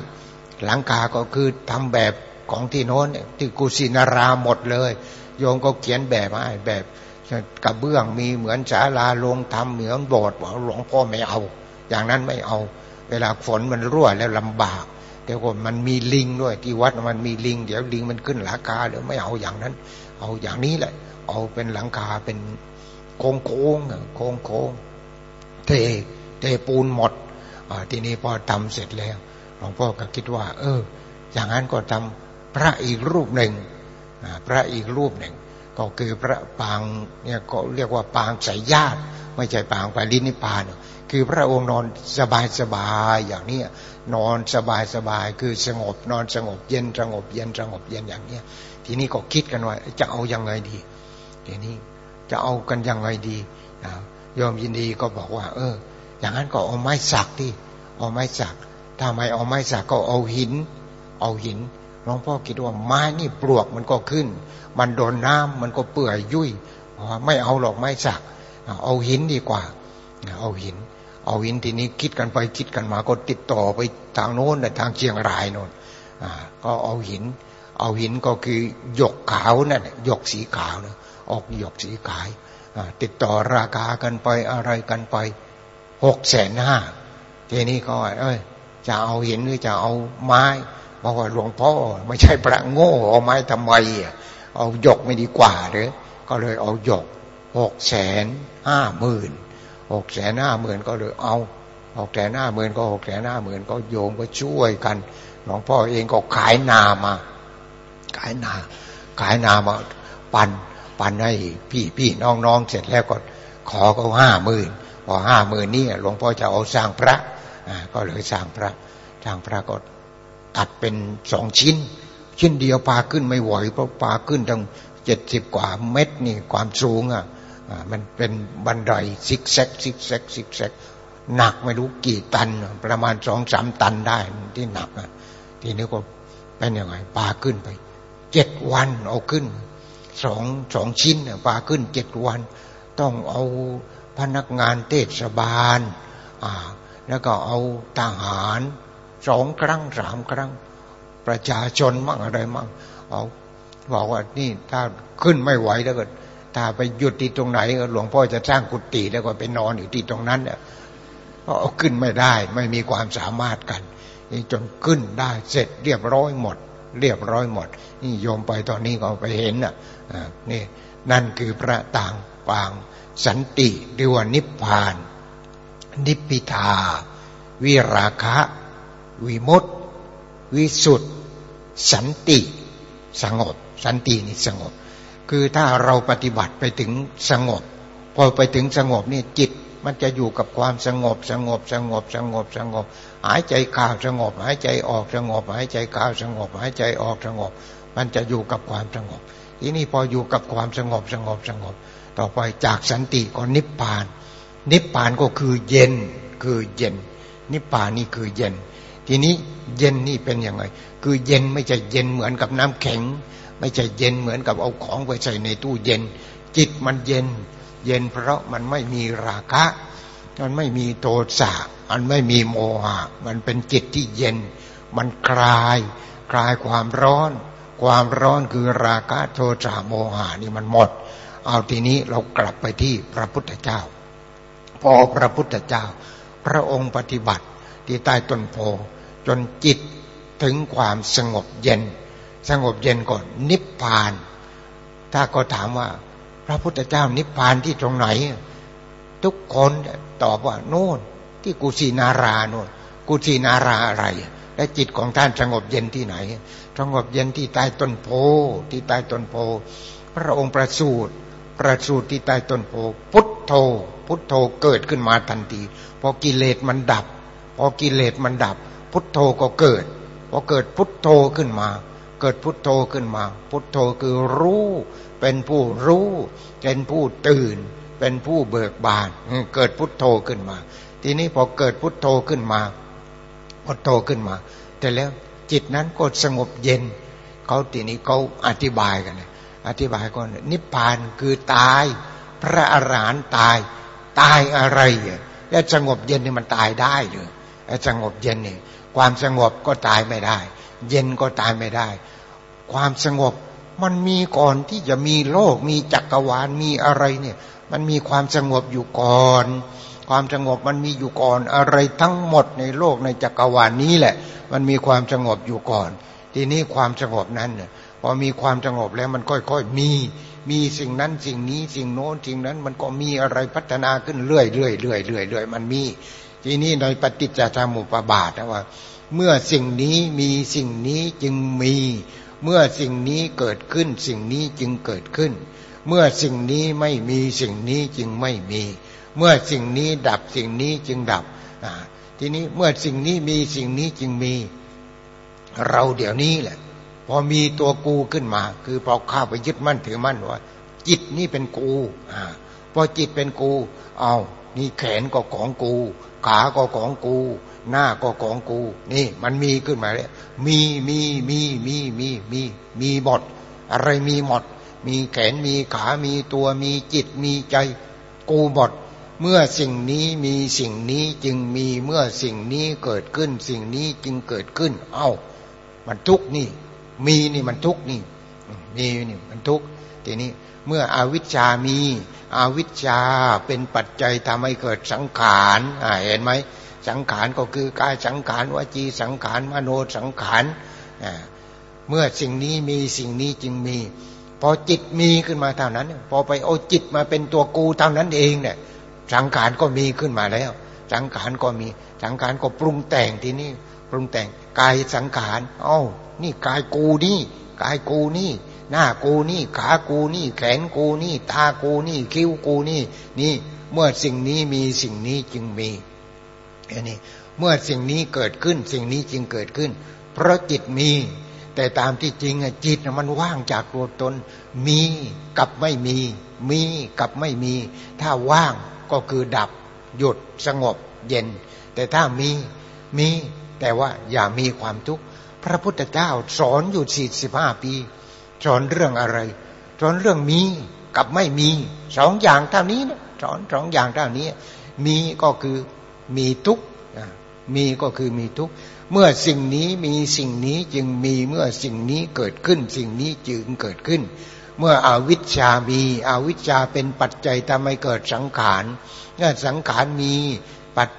หลังคาก็คือทำแบบของที่โน้นที่กุสินาราหมดเลย โยมก็เขียนแบบให้แบบกระเบื้องมีเหมือนศาลาลงทำเหมือนโบสถ์หลวงพ่อไม่เอา อย่างนั้นไม่เอา เวลาฝนมันรั่วแล้วลำบากแต่ว่ามันมีลิงด้วยที่วัดมันมีลิง เดี๋ยวลิงมันขึ้นหลังคาเดี๋ยวไม่เอาอย่างนั้น เอาอย่างนี้แหละ เอาเป็นหลังคาเป็นโค้งโค้งโค้งโค้งเทเทปูนหมดทีนี้พอทำเสร็จแล้วหลวงพ่อก็คิดว่า เออ อย่างนั้นก็ทำพระอีกรูปหนึ่ง พระอีกรูปหนึ่ง ก็คือพระปางเนี่ยก็เรียกว่าปางสายญาติไม่ใช่ปางปาลินิพานคือพระองค์นอนสบายสบายอย่างนี้นอนสบายสบายคือสงบนอนสงบเย็นสงบเย็นสงบเย็นอย่างเนี้ทีนี้ก็คิดกันว่าจะเอายังไงดีทีนี้จะเอากันยังไงดีนะยอมยินดีก็บอกว่า เออ อย่างนั้นก็เอาไม้สักที่เอาไม้สักถ้าไม่เอาไม้สักก็เอาหิน เอาหิน หลวงพ่อคิดว่าไม้นี่ปลวกมันก็ขึ้น มันโดนน้ำมันก็เปื่อยยุ่ยไม่เอาหรอกไม้สัก เอาหินดีกว่า เอาหิน เอาหินทีนี้คิดกันไปคิดกันมาก็ติดต่อไปทางโน้นทางเชียงรายโน้นก็เอาหิน เอาหินก็คือหยกขาวนั่นหยกสีขาวนะออกหยกสีขายติดต่อราคากันไปอะไรกันไปหกแสนห้าทีนี้ก็เอ้ยจะเอาหินหรือจะเอาไม้ บอกว่าหลวงพ่อไม่ใช่พระโง่เอาไม้ทำไมเอาหยกไม่ดีกว่าหรือก็เลยเอาหยกหกแสนห้าหมื่นหกแสนห้าหมื่นก็เลยเอาหกแสนห้าหมื่นก็หกแสนห้าหมื่นก็โยมก็ช่วยกันหลวงพ่อเองก็ขายนามา ขายนา ขายนามาปันปันให้พี่พี่น้องน้องเสร็จแล้วก็ขอเขาห้าหมื่นพอห้าหมื่นนี่หลวงพ่อจะเอาสร้างพระก็เลยสร้างพระสร้างพระก็ ตัดเป็นสองชิ้น ชิ้นเดียวปลาขึ้นไม่ไหวเพราะปลาขึ้นตั้งเจ็ดสิบกว่าเมตรนี่ความสูงอะมันเป็นบันไดซิกแซกซิกแซกซิกแซกหนักไม่รู้กี่ตัน ประมาณสองสามตันได้ที่หนักอะทีนี้ก็เป็นยังไงพาขึ้นไปเจ็ดวันเอาขึ้นสองสองชิ้นพาขึ้นเจ็ดวัน ต้องเอาพนักงานเทศบาลอ่าแล้วก็เอาทหาร สองครั้งสามครั้ง ประชาชนมั่งอะไรมั่งเอาบอกว่านี่ถ้าขึ้นไม่ไหวแล้วก็ถ้าไปหยุดที่ตรงไหนหลวงพ่อจะสร้างกุฏิแล้วก็ไปนอนอยู่ที่ตรงนั้นเนี่ยเอาขึ้นไม่ได้ไม่มีความสามารถกันนี่จนขึ้นได้เสร็จเรียบร้อยหมด เรียบร้อยหมด นี่โยมไปตอนนี้ก็ไปเห็นน่ะนี่นั่นคือพระต่างปาง สันติเรียกว่านิพพาน นิพพิทา วิราคะ วิมุตติ วิสุทธิสันติสงบ สันตินี่สงบ คือถ้าเราปฏิบัติไปถึงสงบ พอไปถึงสงบนี่จิตมันจะอยู่กับความสงบสงบสงบสงบสงบ หายใจเข้าสงบ หายใจออกสงบ หายใจเข้าสงบ หายใจออกสงบ มันจะอยู่กับความสงบ ทีนี้พออยู่กับความสงบสงบสงบ ต่อไปจากสันติก็นิพพาน นิพพานก็คือเย็นคือเย็น นิพพานนี่คือเย็น ทีนี้เย็นนี่เป็นยังไง คือเย็นไม่ใช่เย็นเหมือนกับน้ำแข็ง ไม่ใช่เย็นเหมือนกับเอาของไปใส่ในตู้เย็น จิตมันเย็น เย็นเพราะมันไม่มีราคะ มันไม่มีโทสะมันไม่มีโมหะ มันเป็นจิตที่เย็น มันคลาย คลายความร้อน ความร้อนคือราคะโทสะโมหะนี่มันหมด เอาทีนี้เรากลับไปที่พระพุทธเจ้า พอพระพุทธเจ้า พระองค์ปฏิบัติ ที่ใต้ต้นโพจนจิตถึงความสงบเย็น สงบเย็นก่อนนิพพาน ถ้าก็ถามว่า พระพุทธเจ้านิพพานที่ตรงไหน ทุกคนตอบว่าโน่นที่กุสินาราโน่นกุสินาราอะไร และจิตของท่านสงบเย็นที่ไหน สงบเย็นที่ใต้ต้นโพที่ใต้ต้นโพ พระองค์ประสูติประสูติที่ใต้ต้นโพ พุทโธ พุทโธเกิดขึ้นมาทันทีพอกิเลสมันดับ พอกิเลสมันดับ พุทโธก็เกิดพอเกิดพุทโธขึ้นมา เกิดพุทโธขึ้นมา พุทโธคือรู้ เป็นผู้รู้ เป็นผู้ตื่น เป็นผู้เบิกบาน เกิดพุทโธขึ้นมา ทีนี้พอเกิดพุทโธขึ้นมา พุทโธขึ้นมา แต่แล้วจิตนั้นก็สงบเย็นเขาทีนี้เขาอธิบายกันอธิบายก่อนนิพพานคือตาย พระอรหันต์ตาย ตายอะไร แล้วสงบเย็นนี่มันตายได้หรือ สงบเย็นนี่ความสงบก็ตายไม่ได้ เย็นก็ตายไม่ได้ ความสงบมันมีก่อนที่จะมีโลก มีจักรวาลมีอะไรเนี่ย มันมีความสงบอยู่ก่อน ความสงบมันมีอยู่ก่อนอะไรทั้งหมดในโลกในจักรวาลนี้แหละ มันมีความสงบอยู่ก่อน ทีนี้ความสงบนั้นเนี่ยพอมีความสงบแล้วมันค่อยๆมี มีสิ่งนั้นสิ่งนี้สิ่งโน้นสิ่งนั้นมันก็มีอะไรพัฒนาขึ้นเรื่อยๆเรื่อยๆเรื่อยๆมันมี ทีนี้ในปฏิจจสมุปบาทนะว่า เมื่อสิ่งนี้มีสิ่งนี้จึงมี เมื่อสิ่งนี้เกิดขึ้น สิ่งนี้จึงเกิดขึ้น เมื่อสิ่งนี้ไม่มีสิ่งนี้จึงไม่มี เมื่อสิ่งนี้ดับสิ่งนี้จึงดับทีนี้เมื่อสิ่งนี้มีสิ่งนี้จึงมี เราเดี๋ยวนี้แหละ พอมีตัวกูขึ้นมา คือพอข้าไปยึดมั่นถือมั่นว่าจิตนี่เป็นกูอพอจิตเป็นกู เอานี่แขนก็ของกู ขาก็ของกู หน้าก็ของกู นี่ มันมีขึ้นมาเลยมีมีมีมีมีมีมีหมดอะไรมีหมด มีแขนมีขามีตัวมีจิตมีใจ กูหมดเมื่อสิ่งนี้มีสิ่งนี้จึงมีเมื่อสิ่งนี้เกิดขึ้น สิ่งนี้จึงเกิดขึ้น เอา้า มันทุกนี่ มีนี่มันทุกนี่ มีนี่มันทุกทีนี้เมื่ออวิชชามี อวิชชาเป็นปัจจัยทำให้เกิดสังขารเห็นไหมสังขารก็คือกายสังขารวจีสังขารมโนสังขารเมื่อสิ่งนี้มีสิ่งนี้จึงมี พอจิตมีขึ้นมาเท่านั้น พอไปเอาจิตมาเป็นตัวกูเท่านั้นเองเนี่ยสังขารก็มีขึ้นมาแล้ว สังขารก็มี สังขารก็ปรุงแต่งทีนี้ปรุงแต่งกายสังขาร เอ้านี่กายกูนี่กายกูนี่ หน้ากูนี่ขากูนี่ แขนกูนี่ ตากูนี่ คิ้วกูนี่ นี่เมื่อสิ่งนี้มีสิ่งนี้จึงมีอันนี้เมื่อสิ่งนี้เกิดขึ้น สิ่งนี้จึงเกิดขึ้น เพราะจิตมี แต่ตามที่จริงจิตมันว่างจากตัวตน มีกับไม่มี มีกับไม่มี ถ้าว่างก็คือดับ หยุดสงบเย็น แต่ถ้ามีมีแต่ว่าอย่ามีความทุกข์พระพุทธเจ้าสอนอยู่สี่สิบห้าปี สอนเรื่องอะไรสอนเรื่องมีกับไม่มีสองอย่างเท่านี้นะสอนสองอย่างเท่านี้ มีก็คือมีทุกมีก็คือมีทุกเมื่อสิ่งนี้มีสิ่งนี้จึงมีเมื่อสิ่งนี้เกิดขึ้น สิ่งนี้จึงเกิดขึ้น เมื่ออวิชชามีอวิชชาเป็นปัจจัยทำให้เกิดสังขารเมื่อสังขารมี ปัจ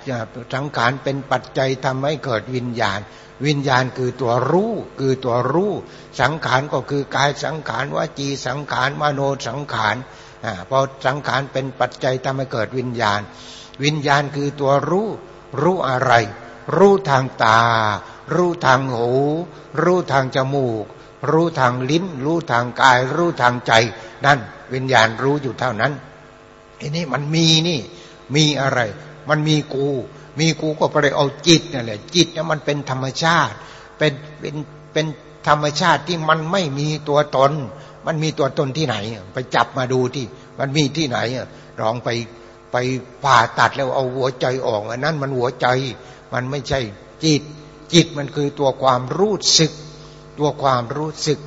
สังขารเป็นปัจจัยทำให้เกิดวิญญาณ วิญญาณคือตัวรู้ คือตัวรู้ สังขารก็คือกายสังขารวจีสังขารมโนสังขารพอสังขารเป็นปัจจัยทำให้เกิดวิญญาณ วิญญาณคือตัวรู้ รู้อะไร รู้ทางตา รู้ทางหู รู้ทางจมูก รู้ทางลิ้น รู้ทางกาย รู้ทางใจ นั่นวิญญาณรู้อยู่เท่านั้นอันนี้มันมีนี่มีอะไร มันมีกู มีกูก็ไปเอาจิตนั่นแหละ จิตเนี่ยมันเป็นธรรมชาติ เป็นเป็นเป็นธรรมชาติที่มันไม่มีตัวตน มันมีตัวตนที่ไหน ไปจับมาดูที่ มันมีที่ไหนลองไปไปผ่าตัดแล้วเอาหัวใจออกอันนั้นมันหัวใจ มันไม่ใช่จิต จิตมันคือตัวความรู้สึก ตัวความรู้สึก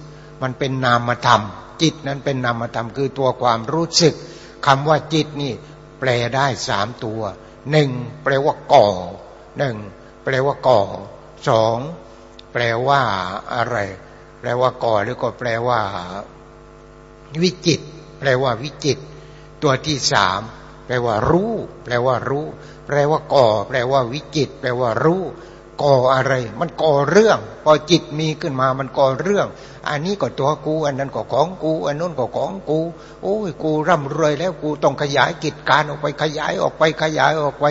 มันเป็นนามธรรม จิตนั้นเป็นนามธรรมคือตัวความรู้สึกคำว่าจิตนี่แปลได้สามตัว หนึ่งแปลว่าก่อหนึ่งแปลว่าก่อสองแปลว่าอะไร แปลว่าก่อหรือก็แปลว่า วิจิต แปลว่าวิจิต ตัวที่สามแปลว่ารู้ แปลว่ารู้ แปลว่าก่อ แปลว่าวิจิต แปลว่ารู้ ก่ออะไร มันก่อเรื่อง พอจิตมีขึ้นมามันก่อเรื่อง อันนี้ก็ตัวกู อันนั้นก็ของกู อันนู้นก็ของกู โอ้ยกูร่ำรวยแล้วกูต้องขยายกิจการออกไปขยายออกไปขยายออกไป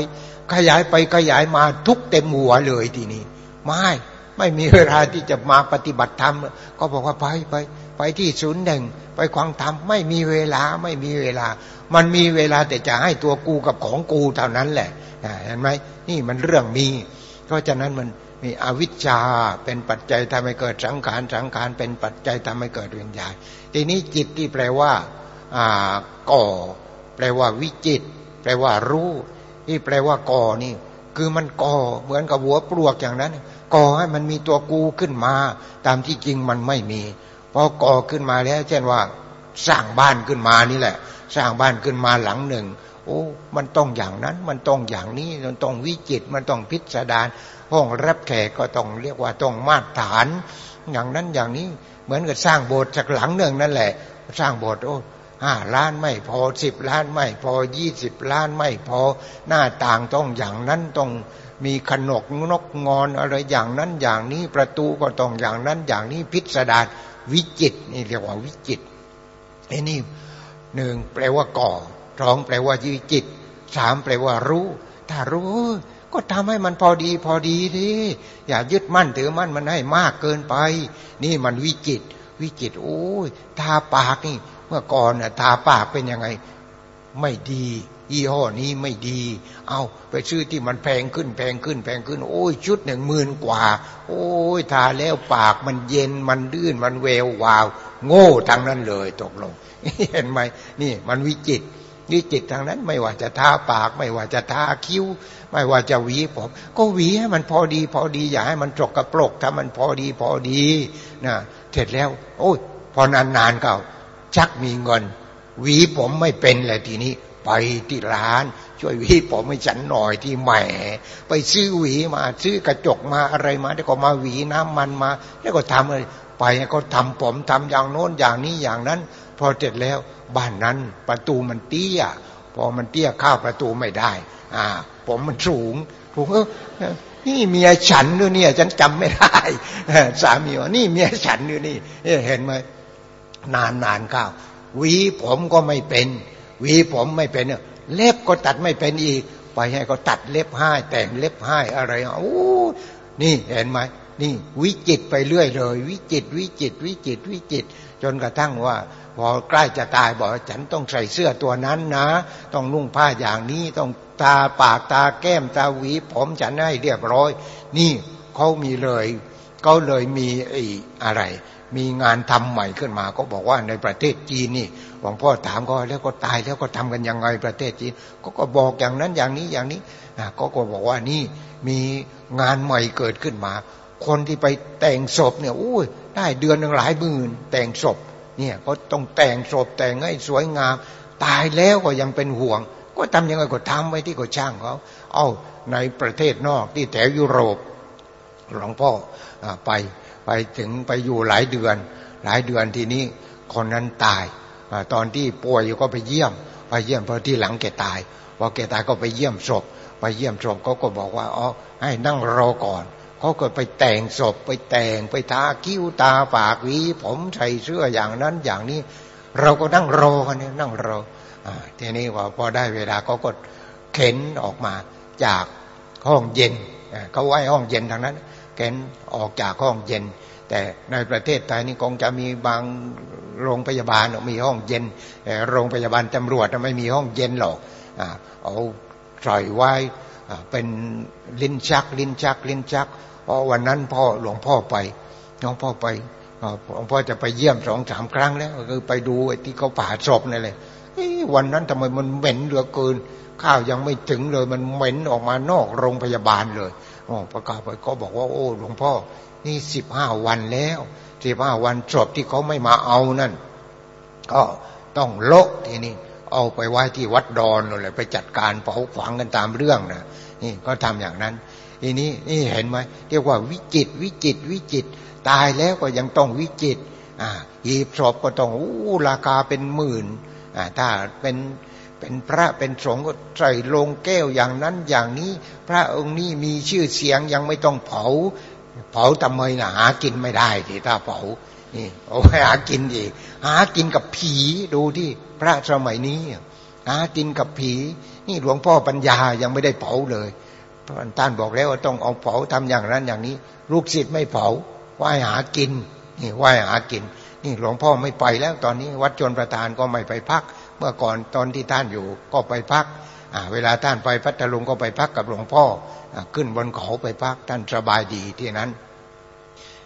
ขยายไปขยายมาทุกเต็มหัวเลยทีนี้ ไม่ไม่มีเวลาที่จะมาปฏิบัติธรรม ก็บอกว่าไปไปไปที่ศูนย์หนึ่งไปควังธรรมไม่มีเวลาไม่มีเวลา มันมีเวลาแต่จะให้ตัวกูกับของกูเท่านั้นแหละเห็นไหมนี่มันเรื่องมี เพราะฉะนั้นมันมีอวิชชาเป็นปัจจัยทำให้เกิดสังขารสังขารเป็นปัจจัยทำให้เกิดวิญญาณทีนี้จิตที่แปลว่าก่อ แปลว่าวิจิต แปลว่ารู้ ที่แปลว่าก่อนี่ คือมันก่อเหมือนกับหัวปลวกอย่างนั้น ก่อให้มันมีตัวกูขึ้นมา ตามที่จริงมันไม่มีพอก่อขึ้นมาแล้ว เช่นว่า สร้างบ้านขึ้นมานี่แหละ สร้างบ้านขึ้นมาหลังหนึ่ง โอ้ มันต้องอย่างนั้น มันต้องอย่างนี้ มันต้องวิจิต มันต้องพิสดารห้องรับแขกก็ต้องเรียกว่าต้องมาตรฐาน อย่างนั้นอย่างนี้เหมือนกับสร้างโบสถ์จากหลังหนึ่งนั่นแหละ สร้างโบสถ์โอ้ห้าล้านไม่พอสิบล้านไม่พอยี่สิบล้านไม่พอ หน้าต่างต้องอย่างนั้นต้องมีขนกนกงอนอะไรอย่างนั้นอย่างนี้ประตูก็ต้องอย่างนั้นอย่างนี้พิสดารวิจิตนี่เรียกว่าวิจิตไอ้นี่หนึ่งแปลว่าก่อ สองแปลว่ายีจิตสามแปลว่ารู้ ถ้ารู้ ก็ทำให้มันพอดีพอดีทีอย่ายึดมั่นถือมั่นมันให้มากเกินไป นี่มันวิจิต วิจิต โอ้ยทาปากนี่ เมื่อก่อนน่ะทาปากเป็นยังไง ไม่ดียี่ห้อนี้ไม่ดี เอาไปซื้อที่มันแพงขึ้นแพงขึ้นแพงขึ้น โอ้ยชุดหนึ่งหมื่นกว่า โอ้ยทาแล้วปากมันเย็นมันดื้นมันเวววาว โง่ทั้งนั้นเลยตกลง เห็นไหมนี่มันวิจิต วิจิตทางนั้น ไม่ว่าจะทาปาก ไม่ว่าจะทาคิ้ว ไม่ว่าจะหวีผม ก็หวีให้มันพอดีพอดี อย่าให้มันจกกระปรกถ้ามันพอดีพอดีนะเสร็จแล้ว โอ้ยพอนานๆก็ชักมีเงิน หวีผมไม่เป็นเลยทีนี้ไปที่ร้าน ช่วยหวีผมให้ฉันหน่อยที่แหม่ ไปซื้อหวีมาซื้อกระจกมาอะไรมาแล้วก็มาหวีน้ำมันมา แล้วก็ทำเลยไปก็ทำผมทำอย่างโน้นอย่างนี้อย่างนั้น พอเสร็จแล้วบ้านนั้นประตูมันเตี้ย พอมันเตี้ยเข้าประตูไม่ได้ อ่า ผมมันสูงผมก็นี่เมียฉันด้วยเนี่ยฉันจำไม่ได้สามีว่านี่เมียฉันด้วยนี่เห็นไหมนานนานเข้าวีผมก็ไม่เป็นวีผมไม่เป็นเนี่ยเล็บก็ตัดไม่เป็นอีก ไปให้ก็ตัดเล็บให้แต่งเล็บให้อะไรโอ้นี่เห็นไหมนี่วิจิตไปเรื่อยเลย วิจิตวิจิตวิจิตวิจิต จนกระทั่งว่า พอใกล้จะตายบอกฉันต้องใส่เสื้อตัวนั้นนะ ต้องนุ่งผ้าอย่างนี้ต้องตาปากตาแก้มตาหวี ผมฉันให้เรียบร้อย นี่เขามีเลยเขาเลยมีไอ้อะไร มีงานทำใหม่ขึ้นมา ก็บอกว่าในประเทศจีนนี่หลวงพ่อถามก็แล้วก็ตายแล้วก็ทำกันยังไงประเทศจีนก็ก็บอกอย่างนั้นอย่างนี้อย่างนี้ก็ก็บอกว่านี่มีงานใหม่เกิดขึ้นมา คนที่ไปแต่งศพเนี่ยอู้ได้เดือนหนึ่งหลายหมื่นแต่งศพ เนี่ยก็ต้องแต่งศพแต่งให้สวยงาม ตายแล้วก็ยังเป็นห่วง ก็ทำยังไงก็ทำไว้ที่ก็ช่างเขาเอาในประเทศนอกที่แถวยุโรปหลวงพ่ออไปไปถึงไปอยู่หลายเดือน หลายเดือนทีนี้คนนั้นตายอตอนที่ป่วยอยู่ก็ไปเยี่ยม ไปเยี่ยมพอที่หลังแกตายพอแกตายก็ไปเยี่ยมศพไปเยี่ยมศพเขาก็บอกว่าอ๋อให้นั่งรอก่อน เขาก็ไปแต่งศพไปแต่งไปทาคิ้วตาปากวี ผมใส่เสื้ออย่างนั้นอย่างนี้ เราก็นั่งรอกันเนี่ยนั่งรออทีนี้ว่าพอได้เวลาเขาก็เข็นออกมาจากห้องเย็นเขาไว้ห้องเย็นทางนั้น เข็นออกจากห้องเย็น แต่ในประเทศไทยนี่คงจะมีบางโรงพยาบาลมีห้องเย็นโรงพยาบาลตำรวจไม่มีห้องเย็นหรอกเอาใส่ไว้ เป็นลิ้นชัก ลิ้นชัก ลิ้นชักเพราะวันนั้นพ่อหลวงพ่อไปหลวงพ่อไปหลวงพ่อจะไปเยี่ยมสองสามครั้งแล้วคือไปดูไอ้ที่เขาผ่าศพนี่นเลยวันนั้นทำไมมันเหม็นเหลือเกิน ข้าวยังไม่ถึงเลยมันเหม็นออกมานอกโรงพยาบาลเลยอ๋อประกาศไปเขาบอกว่าโอ้หลวงพ่อ นี่สิบห้าวันแล้วสิบห้าวันศพที่เขาไม่มาเอานั่น ก็ต้องโละทีนี้ เอาไปไว้ที่วัดดอนเลยไปจัดการเผาฝังกันตามเรื่องนะนี่ก็ทำอย่างนั้นทีนี้นี่เห็นไหมเรียกว่าวิจิตวิจิตวิจิต ตายแล้วก็ยังต้องวิจิตอ่าหีบศพก็ต้องอู้ราคาเป็นหมื่นอ่าถ้าเป็นเป็นพระเป็นสงฆ์ก็ใส่ลงแก้วอย่างนั้นอย่างนี้ พระองค์นี้มีชื่อเสียงยังไม่ต้องเผา เผาทำไมนะหากินไม่ได้ที่ถ้าเผานี่เอาไปหากินอีกหากินกับผีดูที่ พระสมัยนี้หากินกับผี นี่หลวงพ่อปัญญายังไม่ได้เผาเลยท่านบอกแล้วว่าต้องเอาเผาทำอย่างนั้นอย่างนี้ ลูกศิษย์ไม่เผาไหว้หากิน นี่ไหว้หากิน นี่หลวงพ่อไม่ไปแล้วตอนนี้ วัดจนประธานก็ไม่ไปพัก เมื่อก่อนตอนที่ท่านอยู่ก็ไปพักเวลาท่านไปพัทลุงก็ไปพักกับหลวงพ่อขึ้นบนเขาไปพักท่านสบายดีที่นั้น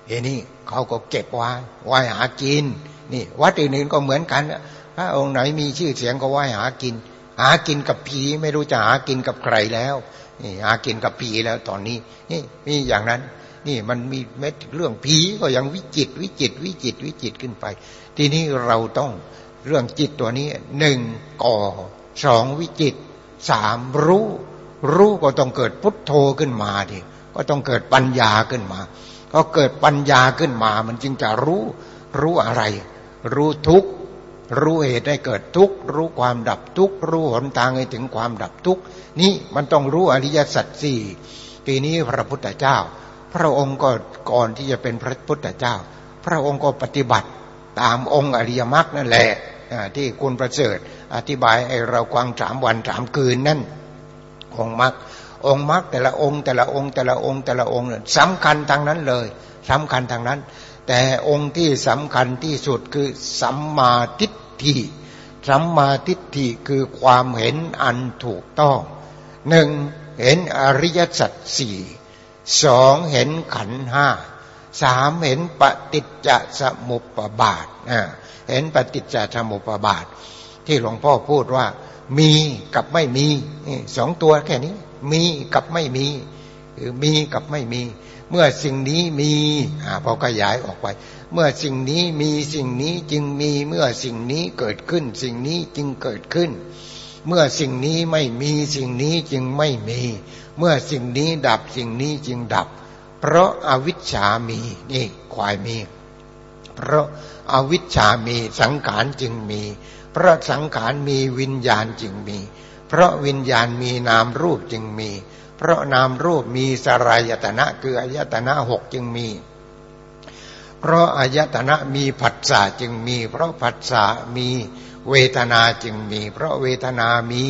เอ้นี่เขาก็เก็บไว้ไหว้หากิน นี่ วัดอื่นๆก็เหมือนกัน ระองค์ไหนมีชื่อเสียงก็ไหว้หากิน หากินกับผีไม่รู้จะหากินกับใครแล้วนี่หากินกับผีแล้วตอนนี้ นี่มีอย่างนั้น นี่มันมีเม็ดเรื่องผีก็ยังวิจิตวิจิตวิจิตวิจิตขึ้นไป ทีนี้เราต้องเรื่องจิตตัวนี้หนึ่งก่อสองวิจิตสามรู้ รู้ก็ต้องเกิดพุทโธขึ้นมาดิก็ต้องเกิดปัญญาขึ้นมา ก็เกิดปัญญาขึ้นมา มันจึงจะรู้ รู้อะไร รู้ทุกข์ รู้เหตุให้เกิดทุกข์รู้ความดับทุกข์รู้หนทางให้ถึงความดับทุกข์นี่มันต้องรู้อริยสัจสี่ทีนี้พระพุทธเจ้า พระองค์ก็ก่อนที่จะเป็นพระพุทธเจ้า พระองค์ก็ปฏิบัติตามองค์อริยมรรคนั่นแหละที่คุณประเสริฐอธิบายให้เราควังสามวันสามคืนนั่นองค์มรรคองค์มรรคแต่ละองค์แต่ละองค์แต่ละองค์แต่ละองค์สำคัญทางนั้นเลยสำคัญทางนั้น แต่องค์ที่สำคัญที่สุดคือสัมมาทิฏฐิสัมมาทิฏฐิคือความเห็นอันถูกต้องหนึ่งเห็นอริยสัจสี่สองเห็นขันห้าสามเห็นปฏิจจสมุปบาทเห็นปฏิจจสมุปบาท ที่หลวงพ่อพูดว่า มีกับไม่มีสองตัวแค่นี้ มีกับไม่มีคือมีกับไม่มี เมื่อสิ่งนี้มีพอขยายออกไป เมื่อสิ่งนี้มีสิ่งนี้จึงมีเมื่อสิ่งนี้เกิดขึ้น สิ่งนี้จึงเกิดขึ้น เมื่อสิ่งนี้ไม่มีสิ่งนี้จึงไม่มี เมื่อสิ่งนี้ดับสิ่งนี้จึงดับ เพราะอาวิชชามีนี่ควายมี เพราะอาวิชชามีสังขารจึงมี เพราะสังขารมีวิญญาณจึงมี เพราะวิญญาณมีนามรูปจึงมี เพราะนามรูปมีสรายตนะคืออายตนะหกจึงมี เพราะอายตนะมีผัสสะจึงมี เพราะผัสสะมีเวทนาจึงมี เพราะเวทนามี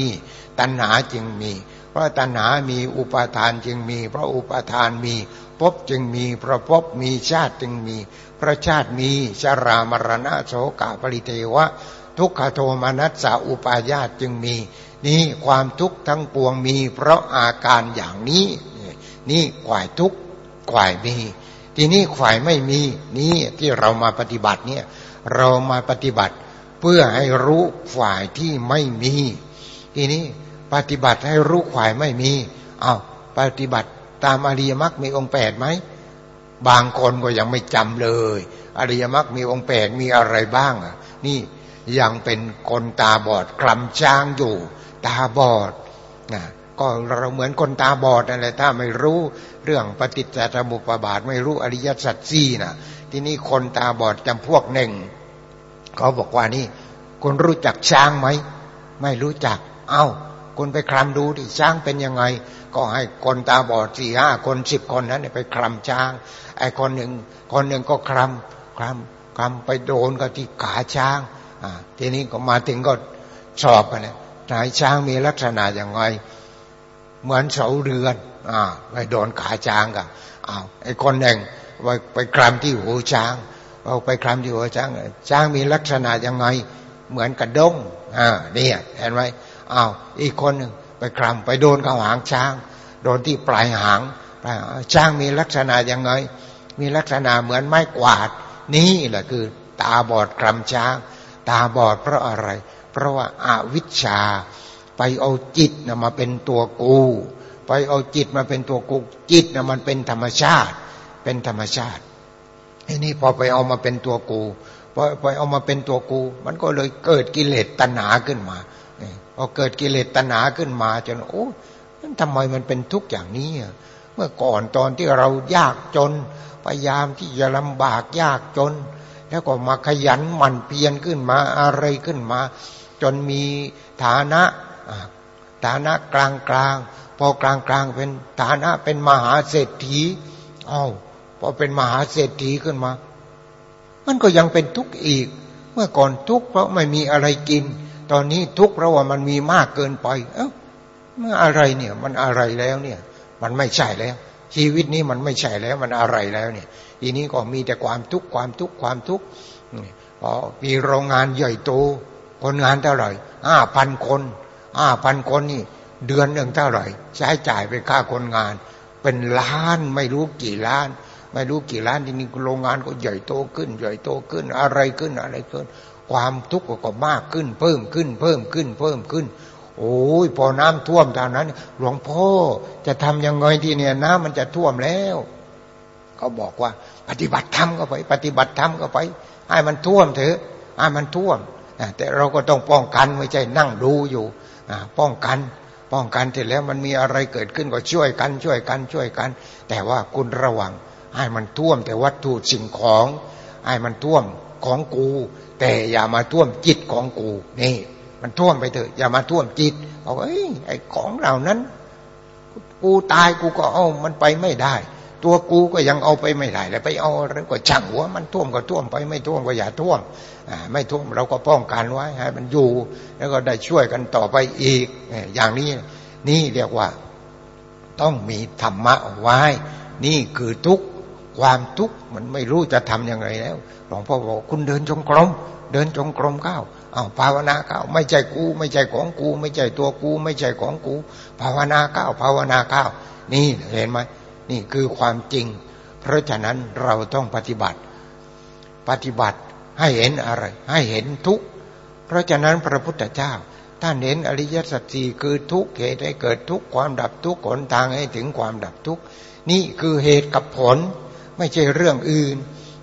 ตัณหาจึงมี เพราะตัณหามีอุปาทานจึงมี เพราะอุปาทานมีภพจึงมีเพราะภพมีชาติจึงมี เพราะชาติมีชรามรณะโสกาปริเทวะ ทุกขโทมนัสสาอุปาญาตจึงมี นี่ความทุกข์ทั้งปวงมี เพราะอาการอย่างนี้ นี่ขวายทุกข์ขวายมี ทีนี้ขวายไม่มี นี่ที่เรามาปฏิบัติเนี่ยเรามาปฏิบัติเพื่อให้รู้ฝ่ายที่ไม่มี ทีนี้ปฏิบัติให้รู้ฝ่ายไม่มีเอาปฏิบัติตามอริยมรรคมีองค์แปดไหมบางคนก็ยังไม่จำเลย อริยมรรคมีองค์แปดมีอะไรบ้างอะนี่ยังเป็นคนตาบอดคลำช้างอยู่ ตาบอดนะก็เราเหมือนคนตาบอดนั่นแหละถ้าไม่รู้เรื่องปฏิจจสมุปบาทไม่รู้อริยสัจสี่นะที่นี่คนตาบอดจำพวกหนึ่ง เขาบอกว่านี่คุณรู้จักช้างไหมไม่รู้จัก เอา้าคุณไปคลำดูดิช้างเป็นยังไง ก็ให้คนตาบอดสี่ห้าคนสิบคนนั้นไปคลำช้างไอ้คนหนึ่งคนหนึ่งก็คลำคลำคลำไปโดนกับที่ขาช้างอ่าทีนี้ก็มาถึงก็สอบกันเลย นายช้างมีลักษณะอย่างไรเหมือนเสาเรือนอ่าไปโดนขาช้างกันอ้าวไอ้คนหนึ่งไปไปคลำที่หูช้างเอาไปคลำที่หัวช้างช้างมีลักษณะยังไง เหมือนกระด้งอ่านี่เห็นไหมอ้าวอีกคนหนึ่งไปคลำไปโดนกับหางช้าง โดนที่ปลายหางช้างมีลักษณะยังไง มีลักษณะเหมือนไม้กวาด นี่แหละคือ ตาบอดคลำช้าง ตาบอดเพราะอะไร เพราะว่าอาวิชชา ไปเอาจิตนะมาเป็นตัวกู ไปเอาจิตมาเป็นตัวกู จิตนะมันเป็นธรรมชาติ เป็นธรรมชาติไอ้นี่พอไปเอามาเป็นตัวกูพอไปเอามาเป็นตัวกู มันก็เลยเกิดกิเลสตัณหาขึ้นมาพอเกิดกิเลสตัณหาขึ้นมาจนโอ้มันทำไมมันเป็นทุกข์อย่างนี้เมื่อก่อนตอนที่เรายากจน พยายามที่จะลำบากยากจน แล้วก็มาขยันหมั่นเพียรขึ้นมาอะไรขึ้นมา จนมีฐานะฐานะกลางกลางพอกลางกลางเป็นฐานะเป็นมหาเศรษฐีอ้าวพอเป็นมหาเศรษฐีขึ้นมา มันก็ยังเป็นทุกข์อีก เมื่อก่อนทุกข์เพราะไม่มีอะไรกิน ตอนนี้ทุกข์เพราะว่ามันมีมากเกินไป เอ้าเมื่ออะไรเนี่ย มันอะไรแล้วเนี่ย มันไม่ใช่แล้ว ชีวิตนี้มันไม่ใช่แล้ว มันอะไรแล้วเนี่ยทีนี้ก็มีแต่ความทุกข์ความทุกข์ความทุกข์พอมีโรงงานใหญ่โต คนงานเท่าไหร่ห้าพันคนห้าพันคนนี่ เดือนหนึ่งเท่าไหร่ใช้จ่ายไปค่าคนงาน เป็นล้านไม่รู้กี่ล้าน ไม่รู้กี่ล้านที่นี่โรงงานก็ใหญ่โตขึ้น ใหญ่โตขึ้นอะไรขึ้นอะไรขึ้น ความทุกข์ก็มากขึ้น เพิ่มขึ้น เพิ่มขึ้น เพิ่มขึ้น โอ้ยพอน้ำท่วมตอนนั้น หลวงพ่อจะทำยังไงที่เนี่ยน้ำมันจะท่วมแล้วเขาบอกว่า ปฏิบัติธรรมก็ไป ปฏิบัติธรรมก็ไปให้มันท่วมเถอะให้มันท่วม แต่เราก็ต้องป้องกันไม่ใช่นั่งดูอยู่ป้องกันป้องกันเสร็จแล้วมันมีอะไรเกิดขึ้นก็ช่วยกันช่วยกันช่วยกัน แต่ว่าคุณระวังให้มันท่วมแต่วัตถุสิ่งของให้มันท่วมของกู แต่อย่ามาท่วมจิตของกูนี่ มันท่วมไปเถอะ อย่ามาท่วมจิตบอกเอ้ยไอ้ของเหล่านั้น กูตายกูก็เอามันไปไม่ได้ ตัวกูก็ยังเอาไปไม่ได้แล้วไปเอาอะไรก็ช่างหัวมันท่วมก็ท่วมไปไม่ท่วมก็อย่าท่วมไม่ท่วมเราก็ป้องกันไว้ให้มันอยู่ แล้วก็ได้ช่วยกันต่อไปอีกอย่างนี้นี่เรียกว่า ต้องมีธรรมะไว้ นี่คือทุกความทุกข์มันไม่รู้จะทํำยังไงแล้วหลวงพ่อบอกคุณเดินจงกรมเดินจงกรมก้าวอ้าวภาวนาก้าวไม่ใช่กู ไม่ใช่ของกู ไม่ใช่ตัวกู ไม่ใช่ของกู ภาวนาก้าวภาวนาก้าวนี่เห็นไหม นี่คือความจริง เพราะฉะนั้นเราต้องปฏิบัติ ปฏิบัติให้เห็นอะไร ให้เห็นทุกข์เพราะฉะนั้นพระพุทธเจ้าท่านเห็นอริยสัจสี่คือทุกเหตุให้เกิดทุกความดับทุกขนทางให้ถึงความดับทุกนี่คือเหตุกับผล ไม่ใช่เรื่องอื่น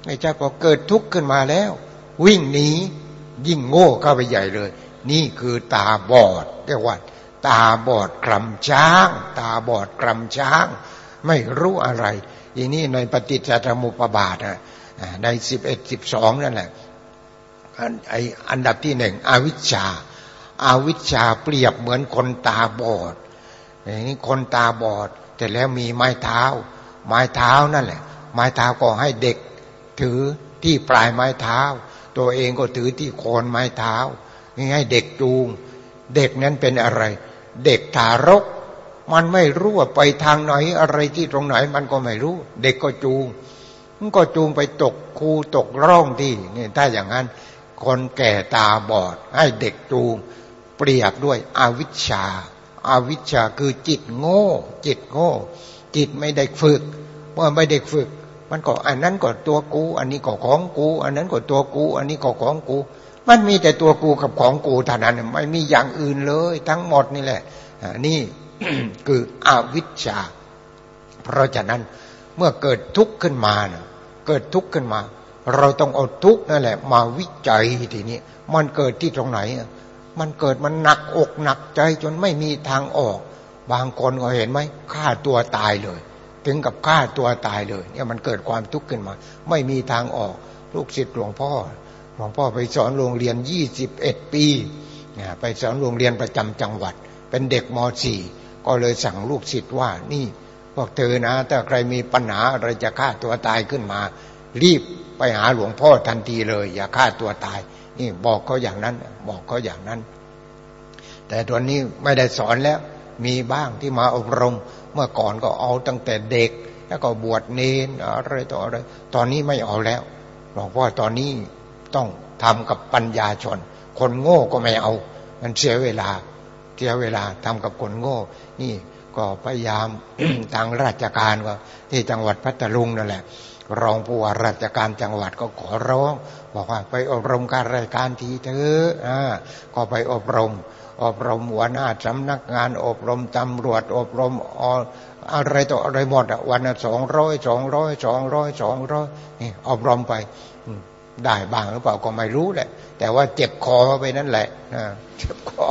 ไม่ใช่พอเกิดทุกข์ขึ้นมาแล้ว วิ่งหนียิ่งโง่เข้าไปใหญ่เลย นี่คือตาบอดเรียกว่า ตาบอดกลำช้าง ตาบอดกลำช้าง ไม่รู้อะไรอีนี้ในปฏิจจสมุปบาทอะในสิบเอ็ดสิบสองนั่นแหละไออันดับที่หนึ่งอวิชชาอาวิชชาเปรียบเหมือนคนตาบอดอย่างนี้คนตาบอดแต่แล้วมีไม้เท้า ไม้เท้านั่นแหละ ไม้เท้าก็ให้เด็ก ถือที่ปลายไม้เท้า ตัวเองก็ถือที่โคนไม้เท้าให้เด็กจูง เด็กนั้นเป็นอะไร เด็กทารก มันไม่รู้ว่าไปทางไหนอะไรที่ตรงไหน มันก็ไม่รู้ เด็กก็จูง มันก็จูงไปตกคูตกร่องที่นี่ถ้าอย่างนั้น คนแก่ตาบอด ให้เด็กจูง เปรียบด้วยอวิชชาอาวิชชาคือจิตโง่ จิตโง่ จิตไม่ได้ฝึก เมื่อไม่ได้ฝึก มันก็อันนั้นก็ตัวกู อันนี้ก็ของกู อันนั้นก็ตัวกู อันนี้ก็ของกู มันมีแต่ตัวกูกับของกูเท่านั้นไม่มีอย่างอื่นเลย ทั้งหมดนี่แหละนี่ คืออวิชชา เพราะฉะนั้นเมื่อเกิดทุกข์ขึ้นมาเนะเกิดทุกข์ขึ้นมา เราต้องเอาทุกข์นั่นแหละ มาวิจัยทีนี้ มันเกิดที่ตรงไหน มันเกิดมันหนักอกหนักใจจนไม่มีทางออก บางคนก็เห็นไหมฆ่าตัวตายเลย ถึงกับฆ่าตัวตายเลย เนี่ยมันเกิดความทุกข์ขึ้นมา ไม่มีทางออก ลูกศิษย์หลวงพ่อหลวงพ่อไปสอนโรงเรียนยี่สิบเอ็ดปี ไปสอนโรงเรียนประจำจังหวัด เป็นเด็กม .4 ก็เลยสั่งลูกศิษย์ว่านี่พวกเธอนะถ้าใครมีปัญหาอะไรจะฆ่าตัวตายขึ้นมา รีบไปหาหลวงพ่อทันทีเลย อย่าฆ่าตัวตาย นี่บอกเขาอย่างนั้น บอกเขาอย่างนั้น แต่ตอนนี้ไม่ได้สอนแล้ว มีบ้างที่มาอบรม เมื่อก่อนก็เอาตั้งแต่เด็ก แล้วก็บวชเนนอะไรต่ออะไรตอนนี้ไม่เอาแล้วหลวงพ่อตอนนี้ต้องทำกับปัญญาชน คนโง่ก็ไม่เอา มันเสียเวลา เสียเวลาทำกับคนโง่ นี่ก็พยายามทางราชการก็ที่จังหวัดพัทลุงนั่นแหละ รองผู้ว่าราชการจังหวัดก็ขอร้อง บอกว่าไปอบรมการรายการทีเถอะอ่าก็ไปอบรม อบรมหัวหน้าสำนักงานอบรมตำรวจอบรมอะไรต่ออะไรหมดอะวันสองร้อยสองร้อยสองร้อยสองร้อยนี่อบรมไป ได้บ้างหรือเปล่าก็ไม่รู้แหละ แต่ว่าเจ็บคอไปนั่นแหละเจ็บคอ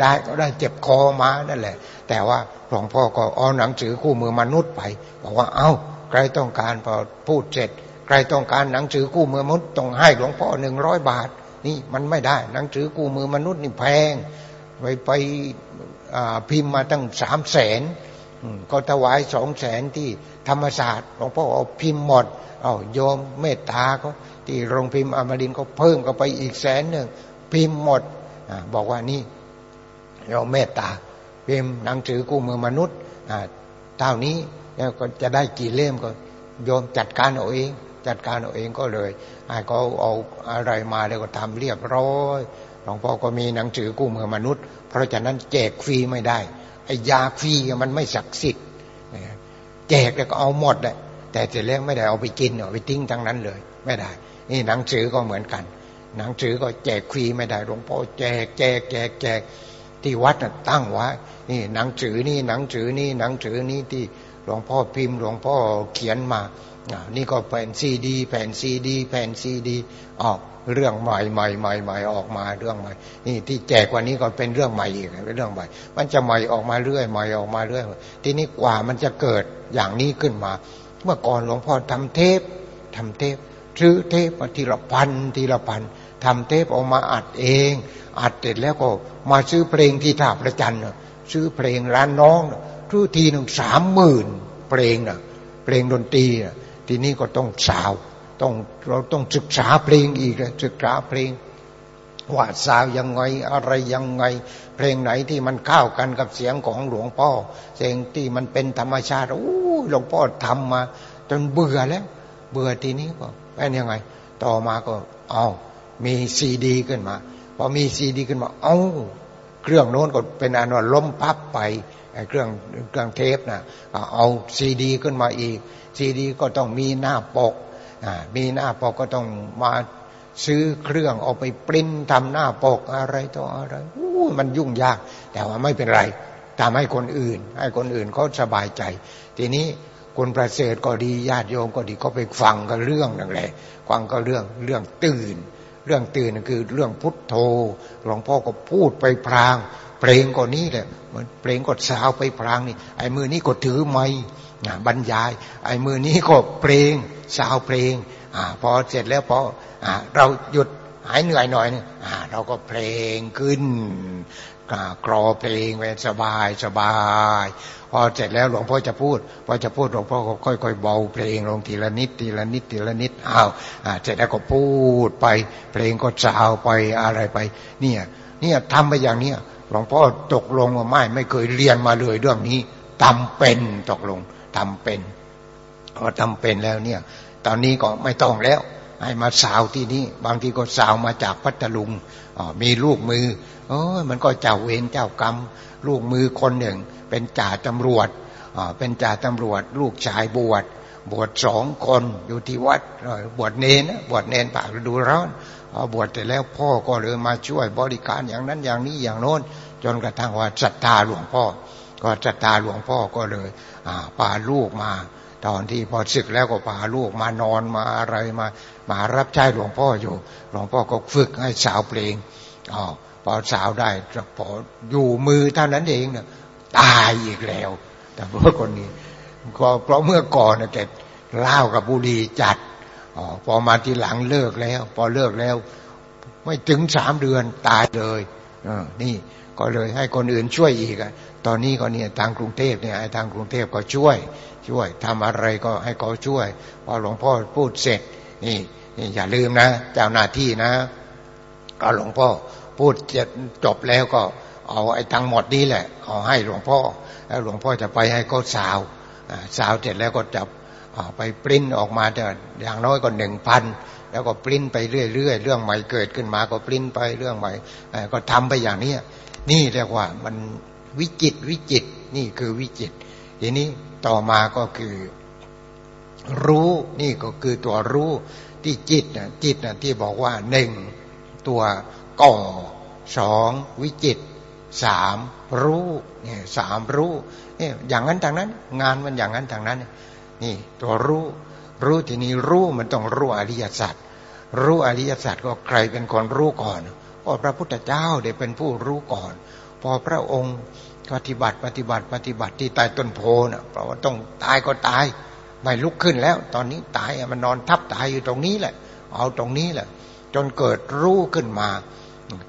ได้ก็ได้เจ็บคอมานั่นแหละ แต่ว่าหลวงพ่อก็เอาหนังสือคู่มือมนุษย์ไป บอกว่าเอา้าใครต้องการพอพูดเสร็จ ใครต้องการหนังสือคู่มือมนุษย์ต้องให้หลวงพ่อหนึ่งร้อยบาท นี่มันไม่ได้ หนังสือคู่มือมนุษย์นี่แพง ไปไปพิมพ์มาตั้งสามแสนก็ถวายสองแสนที่ธรรมศาสตร์หลวงพ่อเอาพิมพ์หมดเอาโยมเมตตาเขา ที่โรงพิมพ์อมรินก็เพิ่มก็ไปอีกแสนหนึ่งพิมพ์หมดอบอกว่านี่เราเมตตาพิมพ์หนังสือคู่มือมนุษย์เท่านี้แล้วก็จะได้กี่เล่มก็โยมจัดการเอาเอง จัดการเอาเองก็เลยไอ้ก็เอาอะไรมาแล้วก็ทำเรียบร้อยหลวงพ่อก็มีหนังสือกู้มือมนุษย์ เพราะฉะนั้นแจกฟรีไม่ได้ไอ้ยาฟรีมันไม่ศักดิ์สิทธิ์แจกแล้วก็เอาหมดแหละแต่เสร็จแล้วไม่ได้เอาไปกินเอาไปทิ้งทั้งนั้นเลย ไม่ได้ นี่หนังสือก็เหมือนกัน หนังสือก็แจกฟรีไม่ได้หลวงพ่อแจกแจกแจกแจกที่วัดตั้งไว้นี่หนังสือนี่หนังสือนี่หนังสือนี่ที่หลวงพ่อพิมพ์หลวงพ่อเขียนมานี่ก็แผ่นซีดี แผ่นซีดี แผ่นซีดี ออกเรื่องใหม่ใหม่ใหม่ใหม่ออกมาเรื่องใหม่ นี่ที่แจกวันนี้ก็เป็นเรื่องใหม่อีกเป็นเรื่องใหม่ มันจะใหม่ออกมาเรื่อยใหม่ออกมาเรื่อย ทีนี้กว่ามันจะเกิดอย่างนี้ขึ้นมา เมื่อก่อนหลวงพ่อทำเทปทำเทป ซื้อเทปมาทีละพันทีละพันทำเทปออกมาอัดเอง อัดเสร็จแล้วก็มาซื้อเพลงที่ท่าประจันซื้อเพลงร้านน้องซื้อทีหนึ่งสามหมื่นเพลงนะเพลงดนตรีนะทีนี้ก็ต้องสาวต้องเราต้องศึกษาเพลงอีกเลยศึกษาเพลงว่าสาวยังไงอะไรยังไง เพลงไหนที่มันเข้ากันกับเสียงของหลวงพ่อเสียงที่มันเป็นธรรมชาติโอ้หลวงพ่อทำมา จนเบื่อแล้ว เบื่อทีนี้ก็ เป็นยังไง ต่อมาก็เอามีซีดีขึ้นมาพอมีซีดีขึ้นมาเอาเครื่องโน้นก็เป็นอันว่าล้มพับไปเครื่องเครื่องเทปนะเอาซีดีขึ้นมาอีกซีดีก็ต้องมีหน้าปกมีหน้าปกก็ต้องมาซื้อเครื่องเอาไปปริ้นทำหน้าปกอะไรต่ออะไรมันยุ่งยาก แต่ว่าไม่เป็นไรทำให้คนอื่น ให้คนอื่นเขาสบายใจ ทีนี้ คนประเสริฐก็ดีญาติโยมก็ดีก็ไปฟังกันเรื่องนั่นแหละฟังก็เรื่องเรื่องตื่น เรื่องตื่นคือเรื่องพุทโธหลวงพ่อก็พูดไปพราง เพลงก็นี้แหละมันเพลงก็สาวไปพรางนี่ ไอ้มือนี้ก็ถือไม้บรรยาย ไอ้มือนี้ก็เพลงสาวเพลงอพอเสร็จแล้วพออเราหยุดหายเหนื่อยหน่อยนึงเราก็เพลงขึ้น กรอเพลงไปสบายสบาย พอเสร็จแล้วหลวงพ่อจะพูดพอจะพูดหลวงพ่อก็ค่อยๆเบาเพลงลงทีละนิดทีละนิดทีละนิดอ้าวเสร็จแล้วก็พูดไป เพลงก็สาวไปอะไรไป เนี่ยเนี่ยทำไปอย่างเนี้ยหลวงพ่อตกลงว่าไม่ไม่เคยเรียนมาเลยเรื่องนี้ทำเป็นตกลงทำเป็นพอทำเป็นแล้วเนี่ย ตอนนี้ก็ไม่ต้องแล้วให้มาสาวที่นี่บางทีก็สาวมาจากพัทลุงมีลูกมือ เออมันก็เจ้าเวรเจ้ากรรม ลูกมือคนหนึ่ง เป็นจ่าตำรวจเป็นจ่าตำรวจ ลูกชายบวชบวชสองคนอยู่ที่วัดบวชเนนบวชเนนปากฤดูร้อนบวชแต่แล้วพ่อก็เลยมาช่วยบริการอย่างนั้นอย่างนี้อย่างโน้น จนกระทั่งว่าศรัทธาหลวงพ่อ ก็ศรัทธาหลวงพ่อก็เลยพาลูกมา ตอนที่พอศึกแล้วก็พาลูกมานอนมาอะไรมามารับใช้หลวงพ่ออยู่ หลวงพ่อก็ฝึกให้สาวเพลงอ๋อ อสาวได้พออยู่มือเท่านั้นเองเนี่ยตายอีกแล้ว แต่พวกคนนี้เพราะเมื่อก่อนนี่ยแกเล่ากับบุรีจัดอพอมาทีหลังเลิกแล้ว พอเลิกแล้ว ไม่ถึงสามเดือนตายเลยนี่ก็เลยให้คนอื่นช่วยอีกตอนนี้ก็เนี่ยทางกรุงเทพเนี่ยทางกรุงเทพก็ช่วย ช่วยทำอะไรก็ให้เขาช่วย พอหลวงพ่อพูดเสร็จ นี่นี่อย่าลืมนะ เจ้าหน้าที่นะ ก็หลวงพ่อ พูดเสร็จจบแล้วก็เอาไอ้ทั้งหมดนี้แหละ เอาให้หลวงพ่อแล้วหลวงพ่อจะไปให้เขาสาวสาวเสร็จแล้วก็จะไปปริ้นออกมาแต่อย่างน้อยก็หนึ่งพันแล้วก็ปริ้นไปเรื่อยๆเรื่องใหม่เกิดขึ้นมาก็ปริ้นไปเรื่องใหม่ก็ทำไปอย่างนี้นี่เรียกว่ามันวิจิตวิจิตนี่คือวิจิตทีนี้ต่อมาก็คือรู้นี่ก็คือตัวรู้ที่จิตนะจิตนะที่บอกว่าหนึ่งตัว ก่อสองวิจิตสามรู้เนี่ยสามรู้เนี่ยอย่างนั้นทางนั้น งานมันอย่างนั้นทางนั้น นี่ตัวรู้ รู้ทีนี้รู้มันต้องรู้อริยสัจรู้อริยสัจก็ใครเป็นคนรู้ก่อนก็พระพุทธเจ้าเดี๋ยเป็นผู้รู้ก่อน พอพระองค์ปฏิบัติปฏิบัติปฏิบัติที่ใต้ต้นโพนะเพราะว่าต้องตายก็ตายไม่ลุกขึ้นแล้ว ตอนนี้ตายมันนอนทับตายอยู่ตรงนี้แหละ เอาตรงนี้แหละ จนเกิดรู้ขึ้นมา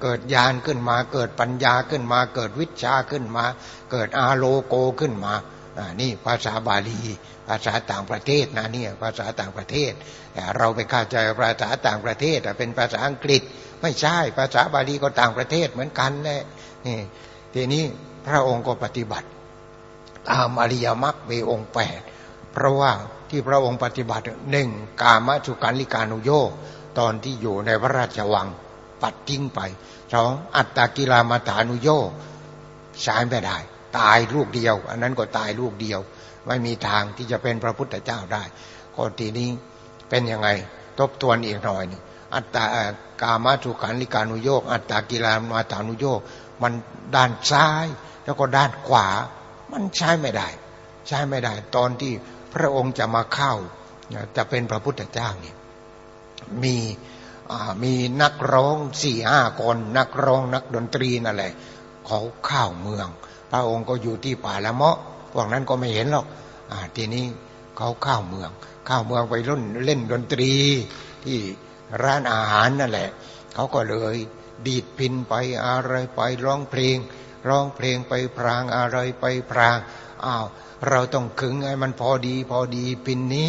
เกิดญาณขึ้นมา เกิดปัญญาขึ้นมา เกิดวิชาขึ้นมา เกิดอาโลโกขึ้นมาอ่านี่ภาษาบาลี ภาษาต่างประเทศนะเนี่ยภาษาต่างประเทศแต่เราไปเข้าใจภาษาต่างประเทศเป็นภาษาอังกฤษไม่ใช่ภาษาบาลีก็ต่างประเทศเหมือนกันแหละนี่ทีนี้พระองค์ก็ปฏิบัติ ตามอริยมรรคมีองค์แปดเพราะว่าที่พระองค์ปฏิบัติหนึ่งกามสุการลิกานุโยตอนที่อยู่ในพระราชวัง ปัดทิ้งไปสองอัตตากิลามาฐานุโยใช้ไม่ได้ ตายลูกเดียว อันนั้นก็ตายลูกเดียว ไม่มีทางที่จะเป็นพระพุทธเจ้าได้ก็ทีนี้เป็นยังไง ทบทวนอีกหน่อยนึงอัตตากามาสุขันลิกานุโยก อัตตากิลามาฐานุโยกมันด้านซ้ายแล้วก็ด้านขวา มันใช้ไม่ได้ ใช้ไม่ได้ ตอนที่พระองค์จะมาเข้าจะเป็นพระพุทธเจ้าเนี่ยมี มีนักร้องสี่ห้าคน นักร้องนักดนตรีนั่นแหละเขาเข้าเมือง พระองค์ก็อยู่ที่ป่าละเมาะพวกนั้นก็ไม่เห็นหรอกอทีนี้เขาเข้าเมืองเข้าเมืองไปเล่นเล่นดนตรีที่ร้านอาหารนั่นแหละ เขาก็เลยดีดพินไปอะไรไปร้องเพลง ร้องเพลงไปพรางอะไรไปพรางอ้าว เราต้องขึงให้มันพอดีพอดีพินนี้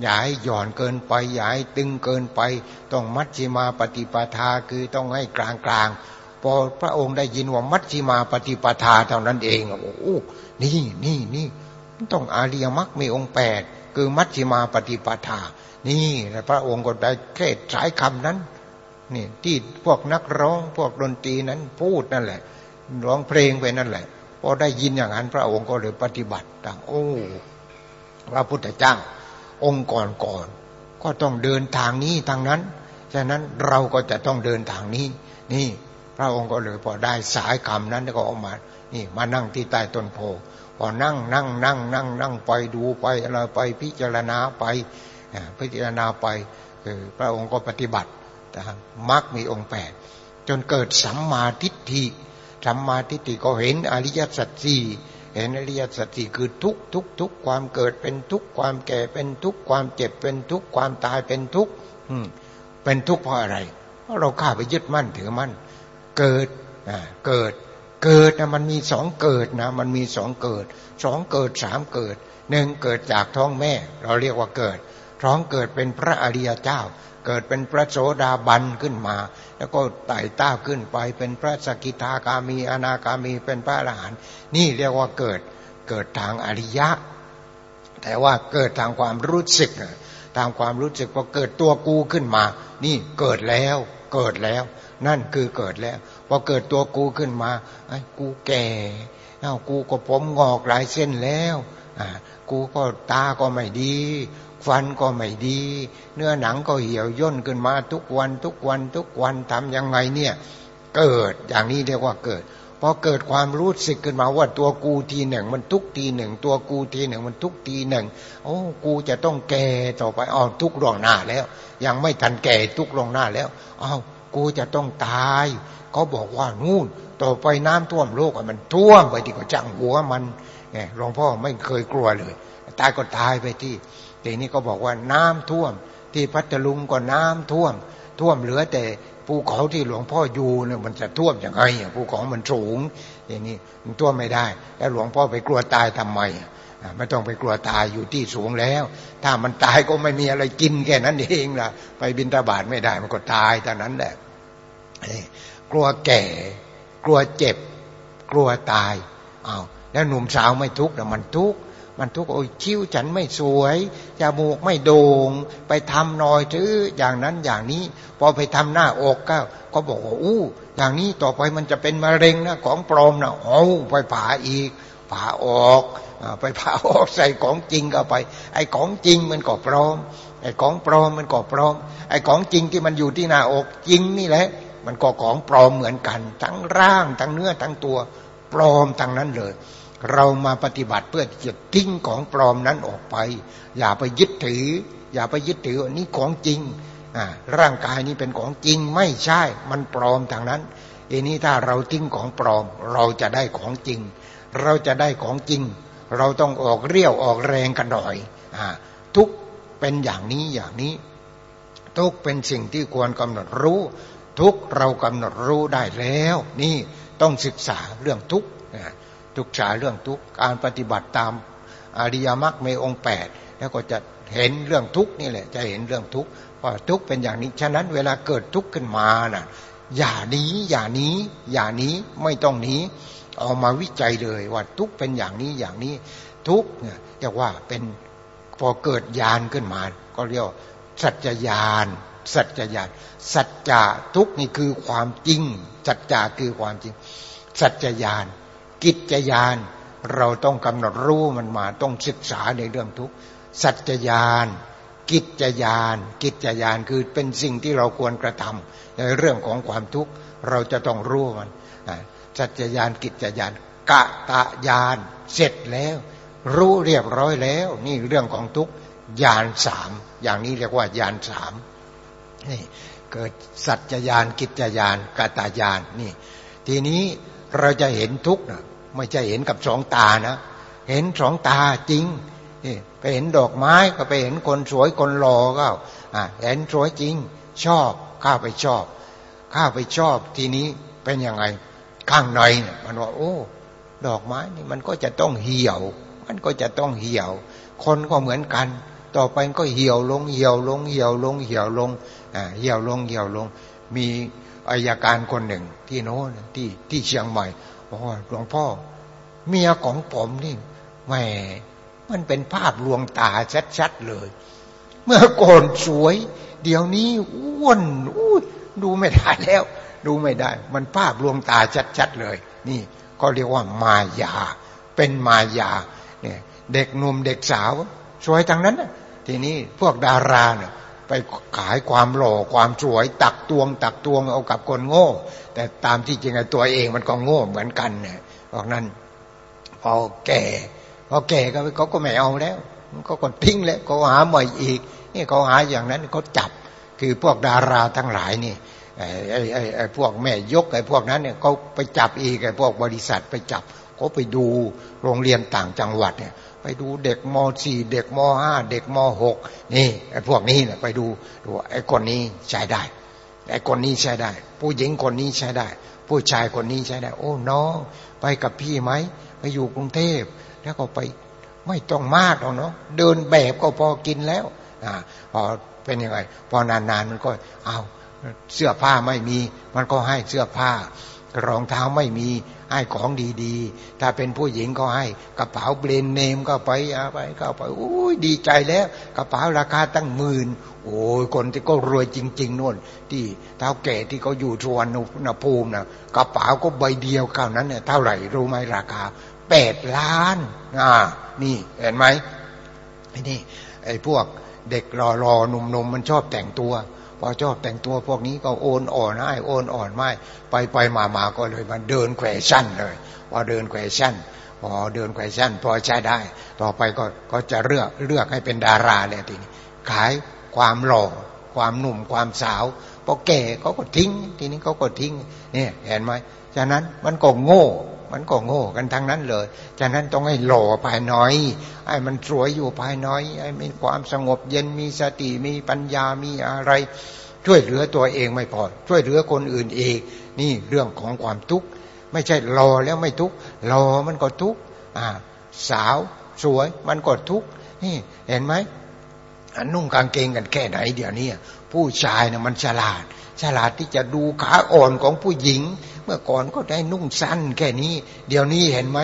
อย่าให้หย่อนเกินไป อย่าให้ตึงเกินไป ต้องมัชฌิมาปฏิปทาคือต้องให้กลางกลางพอพระองค์ได้ยินว่ามัชฌิมาปฏิปทาเท่านั้นเองโอ้โหนี่นี่นี่ต้องอาริยมรรคมีองค์แปดคือมัชฌิมาปฏิปทา นี่พระองค์ก็ได้แค่ใช้คำนั้นนี่ที่พวกนักร้องพวกดนตรีนั้นพูดนั่นแหละร้องเพลงไปนั่นแหละ พอได้ยินอย่างนั้นพระองค์ก็เลยปฏิบัติต่างโอ้พระพุทธเจ้า องค์ก่อนก่อนก็ต้องเดินทางนี้ทางนั้นฉะนั้นเราก็จะต้องเดินทางนี้ นี่ พระองค์ก็เลยพอได้สายคำนั้นก็ออกมา นี่ มานั่งที่ใต้ต้นโพพอนั่งนั่งนั่งนั่งนั่งไปดูไปอะไรไปพิจารณาไปพิจารณาไปคือพระองค์ก็ปฏิบัติต่มรรคมีองค์แปดจนเกิดสัมมาทิฏฐิ สัมมาทิฏฐิก็เห็นอริยสัจสี่เห็นอริยสัจสี่คือทุกทุกทุกความเกิดเป็นทุกความแก่เป็นทุกความเจ็บเป็นทุกความตายเป็นทุกเป็นทุกเพราะอะไรเพราะเราข้าไปยึดมั่นถือมั่นเกิดเกิดเกิดนะมันมีสองเกิดนะมันมีสองเกิดสองเกิดสามเกิดหนึ่งเกิดจากท้องแม่ เราเรียกว่าเกิดท้องเกิดเป็นพระอริยเจ้า เกิดเป็นพระโสดาบันขึ้นมา แล้วก็ไต่ต้าขึ้นไปเป็นพระสกิทาคามีอนาคามีเป็นพระอรหันต์นี่เรียกว่าเกิดเกิดทางอริยะ แต่ว่าเกิดทางความรู้สึกทางความรู้สึกพอเกิดตัวกูขึ้นมา นี่เกิดแล้วเกิดแล้ว นั่นคือเกิดแล้วพอเกิดตัวกูขึ้นมาไอ้กูแก่เอ้ากูก็ผมงอกหลายเส้นแล้วอ่ากูก็ตาก็ไม่ดี ฟันก็ไม่ดี เนื้อหนังก็เหี่ยวย่นขึ้นมาทุกวันทุกวันทุกวันทำยังไงเนี่ยเกิดอย่างนี้เรียกว่าเกิดพอเกิดความรู้สึกขึ้นมาว่าตัวกูทีหนึ่ง มันทุกทีหนึ่ง ตัวกูทีหนึ่ง มันทุกทีหนึ่ง โอ้กูจะต้องแก่ต่อไปอ๋อทุกรองหน้าแล้ว ยังไม่ทันแก่ทุกรองหน้าแล้วอ้าวกูจะต้องตายเขาบอกว่านู่นต่อไปน้ำท่วมโลกมันท่วมไปที่ก็จังหัวมันไงหลวงพ่อไม่เคยกลัวเลย ตายก็ตายไปที่ ทีนี้ก็บอกว่าน้ำท่วม ที่พัทลุงก็น้ำท่วม ท่วมเหลือแต่ภูเขาที่หลวงพ่ออยู่เนี่ยมันจะท่วมอย่างไรภูเขามันสูงอย่างนี้มันท่วมไม่ได้ แล้วหลวงพ่อไปกลัวตายทำไมไม่ต้องไปกลัวตายอยู่ที่สูงแล้ว ถ้ามันตายก็ไม่มีอะไรกินแค่นั้นเองล่ะ ไปบินตาบาดไม่ได้มันก็ตายเท่านั้นแหละกลัวแก่ กลัวเจ็บ กลัวตายอา้าวแล้วหนุ่มสาวไม่ทุกข์แต่มันทุกข์ มันทุกข์โอ้ยคิ้วฉันไม่สวยจมูกไม่โดง่ง ไปทำนอยถืออย่างนั้นอย่างนี้ พอไปทำหน้าอกก็ก็บอกว่าอู้ อย่างนี้ต่อไปมันจะเป็นมะเร็งนะของปลอมนะโอ้ไปผ่าอีกผ่าออกไปผ่าออกใส่ของจริงเข้าไป ไอ้ของจริงมันก็ปลอมไอ้ของปลอมมันก็ปลอม ไอ้ของจริงที่มันอยู่ที่หน้าอกจริงนี่แหละ มันก็ของปลอมเหมือนกัน ทั้งร่างทั้งเนื้อทั้งตัวปลอมทั้งนั้นเลย เรามาปฏิบัติเพื่อจะทิ้งของปลอมนั้นออกไป อย่าไปยึดถือ อย่าไปยึดถือนี่ของจริงร่างกายนี้เป็นของจริงไม่ใช่มันปลอมทางนั้นอันนี้ถ้าเราทิ้งของปลอม เราจะได้ของจริง เราจะได้ของจริง เราต้องออกเรี่ยวออกแรงกันหน่อยอทุกเป็นอย่างนี้อย่างนี้ ทุกเป็นสิ่งที่ควรกำหนดรู้ ทุกเรากำหนดรู้ได้แล้ว นี่ต้องศึกษาเรื่องทุก ศึกษาเรื่องทุกการปฏิบัติตามอริยมรรคในองค์แปดแล้วก็จะเห็นเรื่องทุกนี่แหละ จะเห็นเรื่องทุกว่าทุกเป็นอย่างนี้ ฉะนั้นเวลาเกิดทุกข์ขึ้นมาน่ะ อย่านี้อย่านี้อย่านี้ไม่ต้องหนีเอามาวิจัยเลยว่าทุกเป็นอย่างนี้อย่างนี้ ทุกเนี่ยจะว่าเป็นพอเกิดญาณขึ้นมา ก็เรียกสัจญาณสัจญาณสัจจะทุกนี่คือความจริงสัจจะคือความจริง สัจญาณ กิจญาณเราต้องกำหนดรู้มันมาต้องศึกษาในเรื่องทุกสัจญาณกิจญาณกิจญาณคือเป็นสิ่งที่เราควรกระทำในเรื่องของความทุกข์เราจะต้องรู้มันสัจญาณกิจญาณกะตะญาณเสร็จแล้ว รู้เรียบร้อยแล้ว นี่เรื่องของทุกญาณสามอย่างนี้เรียกว่าญาณสามนี่เกิดสัจจญาณกิจญาณกาตายานนี่ ทีนี้เราจะเห็นทุกนะ ไม่ใช่เห็นกับสองตานะ เห็นสองตาจริงนี่ไปเห็นดอกไม้ก็ไปเห็นคนสวยคนหล่อก็อ่าเห็นสวยจริง ชอบข้าไปชอบ ข้าไปชอบทีนี้เป็นยังไงข้างในเนี่ยมันว่าโอ้ ดอกไม้นี่มันก็จะต้องเหี่ยว มันก็จะต้องเหี่ยว คนก็เหมือนกัน ต่อไปก็เหี่ยวลงเหี่ยวลงเหี่ยวลงเหี่ยวลงเหี่ยวลงเหี่ยวลง มีอายการคนหนึ่งที่โน้นที่ที่เชียงใหม่ บอกว่าหลวงพ่อ เมียของผมนี่แหมมันเป็นภาพลวงตาชัดๆเลย เมื่อก่อนสวย เดี๋ยวนี้อ้วนอู้ดูไม่ได้แล้ว ดูไม่ได้ มันภาพลวงตาชัดๆเลย นี่ก็เรียกว่ามายา เป็นมายาเนี่ยเด็กหนุ่มเด็กสาว สวยทั้งนั้น ทีนี้พวกดาราเนี่ย ไปขายความหล่อความสวย ตักตวง ตักตวงเอากับคนโง่ แต่ตามที่จริงไอ้ตัวเองมันก็โง่เหมือนกันเนี่ยเพราะนั้น พอแก่พอแก่ก็เขาก็ไม่เอาแล้วเขาก็ทิ้งแล้วเขาหาใหม่อีกนี่เขาหาอย่างนั้นเขาจับคือพวกดาราทั้งหลายนี่ไอ้ไอ้ไอ้พวกแม่ยกไอ้พวกนั้นเนี่ยเขาไปจับอีกไอ้พวกบริษัทไปจับ เขาไปดูโรงเรียนต่างจังหวัดเนี่ยไปดูเด็กม .4 เด็กม .5 เด็กม .6 นี่ไอ้พวกนี้เนี่ยไปดูดูไอ้คนนี้ใช้ได้ไอ้คนนี้ใช้ได้ ผู้หญิงคนนี้ใช้ได้ ผู้ชายคนนี้ใช้ได้ โอ้น้องไปกับพี่ไหมไปอยู่กรุงเทพแล้วก็ไปไม่ต้องมากหรอกเนาะเดินแบบก็พอกินแล้วอ่าพอเป็นยังไงพอนานๆมันก็เอาเสื้อผ้าไม่มี มันก็ให้เสื้อผ้า รองเท้าไม่มีให้ของดีๆ ถ้าเป็นผู้หญิงก็ให้กระเป๋าเบรนเนมก็ไปเอาไปก็ไปโอ้ยดีใจแล้ว กระเป๋าราคาตั้งหมื่น โอ้ยคนที่ก็รวยจริง ๆนู่น ที่เท้าแก่ที่เขาอยู่ทวนนภูมินะกระเป๋าก็ใบเดียวข้านั้นเนี่ยเท่าไหร่รู้ไหมราคาแปดล้านอ่านี่เห็นไหมไอ้นี่ไอ้พวกเด็กรอรอหนุ่มๆมันชอบแต่งตัว พอชอบแต่งตัวพวกนี้ก็โอนอ่อนให้โอนอ่อนไม่ไปไปมามาก็เลยมาเดินแขวชั่นเลยพอเดินแขวชั่นพอเดินแขวชั่นพอใช้ได้ ต่อไปก็ก็จะเลือกเลือกให้เป็นดาราเลยทีนี้ขายความหล่อความหนุ่มความสาวพอแก่เขาก็ทิ้ง ทีนี้เขาก็ทิ้งเนี่ยเห็นไหมฉะนั้นมันก็โง่ มันก็โง่กันทั้งนั้นเลยฉะนั้นต้องให้หล่อภายน้อยให้มันสวยอยู่ภายน้อยให้มีความสงบเย็นมีสติมีปัญญามีอะไร ช่วยเหลือตัวเองไม่พอ ช่วยเหลือคนอื่นเองนี่เรื่องของความทุกข์ไม่ใช่รอแล้วไม่ทุกข์รอมันก็ทุกข์อ่าสาวสวยมันก็ทุกข์นี่เห็นไหมนุ่งกางเกงกันแค่ไหนเดี๋ยวนี้ผู้ชายเนี่ยมันฉลาด ฉลาดที่จะดูขาอ่อนของผู้หญิง เมื่อก่อนก็ได้นุ่งสั้นแค่นี้ เดี๋ยวนี้เห็นไหม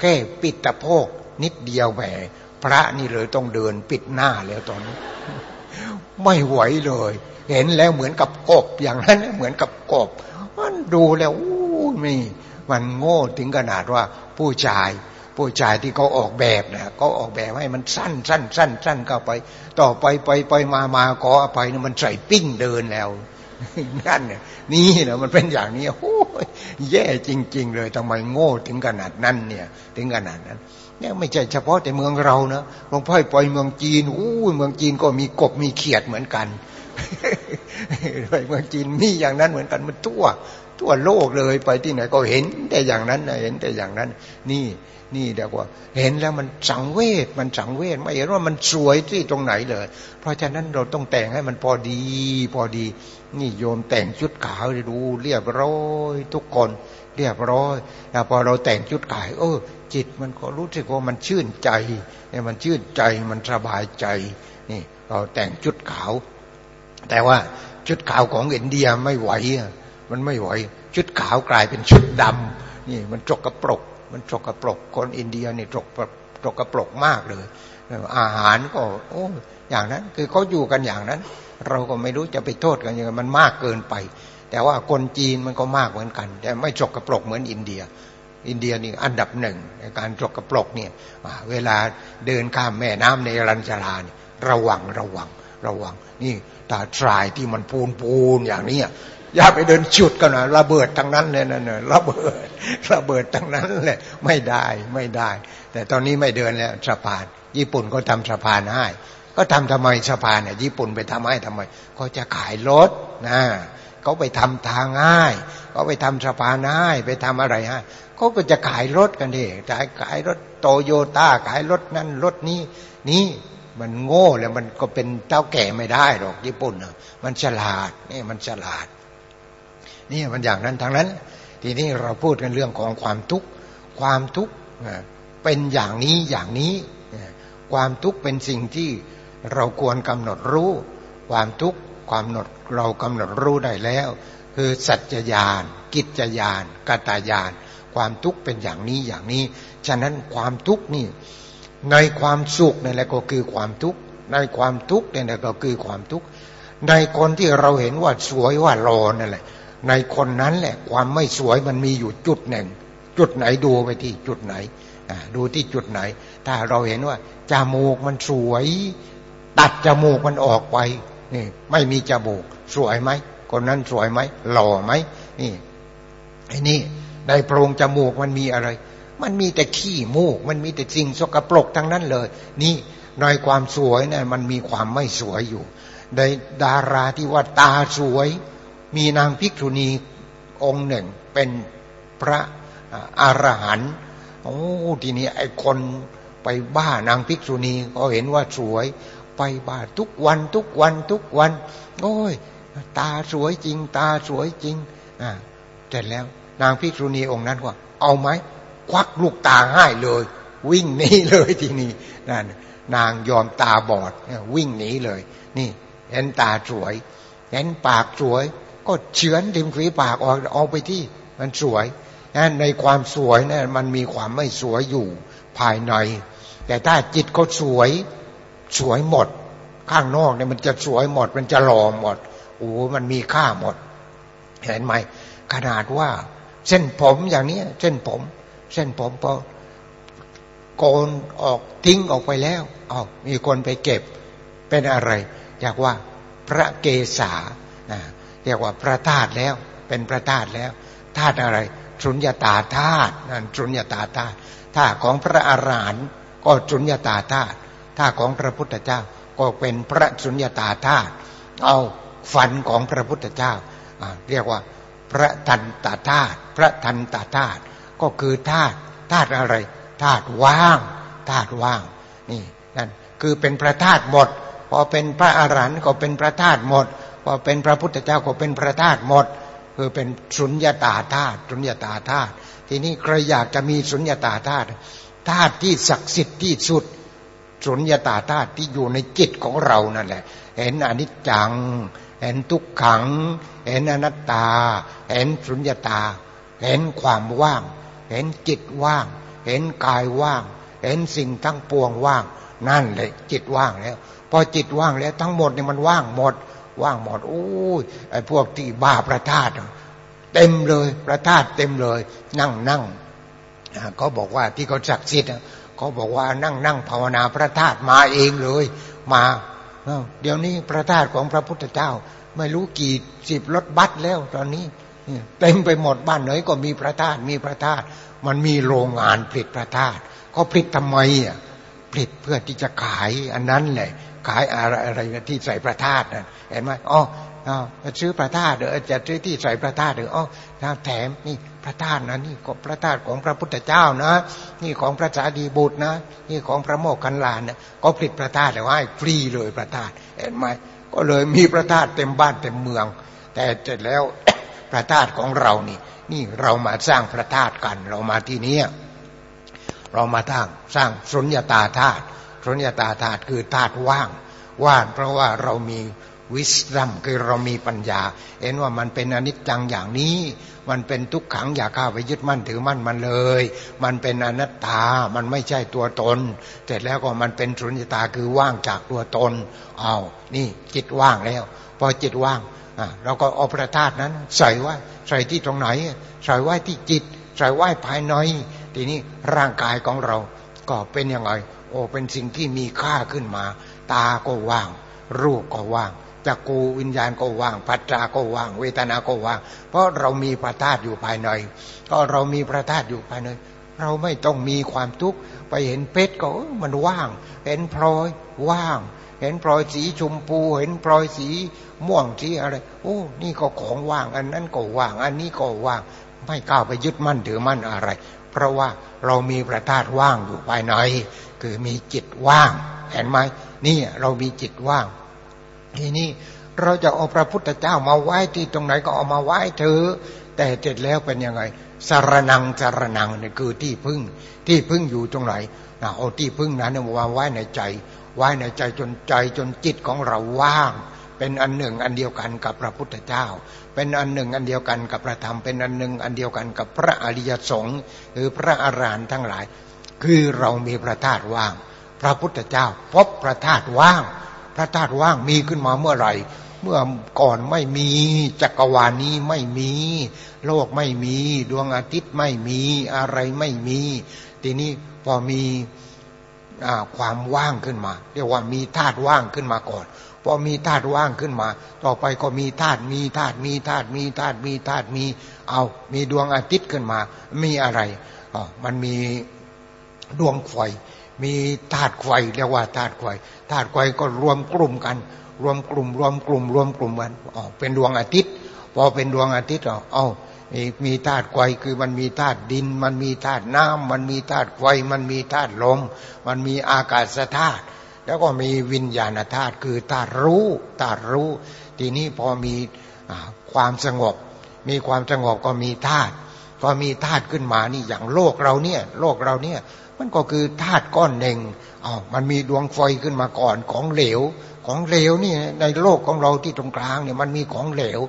แค่ปิดตะโพกนิดเดียวแหมพระนี่เลยต้องเดินปิดหน้าแล้วตอนนี้ ไม่ไหวเลย เห็นแล้วเหมือนกับกบอย่างนั้นเหมือนกับกบมันดูแล้วอู้มีมันโง่ถึงขนาดว่าผู้ชาย ผู้ชายที่เขาออกแบบนะเขาออกแบบให้มันสั้นสั้นสั้นสั้นเข้าไป ต่อไปไปไปมามาขออภัยนะมันใส่ปิ้งเดินแล้ว นั่นเนี่ยนี่แหละมันเป็นอย่างนี้โอ้ยแย่จริง ๆ เลยทำไมโง่ถึงขนาดนั้นเนี่ย ถึงขนาดนั้นเนี่ยไม่ใช่เฉพาะแต่เมืองเรานะหลวงพ่อปล่อยเมืองจีนอู้เมืองจีนก็มีกบมีเขียดเหมือนกันเมืองจีนมีอย่างนั้นเหมือนกันมันทั่ว ทั่วโลกเลยไปที่ไหนก็เห็นแต่อย่างนั้นนะเห็นแต่อย่างนั้น นี่นี่เดียวว่า เห็นแล้วมันสังเวชมันสังเวชไม่เห็นว่ามันสวยที่ตรงไหนเลย เพราะฉะนั้นเราต้องแต่งให้มันพอดีพอดี นี่โยมแต่งชุดขาวดู เรียบร้อยทุกคนเรียบร้อยแล้วพอเราแต่งชุดขาวเออจิตมันก็รู้สึกว่ามันชื่นใจเนี่ยมันชื่นใจมันสบายใจนี่ เราแต่งชุดขาว แต่ว่าชุดขาวของอินเดียไม่ไหวมันไม่ไหวชุดขาวกลายเป็นชุดดำนี่มันจกกระปรก มันจกกระปรกคนอินเดียนี่จกจกกระปรกมากเลย อาหารก็ โอ้อย่างนั้น คือเขาอยู่กันอย่างนั้น เราก็ไม่รู้จะไปโทษกันยังไงมันมากเกินไป แต่ว่าคนจีนมันก็มากเหมือนกัน แต่ไม่จกกระปรกเหมือนอินเดีย อินเดียนี่อันดับหนึ่งในการจกกระปรกเนี่ยเวลาเดินข้ามแม่น้ำในรัญชาลาเนี่ยระวังระวังระวัง นี่ตาทรายที่มันปูนปูนอย่างนี้อย่าไปเดินฉุดกันนะระเบิดทั้งนั้นเลยนะเนี่ยระเบิดระเบิดทั้งนั้นเลยไม่ได้ไม่ได้ แต่ตอนนี้ไม่เดินแล้วสะพาน ญี่ปุ่นก็ทำสะพานให้ ก็ทำทำไมสะพานเนี่ยญี่ปุ่นไปทำให้ทำไมเขาจะขายรถนะเขาไปทำทางง่ายเขาไปทำสะพานให้ไปทำอะไรฮะเขาก็จะขายรถกันเดิขายขายรถโตโยต้าขายรถนั่นรถนี้นี่มันโง่แล้วมันก็เป็นเจ้าแก่ไม่ได้หรอกญี่ปุ่นมันฉลาดนี่มันฉลาดนี่มันอย่างนั้นทั้งนั้น ทีนี้เราพูดกันเรื่องของความทุกข์ความทุกข์เป็นอย่างนี้อย่างนี้ ความทุกข์เป็นสิ่งที่ เราควรกำหนดรู้ ความทุกข์ความหนดเรากำหนดรู้ได้แล้ว คือสัจจญาณกิจญาณกตายาน ความทุกข์เป็นอย่างนี้อย่างนี้ ฉะนั้นความทุกข์นี่ ในความสุขนี่แหละก็คือความทุกข์ ในความทุกข์นี่แหละก็คือความทุกข์ ในคนที่เราเห็นว่าสวยว่ารอนั่นแหละ ในคนนั้นแหละความไม่สวยมันมีอยู่จุดหนึ่ง จุดไหนดูไปที่จุดไหนดูที่จุดไหน ถ้าเราเห็นว่าจมูกมันสวย ตัดจมูกมันออกไปนี่ไม่มีจมูก สวยไหมคนนั้นสวยไหมหล่อไหมนี่ไอ้นี่ในโพรงจมูกมันมีอะไร มันมีแต่ขี้มูก มันมีแต่สิ่งสกปรกทั้งนั้นเลย นี่ในความสวยเนี่ยมันมีความไม่สวยอยู่ในดาราที่ว่าตาสวย มีนางภิกษุณีองค์หนึ่ง เป็นพระอรหันต์โอ้ทีนี้ไอ้คนไปบ้านางภิกษุณีก็เห็นว่าสวย ไปบ้าทุกวันทุกวันทุกวัน โอ้ย ตาสวยจริง ตาสวยจริงอ่าเสร็จแล้ว นางภิกษุณีองค์นั้นว่า เอาไหมควักลูกตาให้เลย วิ่งหนีเลยทีนี้นั่นนางยอมตาบอดวิ่งหนีเลย นี่เห็นตาสวยเห็นปากสวย ก็เฉือนริมฝีปากออกออกไปที่มันสวยนะในความสวยนะมันมีความไม่สวยอยู่ภายใน แต่ถ้าจิตเขาสวย สวยหมด ข้างนอกเนี่ยมันจะสวยหมด มันจะหล่อหมดโอ้มันมีค่าหมด เห็นไหมขนาดว่า เส้นผมอย่างนี้เส้นผม เส้นผมพอโกนออกทิ้งออกไปแล้วอ๋อมีคนไปเก็บเป็นอะไรอยากว่าพระเกศาเรียกว่าพระธาตุแล้ว เป็นพระธาตุแล้วธาตุอะไรสุญญตาธาตุนั่นสุญญตาธาตุถ้าของพระอรหันต์ก็สุญญตาธาตุ ถ้าของพระพุทธเจ้าก็เป็นพระสุญญตาธาตุเอาฝันของพระพุทธเจ้า เรียกว่าพระทันตาธาตุพระทันตาธาตุก็คือธาตุธาตุอะไรธาตุว่างธาตุว่างนี่นั่นคือเป็นพระธาตุหมด พอเป็นพระอรหันต์ก็เป็นพระธาตุหมด พอเป็นพระพุทธเจ้าก็เป็นพระธาตุหมด คือเป็นสุญญตาธาตุสุญญตาธาตุทีนี้ใครอยากจะมีสุญญตาธาตุธาตุที่ศักดิ์สิทธิ์ที่สุด สุญญตาธาตุที่อยู่ในจิตของเรานั่นแหละ เห็นอนิจจัง เห็นทุกขัง เห็นอนัตตา เห็นสุญญตา เห็นความว่าง เห็นจิตว่าง เห็นกายว่าง เห็นสิ่งทั้งปวงว่าง นั่นเลยจิตว่างแล้ว พอจิตว่างแล้วทั้งหมดเนี่ยมันว่างหมด ว่างหมดโอ้ยไอ้พวกที่บ้าประทาตเต็มเลยประทาตเต็มเลย นั่งนั่งเขาบอกว่าที่เขาศักดิ์สิทธิ์ เขาบอกว่านั่งนั่งภาวนาพระธาตุมาเองเลย มาเดี๋ยวนี้พระธาตุของพระพุทธเจ้า ไม่รู้กี่สิบรถบัสแล้วตอนนี้เต็มไปหมดบ้านไหนก็มีพระธาตุมีพระธาตุมันมีโรงงานผลิตพระธาตุเขาผลิตทำไมอะผลิตเพื่อที่จะขายอันนั้นแหละขายอะไรอะไรที่ใส่พระธาตุนะเห็นไหมอ๋อ จะซื้อพระธาตุเดี๋ยวจะซื้อที่ใส่พระธาตุเดี๋ยวอ๋อแถมนี่พระธาตุนะนี่ก็พระธาตุของพระพุทธเจ้านะ นี่ของพระสารีบุตรนะ นี่ของพระโมกขันลานเนี่ยก็ผลิตพระธาตุแต่ว่าให้ฟรีเลยพระธาตุเห็นไหมก็เลยมีพระธาตุเต็มบ้านเต็มเมือง แต่เสร็จแล้วพระธาตุของเรานี่ นี่เรามาสร้างพระธาตุกัน เรามาที่นี้เรามาตั้างสร้างสุญญตาธาตุสุญญตาธาตุคือธาตุว่างว่างเพราะว่าเรามี วิสรัมคือเรามีปัญญา เห็นว่ามันเป็นอนิจจังอย่างนี้ มันเป็นทุกขังอย่าข้าไปยึดมั่นถือมั่นมันเลย มันเป็นอนัตตา มันไม่ใช่ตัวตน เสร็จแล้วก็มันเป็นสุญญตาคือว่างจากตัวตนเอานี่จิตว่างแล้ว พอจิตว่างเราก็เอาประทาตนั้น ใส่ว่าใส่ที่ตรงไหน ใส่ไว้ที่จิต ใส่ไว้ภายใน ทีนี้ร่างกายของเรา ก็เป็นยังไง โอ้เป็นสิ่งที่มีค่าขึ้นมา ตาก็ว่าง รูปก็ว่าง จักกูวิญญาณก็ว่างปัจจาก็ว่าง เวทนาก็ว่าง เพราะเรามีพระธาตุอยู่ภายในก็เรามีพระธาตุอยู่ภายใน เราไม่ต้องมีความทุกข์ไปเห็นเพชรก็มันว่าง เห็นพลอยว่าง เห็นพลอยสีชมพู เห็นพลอยสีม่วงสีอะไร โอ้ นี่ก็ของว่าง อันนั้นก็ว่าง อันนี้ก็ว่าง ไม่กล้าไปยึดมั่นถือมั่นอะไร เพราะว่าเรามีพระธาตุว่างอยู่ภายในคือมีจิตว่าง เห็นไหมนี่เรามีจิตว่าง ทีนี้เราจะเอาพระพุทธเจ้ามาไหว้ที่ตรงไหนก็เอามาไหว้เถอะแต่เสร็จแล้วเป็นยังไงสารนังสารนังนี่คือที่พึ่ง ที่พึ่งอยู่ตรงไหนเอาที่พึ่งนั้นมาไว้ในใจ ไว้ในใจจนใจจนจิตของเราว่าง เป็นอันหนึ่งอันเดียวกันกับพระพุทธเจ้า เป็นอันหนึ่งอันเดียวกันกับพระธรรม เป็นอันหนึ่งอันเดียวกันกับพระอริยสงฆ์หรือพระอรหันต์ทั้งหลาย คือเรามีพระธาตุว่าง พระพุทธเจ้าพบพระธาตุว่าง พระธาตุว่างมีขึ้นมาเมื่อไหร่ เมื่อก่อนไม่มีจักรวาลนี้ไม่มี โลกไม่มี ดวงอาทิตย์ไม่มีอะไรไม่มี ทีนี้พอมีความว่างขึ้นมา เรียกว่ามีธาตุว่างขึ้นมาก่อนพอมีธาตุว่างขึ้นมา ต่อไปก็มีธาตุมีธาตุมีธาตุมีธาตุมีธาตุมี เอามีดวงอาทิตย์ขึ้นมา มีอะไรอ๋อมันมีดวงไฟ มีธาตุไฟเรียกว่าธาตุไฟธาตุไฟก็รวมกลุ่มกัน รวมกลุ่ม รวมกลุ่ม รวมกลุ่มกันอ๋อเป็นดวงอาทิตย์ พอเป็นดวงอาทิตย์อ๋อเอามีมีธาตุไฟคือมันมีธาตุดิน มันมีธาตุน้ำมันมีธาตุไฟมันมีธาตุลม มันมีอากาศธาตุแล้วก็มีวิญญาณธาตุคือธาตุรู้ธาตุรู้ ทีนี้พอมีความสงบ มีความสงบก็มีธาตุพอมีธาตุขึ้นมานี่อย่างโลกเราเนี่ยโลกเราเนี่ย มันก็คือธาตุก้อนหนึ่งอ๋อมันมีดวงไฟขึ้นมาก่อนของเหลว ของเหลวนี่ในโลกของเราที่ตรงกลางเนี่ยมันมีของเหลว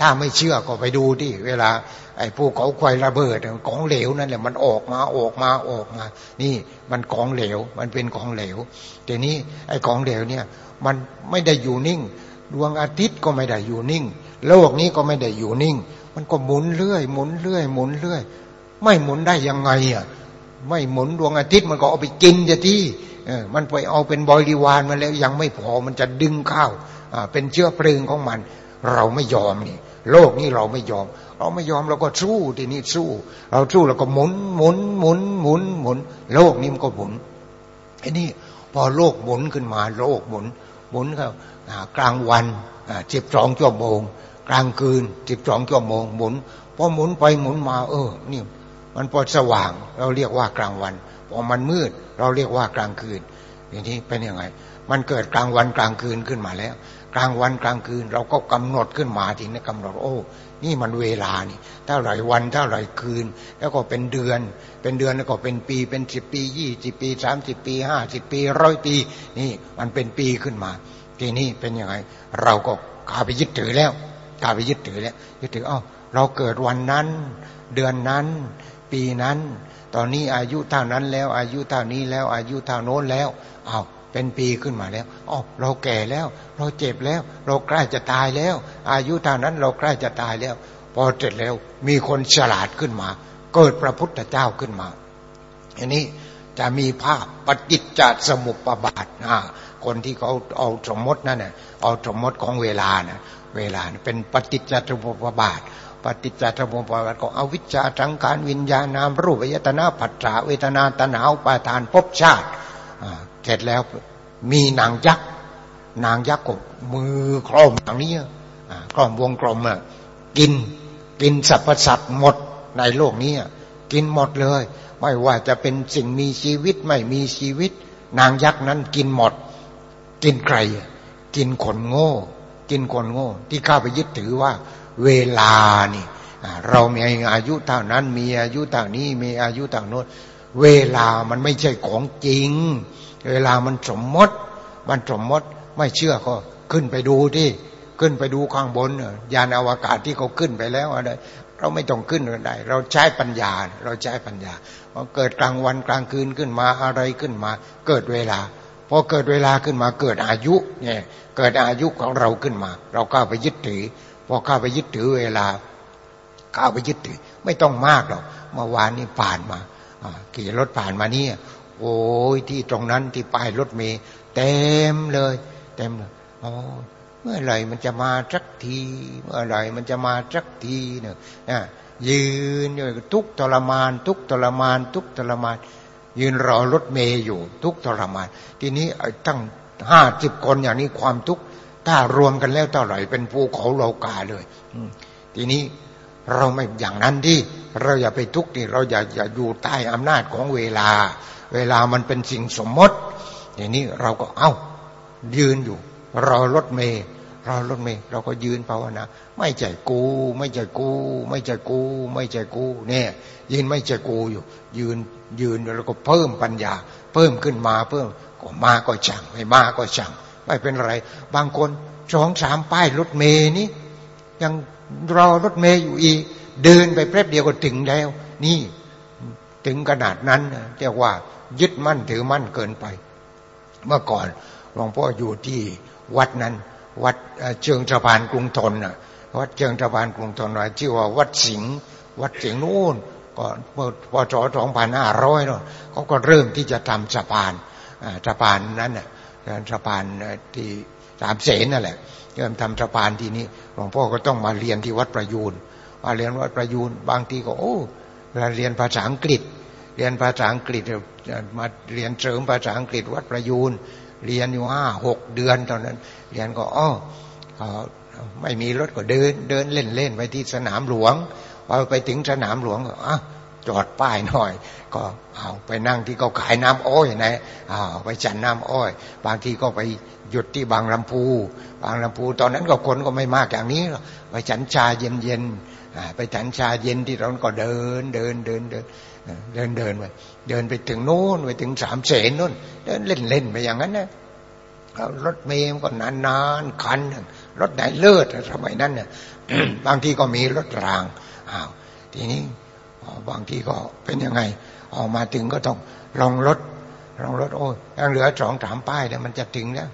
ถ้าไม่เชื่อก็ไปดูที่เวลาไอ้ภูเขาไฟระเบิดของเหลวนั่นแหละมันออกมาออกมาออกมา นี่มันของเหลวมันเป็นของเหลวแต่นี้ไอ้ของเหลวเนี่ยมันไม่ได้อยู่นิ่ง ดวงอาทิตย์ก็ไม่ได้อยู่นิ่ง โลกนี้ก็ไม่ได้อยู่นิ่ง มันก็หมุนเรื่อยหมุนเรื่อยหมุนเรื่อย ไม่หมุนได้ยังไงอะ ไม่หมุนดวงอาทิตย์มันก็เอาไปกินจะที่มันไปเอาเป็นบริวารมาแล้วยังไม่พอมันจะดึงข้าวเป็นเชื้อเพลิงของมัน เราไม่ยอมนี่ โลกนี้เราไม่ยอม เราไม่ยอมเราก็สู้ทีนี้สู้ เราสู้เราก็หมุนหมุนหมุนหมุนหมุน โลกนี้มันก็หมุนไอ้นี่พอโลกหมุนขึ้นมา โลกหมุน หมุนก็กลางวันสิบสองชั่วโมง กลางคืนสิบสองชั่วโมงหมุนพอหมุนไปหมุนมา เออ นี่ มันพอสว่าง เราเรียกว่ากลางวันพอมันมืด เราเรียกว่ากลางคืน อย่างนี้เป็นยังไง มันเกิดกลางวันกลางคืนขึ้นมาแล้ว กลางวันกลางคืน เราก็กำหนดขึ้นมาทีนี้กำหนดโอ้ นี่มันเวลานี่เท่าไหร่วันเท่าไหร่คืน แล้วก็เป็นเดือน เป็นเดือนแล้วก็เป็นปีเป็นสิบปียี่สิบปีสามสิบปีห้าสิบปีร้อยปี นี่มันเป็นปีขึ้นมา ทีนี้เป็นยังไง เราก็กาไปยึดถือแล้วกาไปยึดถือแล้วยึดถืออ้าเราเกิดวันนั้น เดือนนั้น ปีนั้น ตอนนี้อายุเท่านั้นแล้ว อายุเท่านี้แล้ว อายุเท่าโน้นแล้วอ้าวเป็นปีขึ้นมาแล้วอ๋อเราแก่แล้ว เราเจ็บแล้ว เราใกล้จะตายแล้ว อายุเท่านั้นเราใกล้จะตายแล้ว พอเสร็จแล้วมีคนฉลาดขึ้นมา เกิดพระพุทธเจ้าขึ้นมาอันนี้จะมีภาพปฏิจจสมุปบาทนะคนที่เขาเอาสมมตินั่นน่ะเอาสมมติของเวลานะเวลาเป็นปฏิจจสมุปบาท ปฏิจจสมุปบาทก็อวิชชาทังการวิญญาณนามรูปวยตนาผัสสะเวทนาตนาอุปาทานภพชาติเสร็จแล้วมีนางยักษ์นางยักษ์ก็มือคล้อมอย่างนี้คล้อมวงกลมอะกินกินสรรพสัตว์หมดในโลกนี้กินหมดเลย ไม่ว่าจะเป็นสิ่งมีชีวิตไม่มีชีวิต นางยักษ์นั้นกินหมด กินใคร กินคนโง่ กินคนโง่ ที่ข้าไปยึดถือว่า เวลานี่เรามีอายุเท่านั้น มีอายุเท่านี้ มีอายุเท่านู้นเวลามันไม่ใช่ของจริง เวลามันสมมติ มันสมมติไม่เชื่อก็ขึ้นไปดูที่ขึ้นไปดูข้างบนยานอวกาศที่เขาขึ้นไปแล้วอะไรเราไม่ต้องขึ้นก็ได้ เราใช้ปัญญา เราใช้ปัญญาพอเกิดกลางวันกลางคืนขึ้นมาอะไรขึ้นมา เกิดเวลาพอเกิดเวลาขึ้นมาเกิดอายุเนี่ยเกิดอายุของเราขึ้นมา เราก็ไปยึดถือ พอเข้าไปยึดถือเวลาเข้าไปยึดถือ ไม่ต้องมากหรอกเมื่อวานนี้ผ่านมาขี่รถผ่านมานี่โอ้ยที่ตรงนั้นที่ป้ายรถเมย์เต็มเลย เต็มเลยโอ้เมื่อไหร่มันจะมาสักที เมื่อไหร่มันจะมาสักทีเนี่ยยืนอยู่ทุกทรมาน ทุกทรมาน ทุกทรมาน ยืนรอรถเมย์อยู่ ทุกทรมาน ทีนี้ตั้งห้าสิบคนอย่างนี้ความทุกข์ ถ้ารวมกันแล้วเท่าไหร่เป็นภูเขาโลกาเลยทีนี้เราไม่อย่างนั้นที่เราอย่าไปทุกข์นี่เราอย่าอย่าอยู่ใต้อำนาจของเวลา เวลามันเป็นสิ่งสมมติทีนี้เราก็เอา้ายืนอยู่รอรถเมย์รอรถเมย์เราก็ยืนภาวนาไม่ใจกู ไม่ใจกู ไม่ใจกู ไม่ใจกู เนี่ยยืนไม่ใจกูอยู่ ยืนยืนแล้วก็เพิ่มปัญญา เพิ่มขึ้นมาเพิ่มก็มาก็จังไม่มาก็จัง ไม่เป็นไร บางคนสองสามป้ายรถเมย์นี้ยังรอรถเมย์อยู่อีก เดินไปแป๊บเดียวก็ถึงแล้ว นี่ถึงขนาดนั้นเรียกว่า ยึดมั่นถือมั่นเกินไป เมื่อก่อนหลวงพ่ออยู่ที่วัดนั้น วัดเชิงสะพานกรุงทนน่ะวัดเชิงสะพานกรุงทนว่าชื่อว่าวัดสิงห์วัดสิงห์นู่นก็เมื่อพศสองพันห้าร้อยเนาะเขาก็เริ่มที่จะทำสะพานสะพานนั้นน่ะ สะพานที่สามเสนนั่นแหละเริ่มทำสะพานทีนี้หลวงพ่อก็ต้องมาเรียนที่วัดประยูนมาเรียนวัดประยูนบางทีก็โอ้เราเรียนภาษาอังกฤษ เรียนภาษาอังกฤษมาเรียนเสริมภาษาอังกฤษวัดประยูนเรียนอยู่ห้าหกเดือนตอนนั้น เรียนก็อ้อไม่มีรถก็เดินเดินเล่นเล่นไปที่สนามหลวงพอไปถึงสนามหลวงก็อะ จอดป้ายหน่อย ก็เอาไปนั่งที่เขาขายน้ำอ้อยนะเอาไปจันน้ำอ้อย บางทีก็ไปหยุดที่บางลำพู บางลำพู ตอนนั้นก็คนก็ไม่มากอย่างนี้ไปฉันชาเย็นเย็นไปฉันชาเย็นที่เราก็เดินเดินเดินเดินเดินเดินไปเดินไปถึงโน้นไปถึงสามเสนโน้นเดินเล่นเล่นไปอย่างนั้นนะรถเมย์ก็นานนานคันรถไหนเลิศสมัยนั้นเนี่ยบางทีก็มีรถรางอ้าวทีนี้ บางทีก็เป็นยังไง ออกมาถึงก็ต้องลองรถลองรถโอ้ยังเหลือสองสามป้ายแล้วมันจะถึงแล้ว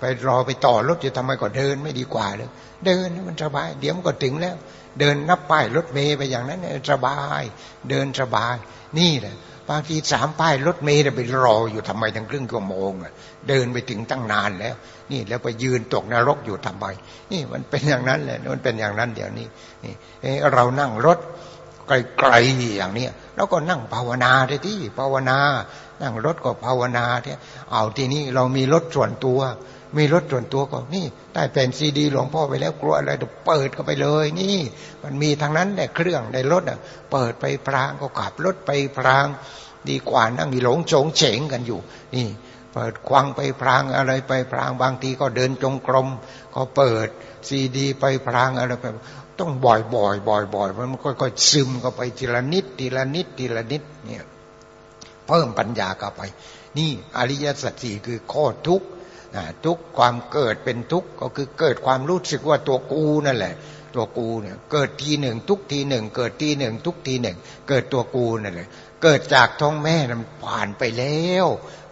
ไปรอไปต่อรถจะทำไมก็เดินไม่ดีกว่าเลยเดินมันสบาย เดี๋ยวมันก็ถึงแล้ว เดินนับป้ายรถเมย์ไปอย่างนั้นสบาย เดินสบาย นี่แหละบางทีสามป้ายรถเมล์ไปรออยู่ทำไมตั้งครึ่งชั่วโมงเดินไปถึงตั้งนานแล้ว นี่แล้วไปยืนตกนรกอยู่ทำไมนี่มันเป็นอย่างนั้นแหละมันเป็นอย่างนั้นเดี๋ยวนี้นี่เรานั่งรถ ไกลๆอย่างนี้แล้วก็นั่งภาวนาได้ที่ภาวนา นั่งรถก็ภาวนาที่เอาทีนี้เรามีรถส่วนตัว มีรถส่วนตัวก็นี่ได้เป็นซีดีหลวงพ่อไปแล้วกลัวอะไรเปิดเข้าไปเลย นี่ มันมีทางนั้นแต่เครื่องในรถอะเปิดไปพรางก็ขับรถไปพราง ดีกว่านั่งหลงโฉงเฉงกันอยู่ นี่เปิดควังไปพรางอะไรไปพรางบางทีก็เดินจงกรมก็เปิดซีดี ไปพรางอะไรไป ต้องบ่อยบ่อยบ่อยบ่อยมันค่อยๆซึมเข้าไปทีละนิดทีละนิดทีละนิดเนี่ยเพิ่มปัญญาเข้าไป นี่อริยสัจสี่คือข้อทุกข์ทุกความเกิดเป็นทุกข์ก็คือเกิดความรู้สึกว่าตัวกูนั่นแหละ ตัวกูเนี่ยเกิดทีหนึ่งทุกทีหนึ่ง เกิดทีหนึ่งทุกทีหนึ่ง เกิดตัวกูนั่นแหละเกิดจากท้องแม่มันผ่านไปแล้ว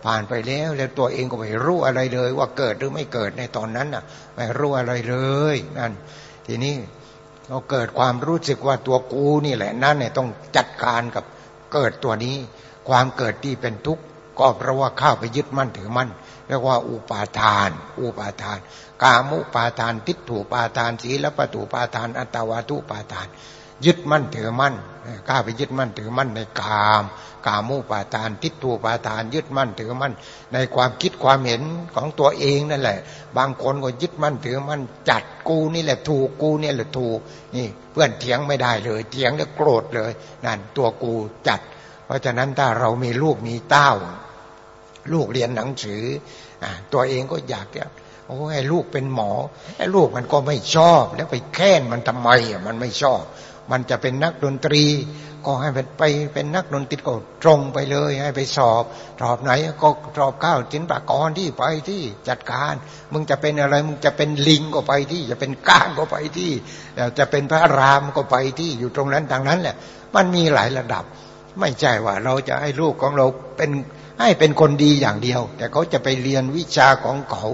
ผ่านไปแล้วแล้วตัวเองก็ไม่รู้อะไรเลย ว่าเกิดหรือไม่เกิดในตอนนั้นน่ะไม่รู้อะไรเลยนั่นทีนี้ เราเกิดความรู้สึกว่าตัวกูนี่แหละนั่นเนี่ยต้องจัดการกับเกิดตัวนี้ ความเกิดที่เป็นทุกข์ก็เพราะว่าข้าไปยึดมั่นถือมั่นเรียกว่าอุปาทาน อุปาทาน กามุปาทาน ทิฏฐุปาทานสีลปตุปาทาน อัตวาทุปาทาน ยึดมั่นถือมั่นกล้าไปยึดมั่นถือมั่นในกามกามุปาทานทิฏฐุปาทาน ยึดมั่นถือมั่นในความคิดความเห็นของตัวเองนั่นแหละ บางคนก็ยึดมั่นถือมั่นจัดกูนี่แหละถูกกูนี่แหละถูกนี่เพื่อนเถียงไม่ได้เลยเถียงแล้วโกรธเลยนั่นตัวกูจัด เพราะฉะนั้นถ้าเรามีลูกมีเต้า ลูกเรียนหนังสือตัวเองก็อยากจะโอ้ให้ลูกเป็นหมอไอ้ลูกมันก็ไม่ชอบ แล้วไปแค้นมันทำไมอะมันไม่ชอบ มันจะเป็นนักดนตรี ก็ให้ไปเป็นนักดนตรีก็ตรงไปเลย ให้ไปสอบสอบไหนก็สอบข้าวจินปากรที่ไปที่จัดการ มึงจะเป็นอะไรมึงจะเป็นลิงก็ไปที่ จะเป็นก้างก็ไปที่จะเป็นพระรามก็ไปที่อยู่ตรงนั้นดังนั้นแหละ มันมีหลายระดับ ไม่ใช่ว่าเราจะให้ลูกของเราเป็นให้เป็นคนดีอย่างเดียว แต่เขาจะไปเรียนวิชาของเขา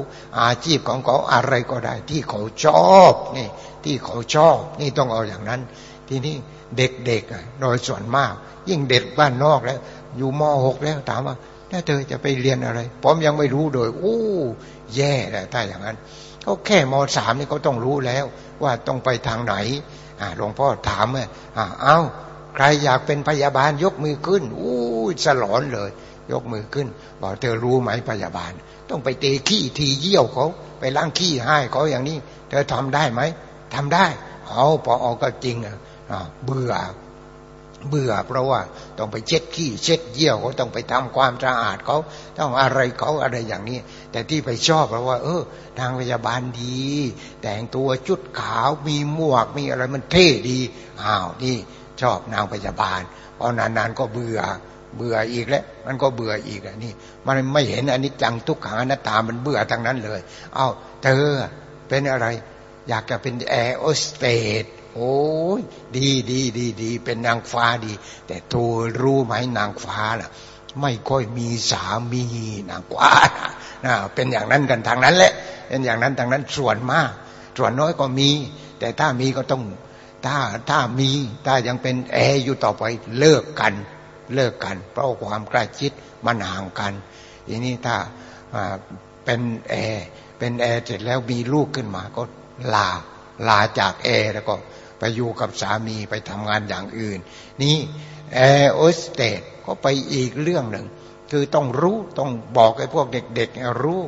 อาชีพของเขาอะไรก็ได้ ที่เขาชอบนี่ที่เขาชอบ นี่ต้องเอาอย่างนั้น ทีนี้เด็กๆโดยส่วนมาก ยิ่งเด็กบ้านนอกแล้ว อยู่มหกแล้วถามว่าถ้าเธอจะไปเรียนอะไร ผมยังไม่รู้โดยโอ้แย่เลยถ้าอย่างนั้นเขาแค่มสามนี่เขาต้องรู้แล้ว ว่าต้องไปทางไหนหลวงพ่อถามเลยเอ้าใครอยากเป็นพยาบาลยกมือขึ้นอู้สลอนเลย ยกมือขึ้น บอกเธอรู้ไหมพยาบาล ต้องไปเตะขี้ทีเยี่ยวเขาไปล้างขี้ให้เขาอย่างนี้ เธอทำได้ไหมทำได้เอาพอออกก็จริงอะ เบื่อเบื่อ เพราะว่าต้องไปเช็ดขี้เช็ดเยี่ยวเขาต้องไปทำความสะอาดเขาต้องอะไรเขาอะไรอย่างนี้ แต่ที่ไปชอบเพราะว่า เออ ทางพยาบาลดี แต่งตัวชุดขาวมีหมวกมีอะไรมันเท่ดีอ้าวนี่ชอบนางพยาบาลพอนานๆก็เบื่อเบื่ออีกแล้วมันก็เบื่ออีกอะนี่ มันไม่เห็นอันนี้จังทุกขังอนัตตามันเบื่อทั้งนั้นเลย เอาเธอเป็นอะไร อยากจะเป็นแอร์โอสเตด โอ้ยดีดีดีดี เป็นนางฟ้าดี แต่ตัวรู้ไหมนางฟ้าล่ะ ไม่ค่อยมีสามีนางฟ้านะเป็นอย่างนั้นกันทางนั้นแหละ เป็นอย่างนั้นทางนั้นส่วนมาก ส่วนน้อยก็มี แต่ถ้ามีก็ต้องถ้าถ้ามีถ้ายังเป็นแอร์อยู่ต่อไปเลิกกัน เลิกกัน เพราะความใกล้ชิดมันห่างกันทีนี้ถ้าเป็นแอร์เป็นแอร์เสร็จแล้วมีลูกขึ้นมาก็ลาลาจากแอร์แล้วก็ อยู่กับสามีไปทำงานอย่างอื่น นี่ air hostess ก็ไปอีกเรื่องหนึ่ง คือต้องรู้ต้องบอกให้พวกเด็กๆรู้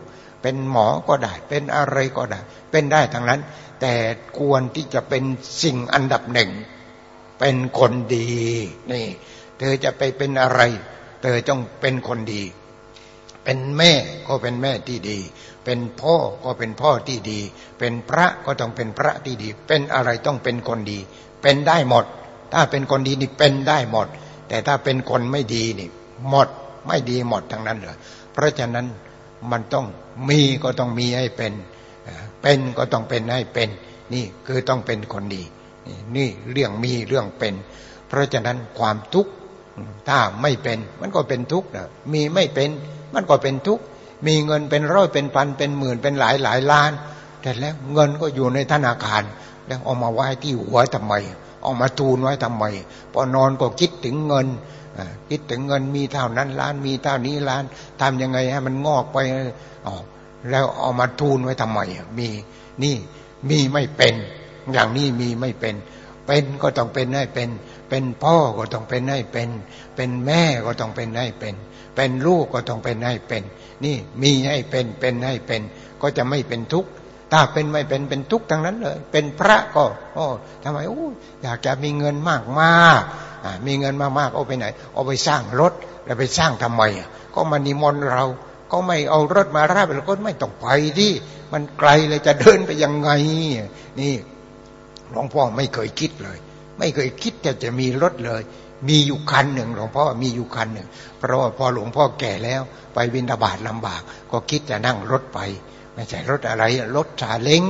เป็นหมอก็ได้ เป็นอะไรก็ได้ เป็นได้ทั้งนั้น แต่ควรที่จะเป็นสิ่งอันดับหนึ่ง เป็นคนดีนี่ เธอจะไปเป็นอะไร เธอต้องเป็นคนดี เป็นแม่ก็เป็นแม่ที่ดี เป็นพ่อก็เป็นพ่อที่ดี เป็นพระก็ต้องเป็นพระที่ดี เป็นอะไรต้องเป็นคนดี เป็นได้หมด ถ้าเป็นคนดีนี่เป็นได้หมด แต่ถ้าเป็นคนไม่ดีนี่ หมดไม่ดีหมดทั้งนั้นเลยเพราะฉะนั้นมันต้องมีก็ต้องมีให้เป็น เป็นก็ต้องเป็นให้เป็น นี่คือต้องเป็นคนดี นี่เรื่องมีเรื่องเป็น เพราะฉะนั้นความทุกข์ถ้าไม่เป็น มันก็เป็นทุกข์นะมีไม่เป็น มันก็เป็นทุกข์ มีเงินเป็นร้อยเป็นพันเป็นหมื่นเป็นหลายหลายล้าน แต่แล้วเงินก็อยู่ในธนาคาร แล้วเอามาไว้ที่หัวทำไม เอามาทูลไว้ทำไม พอนอนก็คิดถึงเงินคิดถึงเงินมีเท่านั้นล้านมีเท่านี้ล้านทำยังไงให้มันงอกไปอ๋อแล้วเอามาทูลไว้ทำไมมีนี่มีไม่เป็น อย่างนี้มีไม่เป็น เป็นก็ต้องเป็นให้เป็น เป็นพ่อก็ต้องเป็นให้เป็น เป็นแม่ก็ต้องเป็นให้เป็น เป็นลูกก็ต้องเป็นให้เป็น นี่มีให้เป็นเป็นให้เป็น ก็จะไม่เป็นทุกข์ถ้าเป็นไม่เป็นเป็นทุกข์ทั้งนั้นเลย เป็นพระก็โอ้ทำไมโอ้อยากจะมีเงินมากมากมีเงินมากมากเอาไปไหน เอาไปสร้างรถแล้วไปสร้างทำไมก็มานิมนต์เรา ก็ไม่เอารถมารับแล้วก็ไม่ต้องไปที่มันไกลเลยจะเดินไปยังไง นี่หลวงพ่อไม่เคยคิดเลย ไม่เคยคิดจะจะมีรถเลย มีอยู่คันหนึ่งหลวงพ่อมีอยู่คันหนึ่ง เพราะว่าพอหลวงพ่อแก่แล้ว ไปวินทบาทลำบาก ก็คิดจะนั่งรถไป ไม่ใช่รถอะไรรถซาเล้ง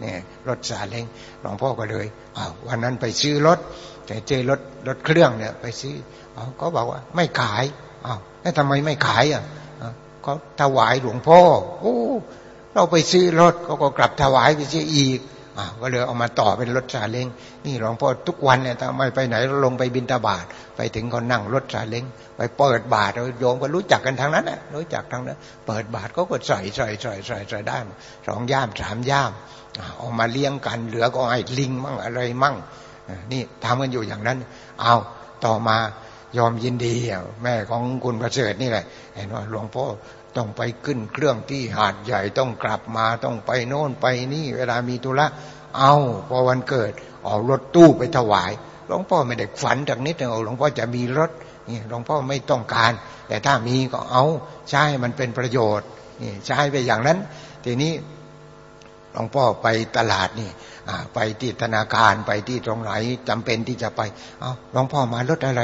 เนี่ยรถซาเล้งหลวงพ่อก็เลยอ้าววันนั้นไปซื้อรถแต่เจอรถรถเครื่องเนี่ยไปซื้อเขาก็บอกว่าไม่ขายอ้าวแล้วทำไมไม่ขายอะก็ถวายหลวงพ่อโอ้เราไปซื้อรถก็ก็กลับถวายไปซื้ออีก อ่าก็เลยเอามาต่อเป็นรถซาเล้งนี่หลวงพ่อทุกวันเนี่ยทำไมไปไหนลงไปบินตาบาทไปถึงก็นั่งรถซาเล้งไปเปิดบาทโยมก็รู้จักกันทางนั้นนะรู้จักทางนั้น เปิดบาทก็กดใส่ใส่ใส่ใส่ใส่ได้สองย่ามสามย่ามเอามาเลี้ยงกันเหลือก็ให้ลิงมั่งอะไรมั่งนี่ทำกันอยู่อย่างนั้น เอาต่อมายอมยินดีแม่ของคุณประเสริฐนี่แหละเห็นว่าหลวงพ่อ ต้องไปขึ้นเครื่องที่หาดใหญ่ต้องกลับมาต้องไปโน่นไปนี่ เวลามีธุระเอาพอวันเกิดเอารถตู้ไปถวายหลวงพ่อไม่ได้ฝันจากนิดนึงหลวงพ่อจะมีรถนี่หลวงพ่อไม่ต้องการ แต่ถ้ามีก็เอาใช้มันเป็นประโยชน์นี่ใช้ไปอย่างนั้น ทีนี้หลวงพ่อไปตลาดนี่ไปที่ธนาคารไปที่ตรงไหนจำเป็นที่จะไปเอาหลวงพ่อมารถอะไร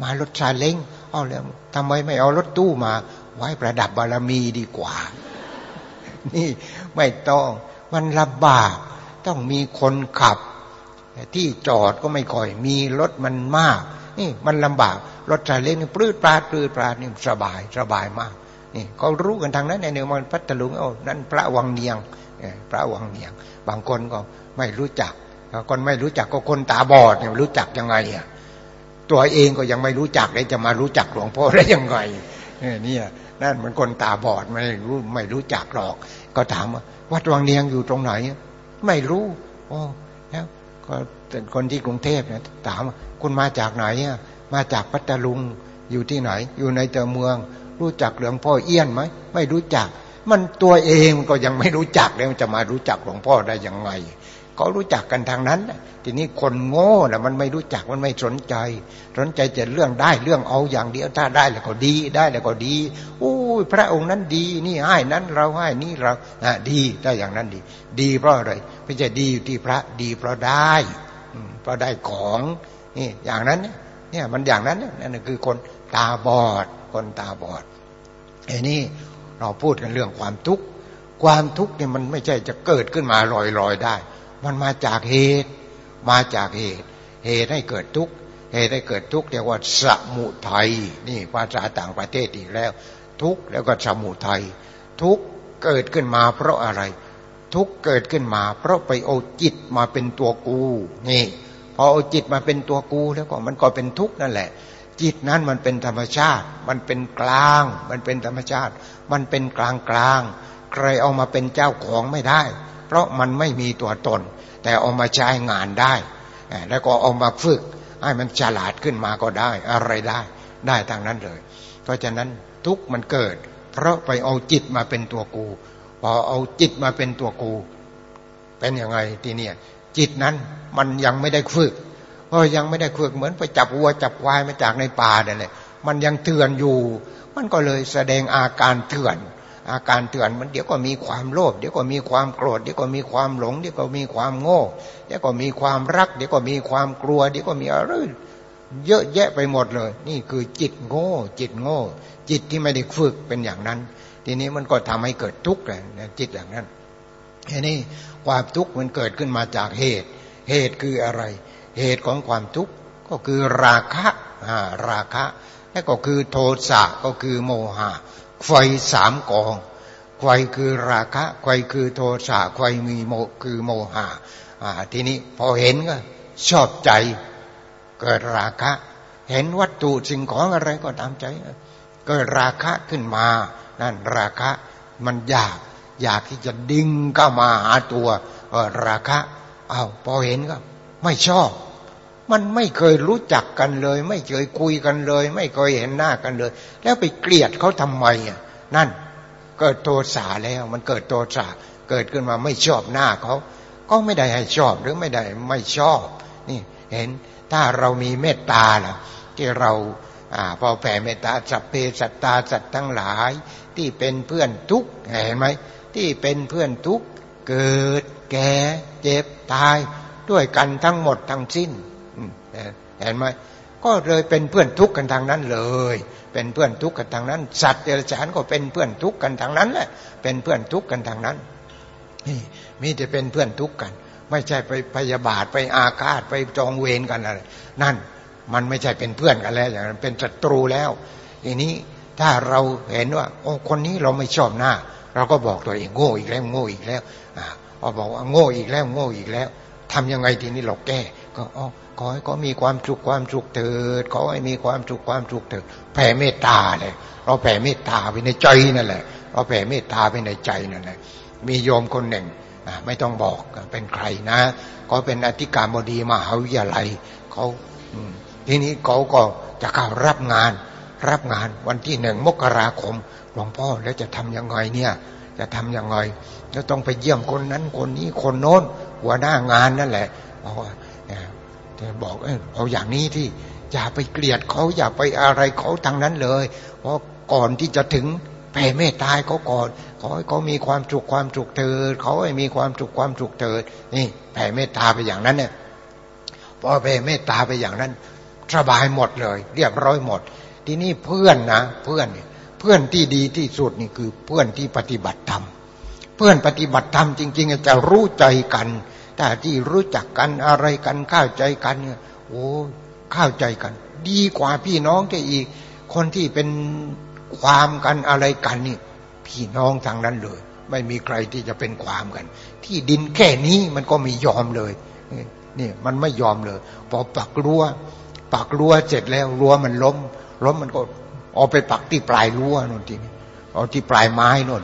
มารถชาเล้งเอาแล้วทำไมไม่เอารถตู้มา ไว้ประดับบารมีดีกว่า นี่ไม่ต้องมันลำบากต้องมีคนขับ ที่จอดก็ไม่ค่อยมีรถมันมาก นี่มันลำบาก รถชาเล้งนี่ปลื้ดปลาดปลื้ดปลาดนี่สบายสบายมากนี่เขารู้กันทางนั้นในเนือมันพัทลุงโอ้นั่นพระวังเนียงพระวังเนียง บางคนก็ไม่รู้จักคนไม่รู้จักก็คนตาบอดเนี่ยรู้จักยังไงอะตัวเองก็ยังไม่รู้จักเลยจะมารู้จักหลวงพ่อได้ยังไงเนี่ย นั่นเหมือนคนตาบอดไม่รู้ไม่รู้จักหรอก ก็ถามว่าวัดวังเนียงอยู่ตรงไหน ไม่รู้โอ้แล้วก็คนที่กรุงเทพเนี่ยถามคุณมาจากไหนอะมาจากพัทลุงอยู่ที่ไหน อยู่ในเตอเมือง รู้จักหลวงพ่อเอี้ยนไหมไม่รู้จัก มันตัวเองก็ยังไม่รู้จักเลยมันจะมารู้จักหลวงพ่อได้ยังไง เขารู้จักกันทางนั้น ทีนี้คนโง่นะมันไม่รู้จักมันไม่สนใจ สนใจจะเรื่องได้เรื่องเอาอย่างเดียวถ้าได้แล้วก็ดีได้แล้วก็ดีอู้พระองค์นั้นดีนี่ให้นั้นเราให้นี่เราอ่ดีได้อย่างนั้นดี ดีเพราะอะไรไม่ใช่ดีอยู่ที่พระดีเพราะได้เพราะได้ของนี่อย่างนั้นเนี่ยมันอย่างนั้นนั่นคือคนตาบอด คนตาบอดไอ้นี่เราพูดกันเรื่องความทุกข์ความทุกข์เนี่ยมันไม่ใช่จะเกิดขึ้นมาลอยๆได้ มันมาจากเหตุ มาจากเหตุ เหตุให้เกิดทุกข์เหตุให้เกิดทุกข์เรียกว่าสมุทัยนี่ภาษาต่างประเทศอีกแล้ว ทุกข์แล้วก็สมุทัยทุกข์เกิดขึ้นมาเพราะอะไร ทุกข์เกิดขึ้นมา เพราะไปเอาจิตมาเป็นตัวกูนี่พอเอาจิตมาเป็นตัวกูแล้วก็มันก็เป็นทุกข์นั่นแหละ จิตนั้นมันเป็นธรรมชาติ มันเป็นกลาง มันเป็นธรรมชาติ มันเป็นกลางกลางใครเอามาเป็นเจ้าของไม่ได้ เพราะมันไม่มีตัวตน แต่เอามาใช้งานได้ แล้วก็เอามาฝึกให้มันฉลาดขึ้นมาก็ได้ อะไรได้ได้ทางนั้นเลย เพราะฉะนั้นทุกมันเกิด เพราะไปเอาจิตมาเป็นตัวกู พอเอาจิตมาเป็นตัวกู เป็นยังไงทีเนี้ยจิตนั้นมันยังไม่ได้ฝึกเพราะยังไม่ได้ฝึกเหมือนไปจับวัวจับควายมาจากในป่าเนี่ยมันยังเถื่อนอยู่ มันก็เลยแสดงอาการเถื่อน อาการเตือนมันเดี๋ยวก็มีความโลภเดี๋ยวก็มีความโกรธเดี๋ยวก็มีความหลงเดี๋ยวก็มีความโง่เดี๋ยวก็มีความรัก เดี๋ยวก็มีความกลัว เดี๋ยวก็มีอะไรเยอะแยะไปหมดเลย นี่คือจิตโง่ จิตโง่ จิตที่ไม่ได้ฝึกเป็นอย่างนั้น ทีนี้มันก็ทำให้เกิดทุกข์เลยจิตอย่างนั้นทีนี้ความทุกข์มันเกิดขึ้นมาจากเหตุ เหตุคืออะไร เหตุของความทุกข์ก็คือราคะราคะและก็คือโทสะก็คือโมหะ ไฟสามกองไฟคือราคะไฟคือโทสะไฟมีโมคือโมหะอ่าทีนี้พอเห็นก็ชอบใจเกิดราคะ เห็นวัตถุสิ่งของอะไรก็ตามใจเกิดราคะขึ้นมา นั่นราคะมันอยาก อยากที่จะดึงเข้ามาหาตัวราคะเอา้าพอเห็นก็ ไม่ชอบ มันไม่เคยรู้จักกันเลย ไม่เคยคุยกันเลย ไม่เคยเห็นหน้ากันเลย แล้วไปเกลียดเขาทำไมอะนั่นเกิดโทสะแล้วมันเกิดโทสะเกิดขึ้นมาไม่ชอบหน้าเขา ก็ไม่ได้ให้ชอบหรือไม่ได้ไม่ชอบ นี่เห็นถ้าเรามีเมตตาล่ะที่เราอพอแผ่เมตตาสัพเพสัตตาสัตว์ทั้งหลาย ที่เป็นเพื่อนทุกเห็นไหมที่เป็นเพื่อนทุกเกิด แก่เจ็บตาย ด้วยกันทั้งหมดทั้งสิ้น เห็นไหมก็เลยเป็นเพื่อนทุกข์กันทางนั้นเลย เป็นเพื่อนทุกข์กันทางนั้น สัตว์เดรัจฉานก็เป็นเพื่อนทุกข์กันทางนั้นแหละ เป็นเพื่อนทุกข์กันทางนั้นนี่มีแต่เป็นเพื่อนทุกข์กัน ไม่ใช่ไปพยาบาทไปอาฆาตไปจองเวรกันอะไรนั่นมันไม่ใช่เป็นเพื่อนกันแล้วอย่างนั้นเป็นศัตรูแล้วทีนี้ถ้าเราเห็นว่า โอ้คนนี้เราไม่ชอบหน้า เราก็บอกตัวเองโง่อีกแล้วโง่อีกแล้วอ่าพอบอกว่าโง่อีกแล้วโง่อีกแล้วทำยังไงทีนี้เราแก้ ก็อ๋อ ขอให้เขามีความสุขความสุขเถิดขอให้มีความสุขความสุขเถิดแผ่เมตตาเลยเราแผ่เมตตาไปในใจนั่นแหละ เราแผ่เมตตาไปในใจนั่นแหละ มีโยมคนหนึ่งไม่ต้องบอกเป็นใครนะก็เป็นอธิการบดีมหาวิทยาลัยเขาทีนี้เขาก็จะเข้ารับงาน รับงานวันที่หนึ่งมกราคมหลวงพ่อแล้วจะทํำยังไงเนี่ยจะทํำยังไงแล้วต้องไปเยี่ยมคนนั้นคนนี้คนโน้นหัวหน้างานนั่นแหละบอกว่า จะบอกเออเอาอย่างนี้ที่อย่าไปเกลียดเขาอย่าไปอะไรเขาทางนั้นเลย เพราะก่อนที่จะถึงแผ่เมตตาเขาก่อนขอให้เขามีความสุขความสุขเถิดเขาให้มีความสุขความสุขเถิดนี่แผ่เมตตาไปอย่างนั้นเนี่ยพอแผ่เมตตาไปอย่างนั้นสบายหมดเลย เรียบร้อยหมด ทีนี้เพื่อนนะเพื่อนเพื่อนที่ดีที่สุดนี่คือเพื่อนที่ปฏิบัติธรรมเพื่อนปฏิบัติธรรมจริง ๆ จะรู้ใจกัน แต่ที่รู้จักกันอะไรกันเข้าใจกันเนี่ยโอ้เข้าใจกัน ดีกว่าพี่น้องจะอีก คนที่เป็นความกันอะไรกันนี่พี่น้องทางนั้นเลย ไม่มีใครที่จะเป็นความกัน ที่ดินแค่นี้มันก็ไม่ยอมเลยนี่มันไม่ยอมเลยพอปักรั้วปักรั้วเสร็จแล้วรั้วมันล้มล้มมันก็เอาไปปักที่ปลายรั้วนู่นทีนี้เอาที่ปลายไม้นู่น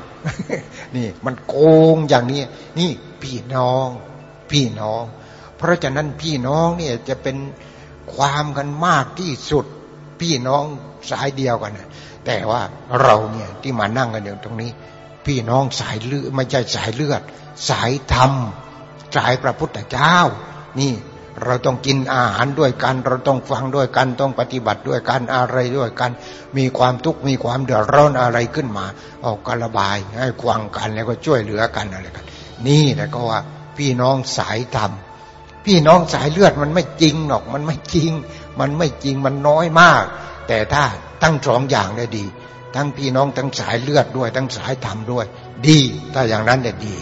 นี่ มันโกงอย่างนี้ นี่พี่น้อง พี่น้อง เพราะฉะนั้นพี่น้องเนี่ยจะเป็นความกันมากที่สุดพี่น้องสายเดียวกันนะแต่ว่าเราเนี่ยที่มานั่งกันอยู่ตรงนี้ พี่น้องสายเลือดไม่ใช่สายเลือด สายธรรม สายพระพุทธเจ้า นี่เราต้องกินอาหารด้วยกัน เราต้องฟังด้วยกัน ต้องปฏิบัติด้วยกัน อะไรด้วยกัน มีความทุกข์มีความเดือดร้อนอะไรขึ้นมา ออกกระบายให้ควังกันแล้วก็ช่วยเหลือกันอะไรกัน นี่แหละก็ว่า พี่น้องสายธรรม พี่น้องสายเลือดมันไม่จริงหรอก มันไม่จริง มันไม่จริงมันน้อยมาก แต่ถ้าทั้งสองอย่างได้ดี ทั้งพี่น้องทั้งสายเลือดด้วย ทั้งสายธรรมด้วย ดี ถ้าอย่างนั้นเนี่ยดี